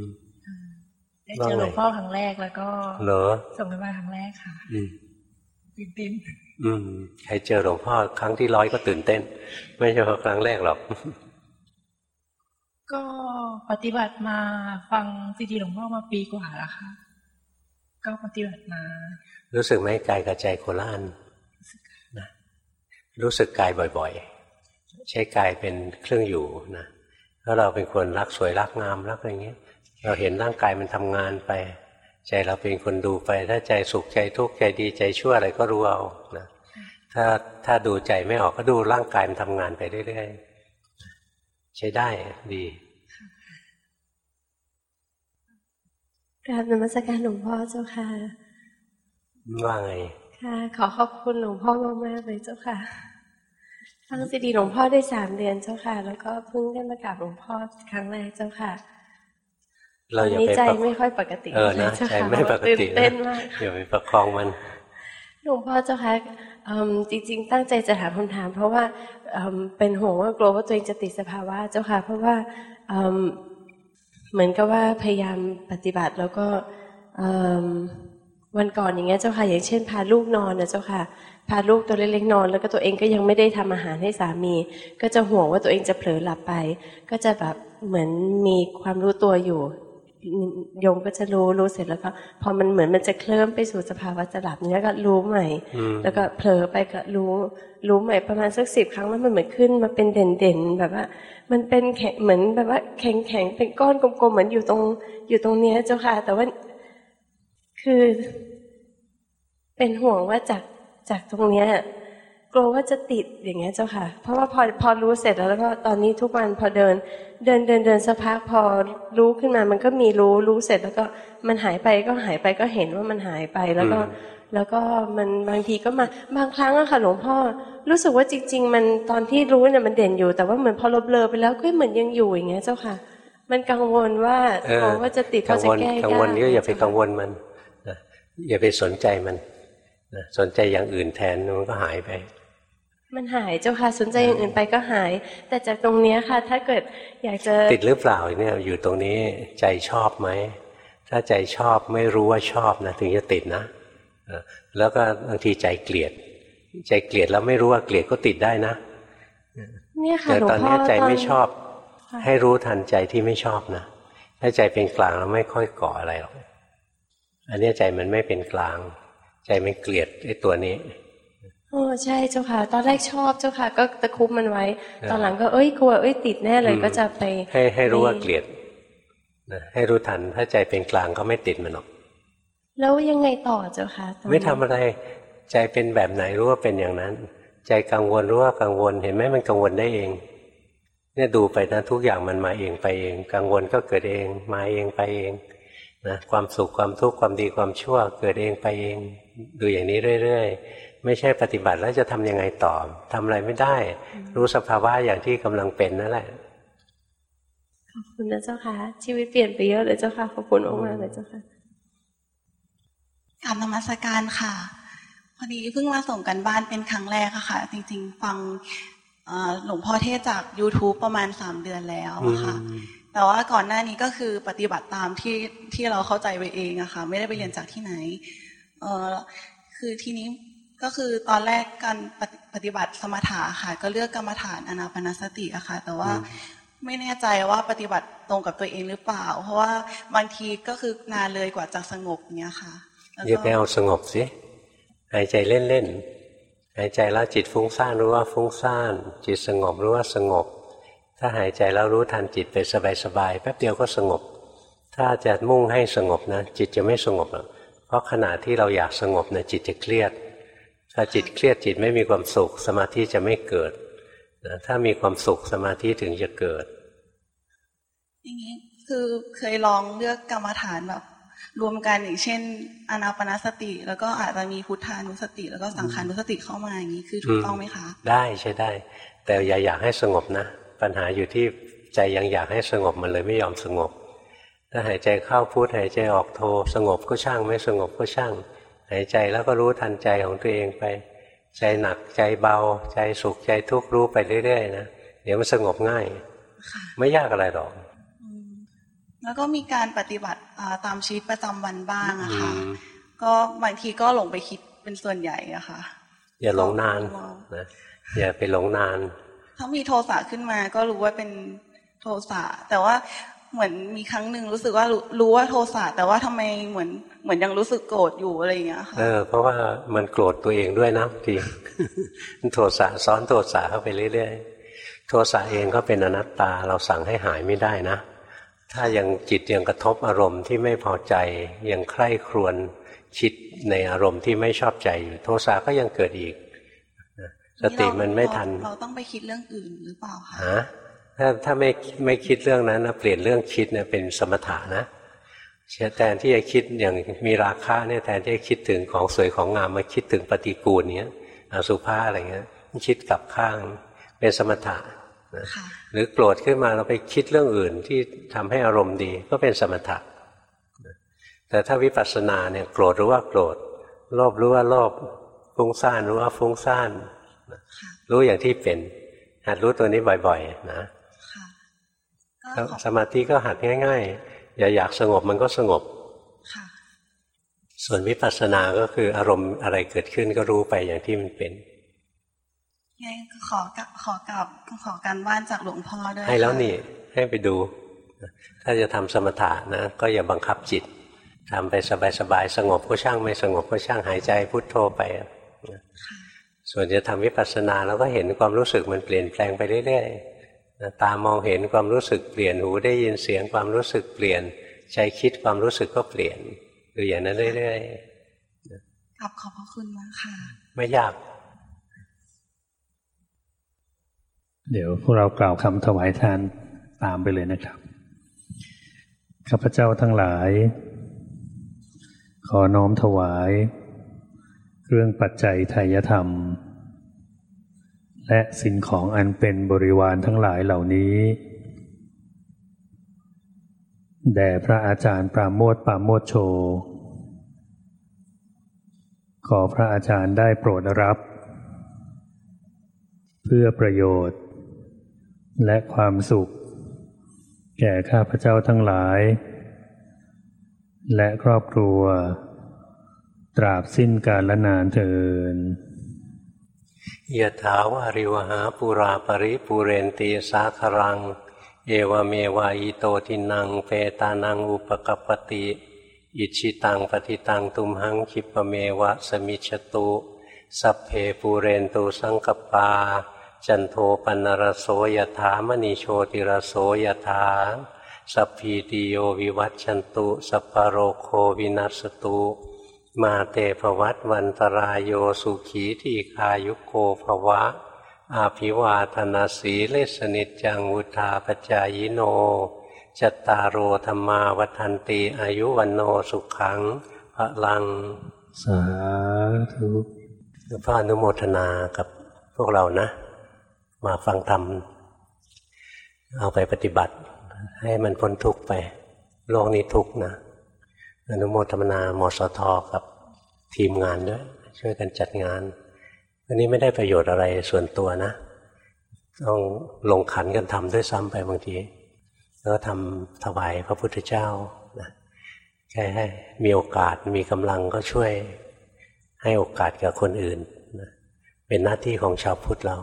ได้เจอหลวงพ่อครั้งแรกแล้วก็เหรอส่งกันมาครั้งแรกค่ะอืมตื่นเต้น อืมใครเจอหลวงพ่อครั้งที่ร้อยก็ตื่นเต้น ไม่ใช่เพราะครั้งแรกหรอก ก็ปฏิบัติมาฟังซีดีหลวงพ่อมาปีกว่าแล้วค่ะ ก็ปฏิบัติมา รู้สึกไหมกายกับใจโคละอันนะรู้สึกกายบ่อยๆ ใช้กายเป็นเครื่องอยู่นะแล้วเราเป็นคนรักสวยรักงามรักอะไรเงี้ย เราเห็นร่างกายมันทำงานไป ใจเราเป็นคนดูไป ถ้าใจสุขใจทุกข์ใจดีใจชั่วอะไรก็รู้เอานะถ้าถ้าดูใจไม่ออกก็ดูร่างกายมันทำงานไปเรื่อยๆใช้ได้ดีกราบนมัสการหลวงพ่อเจ้าค่ะว่าไงค่ะ ขอขอบคุณหลวงพ่อมากๆเลยเจ้าค่ะฟังซีดีหลวงพ่อได้สามเดือนเจ้าค่ะ แล้วก็เพิ่งได้มากราบหลวงพ่อครั้งแรกเจ้าค่ะ เราอย่าวันนี้ไปใจประไม่ค่อยปกติเออนะเจ้าใจค่ะไม่ปกติตื่นเต้นนะมากอย่าไปประคองมันหลวงพ่อเจ้าค่ะจริง ๆ ตั้งใจจะถามคำถาม เพราะว่าเป็นห่วงว่ากลัวว่าตัวเองจะติดสภาวะเจ้าค่ะ เพราะว่าเหมือนกับว่าพยายามปฏิบัติแล้วก็วันก่อนอย่างเงี้ยเจ้าค่ะ อย่างเช่น พาลูกนอนนะเจ้าค่ะ พาลูกตัวเล็กๆนอน แล้วก็ตัวเองก็ยังไม่ได้ทำอาหารให้สามี ก็จะห่วงว่าตัวเองจะเผลอหลับไป ก็จะแบบเหมือนมีความรู้ตัวอยู่ โยมก็จะรู้รู้เสร็จแล้วก็พอมันเหมือนมันจะเคลิ้มไปสู่สภาวะจะหลับเนี้ยก็รู้ใหม่ แล้วก็เผลอไปก็รู้รู้ใหม่ประมาณสักสิบครั้งแล้วมันเหมือนขึ้นมาเป็นเด่นๆแบบว่า มันเป็นแข็งเหมือนแบบว่าแข็งแข็งเป็นก้อนกลมๆเหมือนอยู่ตรงอยู่ตรงเนี้ยเจ้าค่ะ แต่ว่าคือ เป็นห่วงว่าจากจากตรงเนี้ย กลัวว่าจะติดอย่างเงี้ยเจ้าค่ะ เพราะว่าพอพอรู้เสร็จแล้วแล้วก็ตอนนี้ทุกวันพอเดิน เดินเดินเดินสักพักพอรู้ขึ้นมา มันก็มีรู้รู้เสร็จแล้วก็มันหายไปก็หายไปก็เห็นว่ามันหายไปแล้วก็ แล้วก็มันบางทีก็มาบางครั้งอะค่ะหลวงพ่อ รู้สึกว่าจริง ๆ มันตอนที่รู้เนี่ยมันเด่นอยู่ แต่ว่าเหมือนพอลบเลอไปแล้วก็เหมือนยังอยู่อย่างเงี้ยเจ้าค่ะ มันกังวลว่ากลัวว่าจะติดเขาจะแก้กังวลก็อย่าไปกังวลมันอย่าไปสนใจมันสนใจอย่างอื่นแทนมันก็หายไป มันหายเจ้าค่ะสนใจอย่างอื่นไปก็หาย แต่จากตรงนี้ค่ะ ถ้าเกิดอยากจะติดหรือเปล่าเนี่ยอยู่ตรงนี้ใจชอบไหมถ้าใจชอบไม่รู้ว่าชอบนะถึงจะติดนะแล้วก็บางทีใจเกลียด ใจเกลียดแล้วไม่รู้ว่าเกลียดก็ติดได้นะเนี่ยค่ะแต่ตอนนี้ใจไม่ชอบ ให้รู้ทันใจที่ไม่ชอบนะถ้าใจเป็นกลางแล้วไม่ค่อยเกาะอะไรหรอกอันนี้ใจมันไม่เป็นกลาง ใจมันเกลียดไอ้ตัวนี้ โอ้ใช่เจ้าค่ะ ตอนแรกชอบเจ้าค่ะ ก็ตะคุบมันไว้ ตอนหลังก็เอ้ยกลัวเอ้ยติดแน่เลยก็จะไป ให้ให้รู้ว่าเกลียดนะให้รู้ทันถ้าใจเป็นกลางก็ไม่ติดมันหรอก แล้วยังไงต่อเจ้าค่ะไม่ทำอะไรใจเป็นแบบไหนรู้ว่าเป็นอย่างนั้น ใจกังวลรู้ว่ากังวลเห็นไหมมันกังวลได้เอง เนี่ยดูไปนะทุกอย่างมันมาเองไปเอง กังวลก็เกิดเอง มาเองไปเองนะความสุขความทุกข์ความดีความชั่ว เกิดเองไปเอง ดูอย่างนี้เรื่อยๆ ไม่ใช่ปฏิบัติแล้วจะทํำยังไงต่อทำอะไรไม่ได้ รู้สภาวะอย่างที่กำลังเป็นนั่นแหละขอบคุณนะเจ้าค่ะ ชีวิตเปลี่ยนไปเยอะเลยเจ้าค่ะขอบคุณมากเลยเจ้าค่ะกรรมธรรมสการค่ะ พอดีเพิ่งมาส่งกันบ้านเป็นครั้งแรกค่ะ จริง ๆ ฟังหลวงพ่อเทศจาก YouTube ประมาณสามเดือนแล้วค่ะ แต่ว่าก่อนหน้านี้ก็คือปฏิบัติตามที่ที่เราเข้าใจไปเองอะค่ะ ไม่ได้ไปเรียนจากที่ไหนเออคือทีนี้ ก็คือตอนแรกการปฏิบัติสมถะค่ะ ก็เลือกกรรมฐานอนาปนสติอะค่ะ แต่ว่าไม่แน่ใจว่าปฏิบัติตรงกับตัวเองหรือเปล่า เพราะว่าบางทีก็คือนานเลยกว่าจะสงบเนี้ยค่ะอย่าไปเอาสงบสิหายใจเล่นๆหายใจแล้วจิตฟุ้งซ่านรู้ว่าฟุ้งซ่าน จิตสงบรู้ว่าสงบ ถ้าหายใจแล้วรู้ทันจิตไปสบายๆแป๊บเดียวก็สงบ ถ้าจะมุ่งให้สงบนะจิตจะไม่สงบเพราะขณะที่เราอยากสงบนะจิตจะเครียด ถ้าจิตเครียดจิตไม่มีความสุข สมาธิจะไม่เกิดนะถ้ามีความสุขสมาธิถึงจะเกิด อย่างนี้คือเคยลองเลือกกรรมฐานแบบ รวมกันอย่างเช่น อนาปนาสติ แล้วก็อาจจะมีพุทธานุสติ แล้วก็สังขานุสติเข้ามาอย่างนี้คือถูกต้องไหมคะ ได้ใช่ได้ แต่อย่าอยากให้สงบนะ ปัญหาอยู่ที่ใจยังอยากให้สงบมันเลยไม่ยอมสงบถ้าหายใจเข้าพุทหายใจออกโทสงบก็ช่างไม่สงบก็ช่าง หายใจแล้วก็รู้ทันใจของตัวเองไป ใจหนักใจเบา ใจสุขใจทุกข์รู้ไปเรื่อยๆนะเดี๋ยวมันสงบง่าย ไม่ยากอะไรหรอกแล้วก็มีการปฏิบัติตามชีวิตประจำวันบ้างอะค่ะ ก็บางทีก็หลงไปคิดเป็นส่วนใหญ่อะค่ะ อย่าหลงนานนะอย่าไปหลงนาน ถ้ามีโทสะขึ้นมาก็รู้ว่าเป็นโทสะแต่ว่า เหมือนมีครั้งหนึ่งรู้สึกว่ารู้ว่าโทสะแต่ว่าทำไมเหมือนเหมือนยังรู้สึกโกรธอยู่อะไรอย่างเงี้ยค่ะเออเพราะว่ามันโกรธตัวเองด้วยนะทีโทสะซ้อนโทสะเข้าไปเรื่อยๆโทสะเองก็เป็นอนัตตาเราสั่งให้หายไม่ได้นะ ถ้ายังจิตยังกระทบอารมณ์ที่ไม่พอใจยังใคร่ครวญคิดในอารมณ์ที่ไม่ชอบใจอยู่โทสะก็ยังเกิดอีกสติมันไม่ทันเราต้องไปคิดเรื่องอื่นหรือเปล่าคะ ถ้าถ้าไม่ไม่คิดเรื่องนั้นนะเปลี่ยนเรื่องคิดเนี่ยเป็นสมถะนะแทนที่จะคิดอย่างมีราคาเนี่ยแทนที่จะคิดถึงของสวยของงามมาคิดถึงปฏิกูลเนี้ยอสุภาอะไรเงี้ยคิดกลับข้างเป็นสมถะนะหรือโกรธขึ้นมาเราไปคิดเรื่องอื่นที่ทำให้อารมณ์ดีก็เป็นสมถะแต่ถ้าวิปัสสนาเนี่ยโกรธรู้ว่าโกรธโลภรู้ว่าโลภฟุ้งซ่านรู้ว่าฟุ้งซ่านรู้อย่างที่เป็นหัดรู้ตัวนี้บ่อย ๆ นะ สมาธิก็หัดง่าย ๆ อย่าอยากสงบมันก็สงบส่วนวิปัสสนาก็คืออารมณ์อะไรเกิดขึ้นก็รู้ไปอย่างที่มันเป็นขอกับขอกับขอการบ้านจากหลวงพ่อด้วยให้แล้วนี่ให้ไปดู ถ้าจะทำสมถะนะ ก็อย่าบังคับจิตทำไปสบายๆสงบก็ช่างไม่สงบก็ช่างหายใจพุทโธไปส่วนจะทำวิปัสสนาเราก็เห็นความรู้สึกมันเปลี่ยนแปลงไปเรื่อยๆ ตามองเห็นความรู้สึกเปลี่ยนหูได้ยินเสียงความรู้สึกเปลี่ยนใจคิดความรู้สึกก็เปลี่ยนดูอย่างนั้นเรื่อยๆครับขอบพระคุณมากค่ะ ไม่ยาก เดี๋ยวพวกเรากล่าวคำถวายทานตามไปเลยนะครับข้าพเจ้าทั้งหลาย ขอน้อมถวายเครื่องปัจจัยไทยธรรม และสิ่งของอันเป็นบริวารทั้งหลายเหล่านี้ แด่พระอาจารย์ปราโมทปราโมทโช ขอพระอาจารย์ได้โปรดรับ เพื่อประโยชน์ และความสุข แก่ข้าพเจ้าทั้งหลาย และครอบครัว ตราบสิ้นกาลนานเทิน ยะถาวาริวหาปุราปริปุเรนตีสาครัง เอวเมวายโตทินังเปตานังอุปกปติ อิชิตังปฏิตังตุมหังคิปเมวะสมิชตุ สัพเพปูเรนตุสังกปา จันโทปนรโสยถามณีโชติรโสยถาสัพพีติโยวิวัตชันตุ สัพพโรโควินัสตุ มาเตภวัตวันตรายโยสุขีที่คายุโกภวะ อาภิวาธนาสีเลสนิจังวุธาปจายโนจตตารโอธรรมาวันติอายุวันโนสุขังพระลัง สาธุพระอนุโมทนากับพวกเรานะ มาฟังธรรม เอาไปปฏิบัติ ให้มันพ้นทุกข์ไป โลกนี้ทุกข์นะ อนุโมทนามสทกับทีมงานด้วย ช่วยกันจัดงาน วันนี้ไม่ได้ประโยชน์อะไรส่วนตัวนะ ต้องลงขันกันทำด้วยซ้ำไปบางที แล้วทำถวายพระพุทธเจ้านะแค่ให้มีโอกาสมีกำลังก็ช่วยให้โอกาสกับคนอื่นนะเป็นหน้าที่ของชาวพุทธเรา